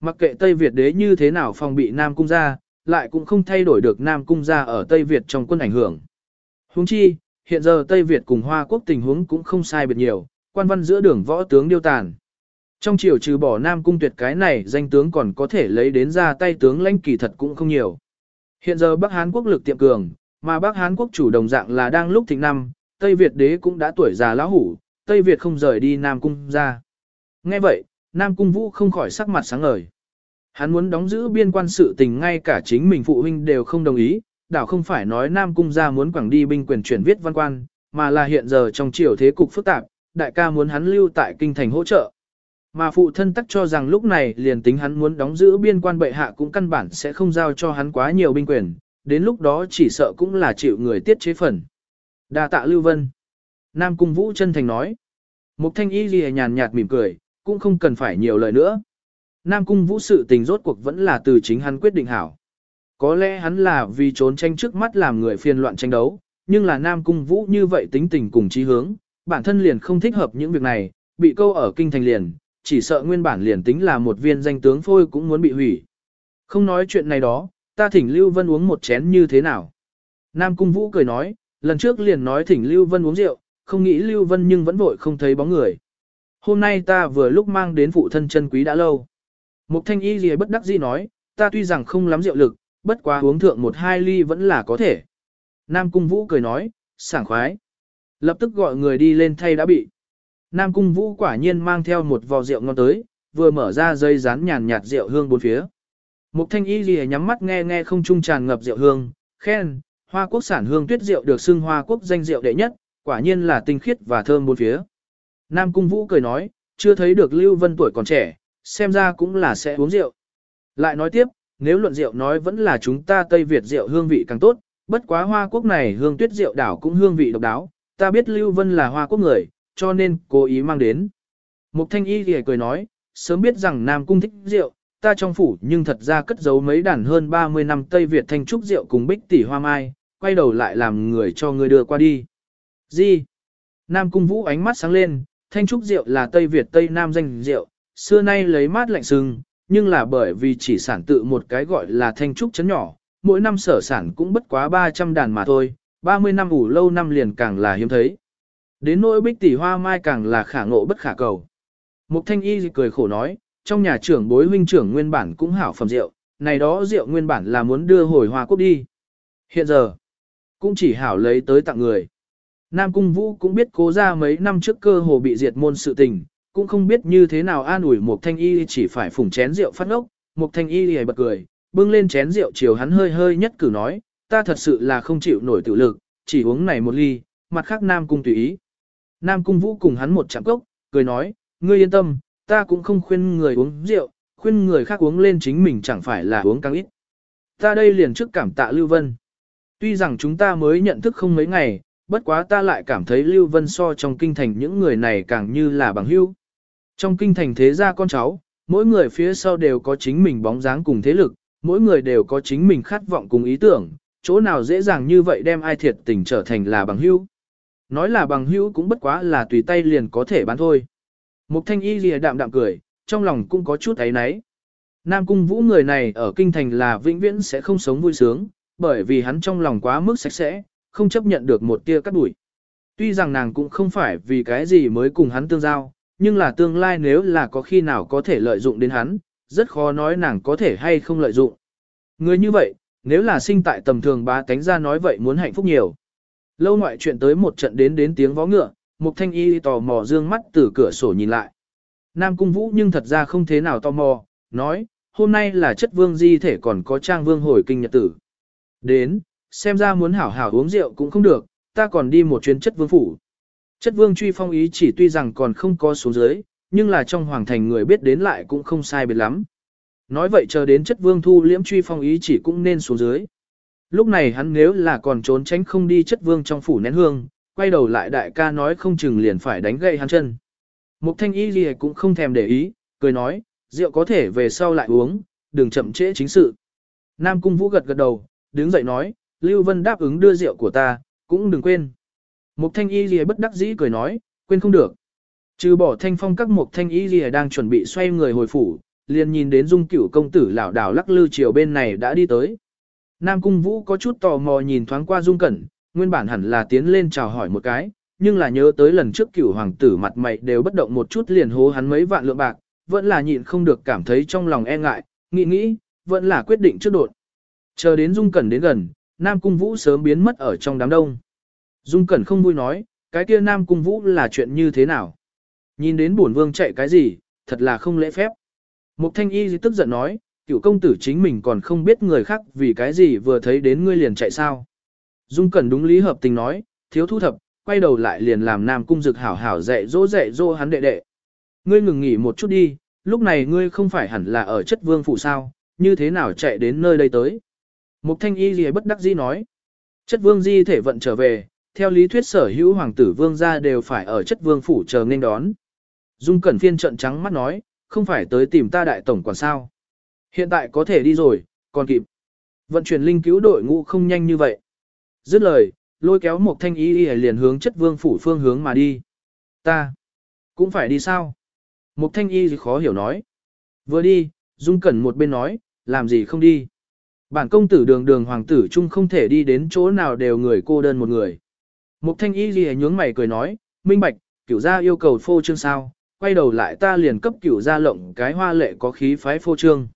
A: Mặc kệ Tây Việt đế như thế nào phòng bị Nam Cung ra, lại cũng không thay đổi được Nam Cung ra ở Tây Việt trong quân ảnh hưởng. Huống chi, hiện giờ Tây Việt cùng Hoa Quốc tình huống cũng không sai biệt nhiều, quan văn giữa đường võ tướng điêu tàn. Trong triều trừ bỏ Nam Cung tuyệt cái này danh tướng còn có thể lấy đến ra tay tướng lãnh kỳ thật cũng không nhiều. Hiện giờ Bắc Hán quốc lực tiệm cường, mà Bắc Hán quốc chủ đồng dạng là đang lúc thịnh năm, Tây Việt đế cũng đã tuổi già lão hủ, Tây Việt không rời đi Nam Cung ra. Nghe vậy, Nam Cung Vũ không khỏi sắc mặt sáng ngời. Hắn muốn đóng giữ biên quan sự tình ngay cả chính mình phụ huynh đều không đồng ý, đảo không phải nói Nam Cung ra muốn quảng đi binh quyền chuyển viết văn quan, mà là hiện giờ trong triều thế cục phức tạp, đại ca muốn hắn lưu tại kinh thành hỗ trợ. Mà phụ thân tắc cho rằng lúc này liền tính hắn muốn đóng giữ biên quan bệ hạ cũng căn bản sẽ không giao cho hắn quá nhiều binh quyền, đến lúc đó chỉ sợ cũng là chịu người tiết chế phần. đa tạ Lưu Vân. Nam Cung Vũ chân thành nói. Mục thanh y ghi nhàn nhạt mỉm cười, cũng không cần phải nhiều lời nữa. Nam Cung Vũ sự tình rốt cuộc vẫn là từ chính hắn quyết định hảo. Có lẽ hắn là vì trốn tranh trước mắt làm người phiền loạn tranh đấu, nhưng là Nam Cung Vũ như vậy tính tình cùng chí hướng, bản thân liền không thích hợp những việc này, bị câu ở kinh thành liền, chỉ sợ nguyên bản liền tính là một viên danh tướng phôi cũng muốn bị hủy. Không nói chuyện này đó, ta thỉnh Lưu Vân uống một chén như thế nào. Nam Cung Vũ cười nói, lần trước liền nói thỉnh Lưu Vân uống rượu, không nghĩ Lưu Vân nhưng vẫn vội không thấy bóng người. Hôm nay ta vừa lúc mang đến phụ thân chân quý đã lâu. Mục thanh y gì bất đắc dĩ nói, ta tuy rằng không lắm rượu lực, bất quá uống thượng một hai ly vẫn là có thể. Nam Cung Vũ cười nói, sảng khoái. Lập tức gọi người đi lên thay đã bị. Nam Cung Vũ quả nhiên mang theo một vò rượu ngon tới, vừa mở ra dây rán nhàn nhạt rượu hương bốn phía. Mục thanh y lìa nhắm mắt nghe nghe không trung tràn ngập rượu hương, khen, hoa quốc sản hương tuyết rượu được xưng hoa quốc danh rượu đệ nhất, quả nhiên là tinh khiết và thơm bốn phía. Nam Cung Vũ cười nói, chưa thấy được Lưu Vân tuổi còn trẻ, xem ra cũng là sẽ uống rượu. Lại nói tiếp, nếu luận rượu nói vẫn là chúng ta Tây Việt rượu hương vị càng tốt, bất quá hoa quốc này hương tuyết rượu đảo cũng hương vị độc đáo, ta biết Lưu Vân là hoa quốc người, cho nên cố ý mang đến. Mục Thanh Y thì cười nói, sớm biết rằng Nam Cung thích rượu, ta trong phủ nhưng thật ra cất giấu mấy đàn hơn 30 năm Tây Việt thanh trúc rượu cùng bích tỷ hoa mai, quay đầu lại làm người cho người đưa qua đi. Gì? Nam Cung Vũ ánh mắt sáng lên, thanh trúc rượu là Tây Việt Tây Nam danh rượu, xưa nay lấy mát lạnh sừng, nhưng là bởi vì chỉ sản tự một cái gọi là thanh trúc chấn nhỏ, mỗi năm sở sản cũng bất quá 300 đàn mà thôi, 30 năm ủ lâu năm liền càng là hiếm thấy. Đến nỗi bích tỷ hoa mai càng là khả ngộ bất khả cầu. Mục thanh y cười khổ nói, trong nhà trưởng bối huynh trưởng nguyên bản cũng hảo phẩm rượu, này đó rượu nguyên bản là muốn đưa hồi hoa quốc đi. Hiện giờ, cũng chỉ hảo lấy tới tặng người. Nam Cung Vũ cũng biết cố ra mấy năm trước cơ hồ bị diệt môn sự tình, cũng không biết như thế nào an ủi một thanh y chỉ phải phủng chén rượu phát ngốc, một thanh y hề bật cười, bưng lên chén rượu chiều hắn hơi hơi nhất cử nói, ta thật sự là không chịu nổi tự lực, chỉ uống này một ly, mặt khác Nam Cung tùy ý. Nam Cung Vũ cùng hắn một chạm cốc, cười nói, ngươi yên tâm, ta cũng không khuyên người uống rượu, khuyên người khác uống lên chính mình chẳng phải là uống càng ít. Ta đây liền trước cảm tạ Lưu Vân. Tuy rằng chúng ta mới nhận thức không mấy ngày, bất quá ta lại cảm thấy Lưu Vân so trong kinh thành những người này càng như là bằng hữu. Trong kinh thành thế gia con cháu, mỗi người phía sau đều có chính mình bóng dáng cùng thế lực, mỗi người đều có chính mình khát vọng cùng ý tưởng, chỗ nào dễ dàng như vậy đem ai thiệt tình trở thành là bằng hữu. Nói là bằng hữu cũng bất quá là tùy tay liền có thể bán thôi. Mục thanh y lìa đạm đạm cười, trong lòng cũng có chút ấy náy. Nam cung vũ người này ở kinh thành là vĩnh viễn sẽ không sống vui sướng, bởi vì hắn trong lòng quá mức sạch sẽ, không chấp nhận được một tia cắt đuổi. Tuy rằng nàng cũng không phải vì cái gì mới cùng hắn tương giao, nhưng là tương lai nếu là có khi nào có thể lợi dụng đến hắn, rất khó nói nàng có thể hay không lợi dụng. Người như vậy, nếu là sinh tại tầm thường bá tánh ra nói vậy muốn hạnh phúc nhiều. Lâu ngoại chuyện tới một trận đến đến tiếng vó ngựa, Mục Thanh Y tò mò dương mắt từ cửa sổ nhìn lại. Nam Cung Vũ nhưng thật ra không thế nào tò mò, nói, hôm nay là chất vương di thể còn có trang vương hồi kinh nhật tử. Đến, xem ra muốn hảo hảo uống rượu cũng không được, ta còn đi một chuyến chất vương phủ. Chất vương truy phong ý chỉ tuy rằng còn không có số dưới, nhưng là trong hoàng thành người biết đến lại cũng không sai biệt lắm. Nói vậy chờ đến chất vương thu liễm truy phong ý chỉ cũng nên xuống dưới. Lúc này hắn nếu là còn trốn tránh không đi chất vương trong phủ nén hương, quay đầu lại đại ca nói không chừng liền phải đánh gậy hắn chân. Mục thanh y gì cũng không thèm để ý, cười nói, rượu có thể về sau lại uống, đừng chậm trễ chính sự. Nam cung vũ gật gật đầu, đứng dậy nói, Lưu Vân đáp ứng đưa rượu của ta, cũng đừng quên. Mục thanh y gì bất đắc dĩ cười nói, quên không được. Trừ bỏ thanh phong các mục thanh y gì đang chuẩn bị xoay người hồi phủ, liền nhìn đến dung cửu công tử lão đảo lắc lư chiều bên này đã đi tới. Nam cung vũ có chút tò mò nhìn thoáng qua dung cẩn, nguyên bản hẳn là tiến lên chào hỏi một cái, nhưng là nhớ tới lần trước cửu hoàng tử mặt mày đều bất động một chút liền hố hắn mấy vạn lượng bạc, vẫn là nhịn không được cảm thấy trong lòng e ngại, nghĩ nghĩ, vẫn là quyết định trước đột. Chờ đến dung cẩn đến gần, Nam cung vũ sớm biến mất ở trong đám đông. Dung cẩn không vui nói, cái kia Nam cung vũ là chuyện như thế nào? Nhìn đến bổn vương chạy cái gì, thật là không lễ phép. Mục thanh y tức giận nói, cựu công tử chính mình còn không biết người khác vì cái gì vừa thấy đến ngươi liền chạy sao. Dung Cẩn đúng lý hợp tình nói, thiếu thu thập, quay đầu lại liền làm Nam Cung Dực hảo hảo dạy dỗ dạy dỗ hắn đệ đệ. Ngươi ngừng nghỉ một chút đi, lúc này ngươi không phải hẳn là ở chất vương phủ sao, như thế nào chạy đến nơi đây tới. Mục thanh y gì bất đắc dĩ nói. Chất vương di thể vận trở về, theo lý thuyết sở hữu hoàng tử vương gia đều phải ở chất vương phủ chờ nên đón. Dung Cẩn phiên trận trắng mắt nói, không phải tới tìm ta đại tổng quản sao. Hiện tại có thể đi rồi, còn kịp. Vận chuyển linh cứu đội ngũ không nhanh như vậy. Dứt lời, lôi kéo một thanh y y liền hướng chất vương phủ phương hướng mà đi. Ta, cũng phải đi sao? Một thanh y khó hiểu nói. Vừa đi, Dung Cẩn một bên nói, làm gì không đi. Bản công tử đường đường hoàng tử chung không thể đi đến chỗ nào đều người cô đơn một người. Mục thanh y gì nhướng mày cười nói, minh bạch, cửu gia yêu cầu phô trương sao, quay đầu lại ta liền cấp cửu gia lộng cái hoa lệ có khí phái phô trương.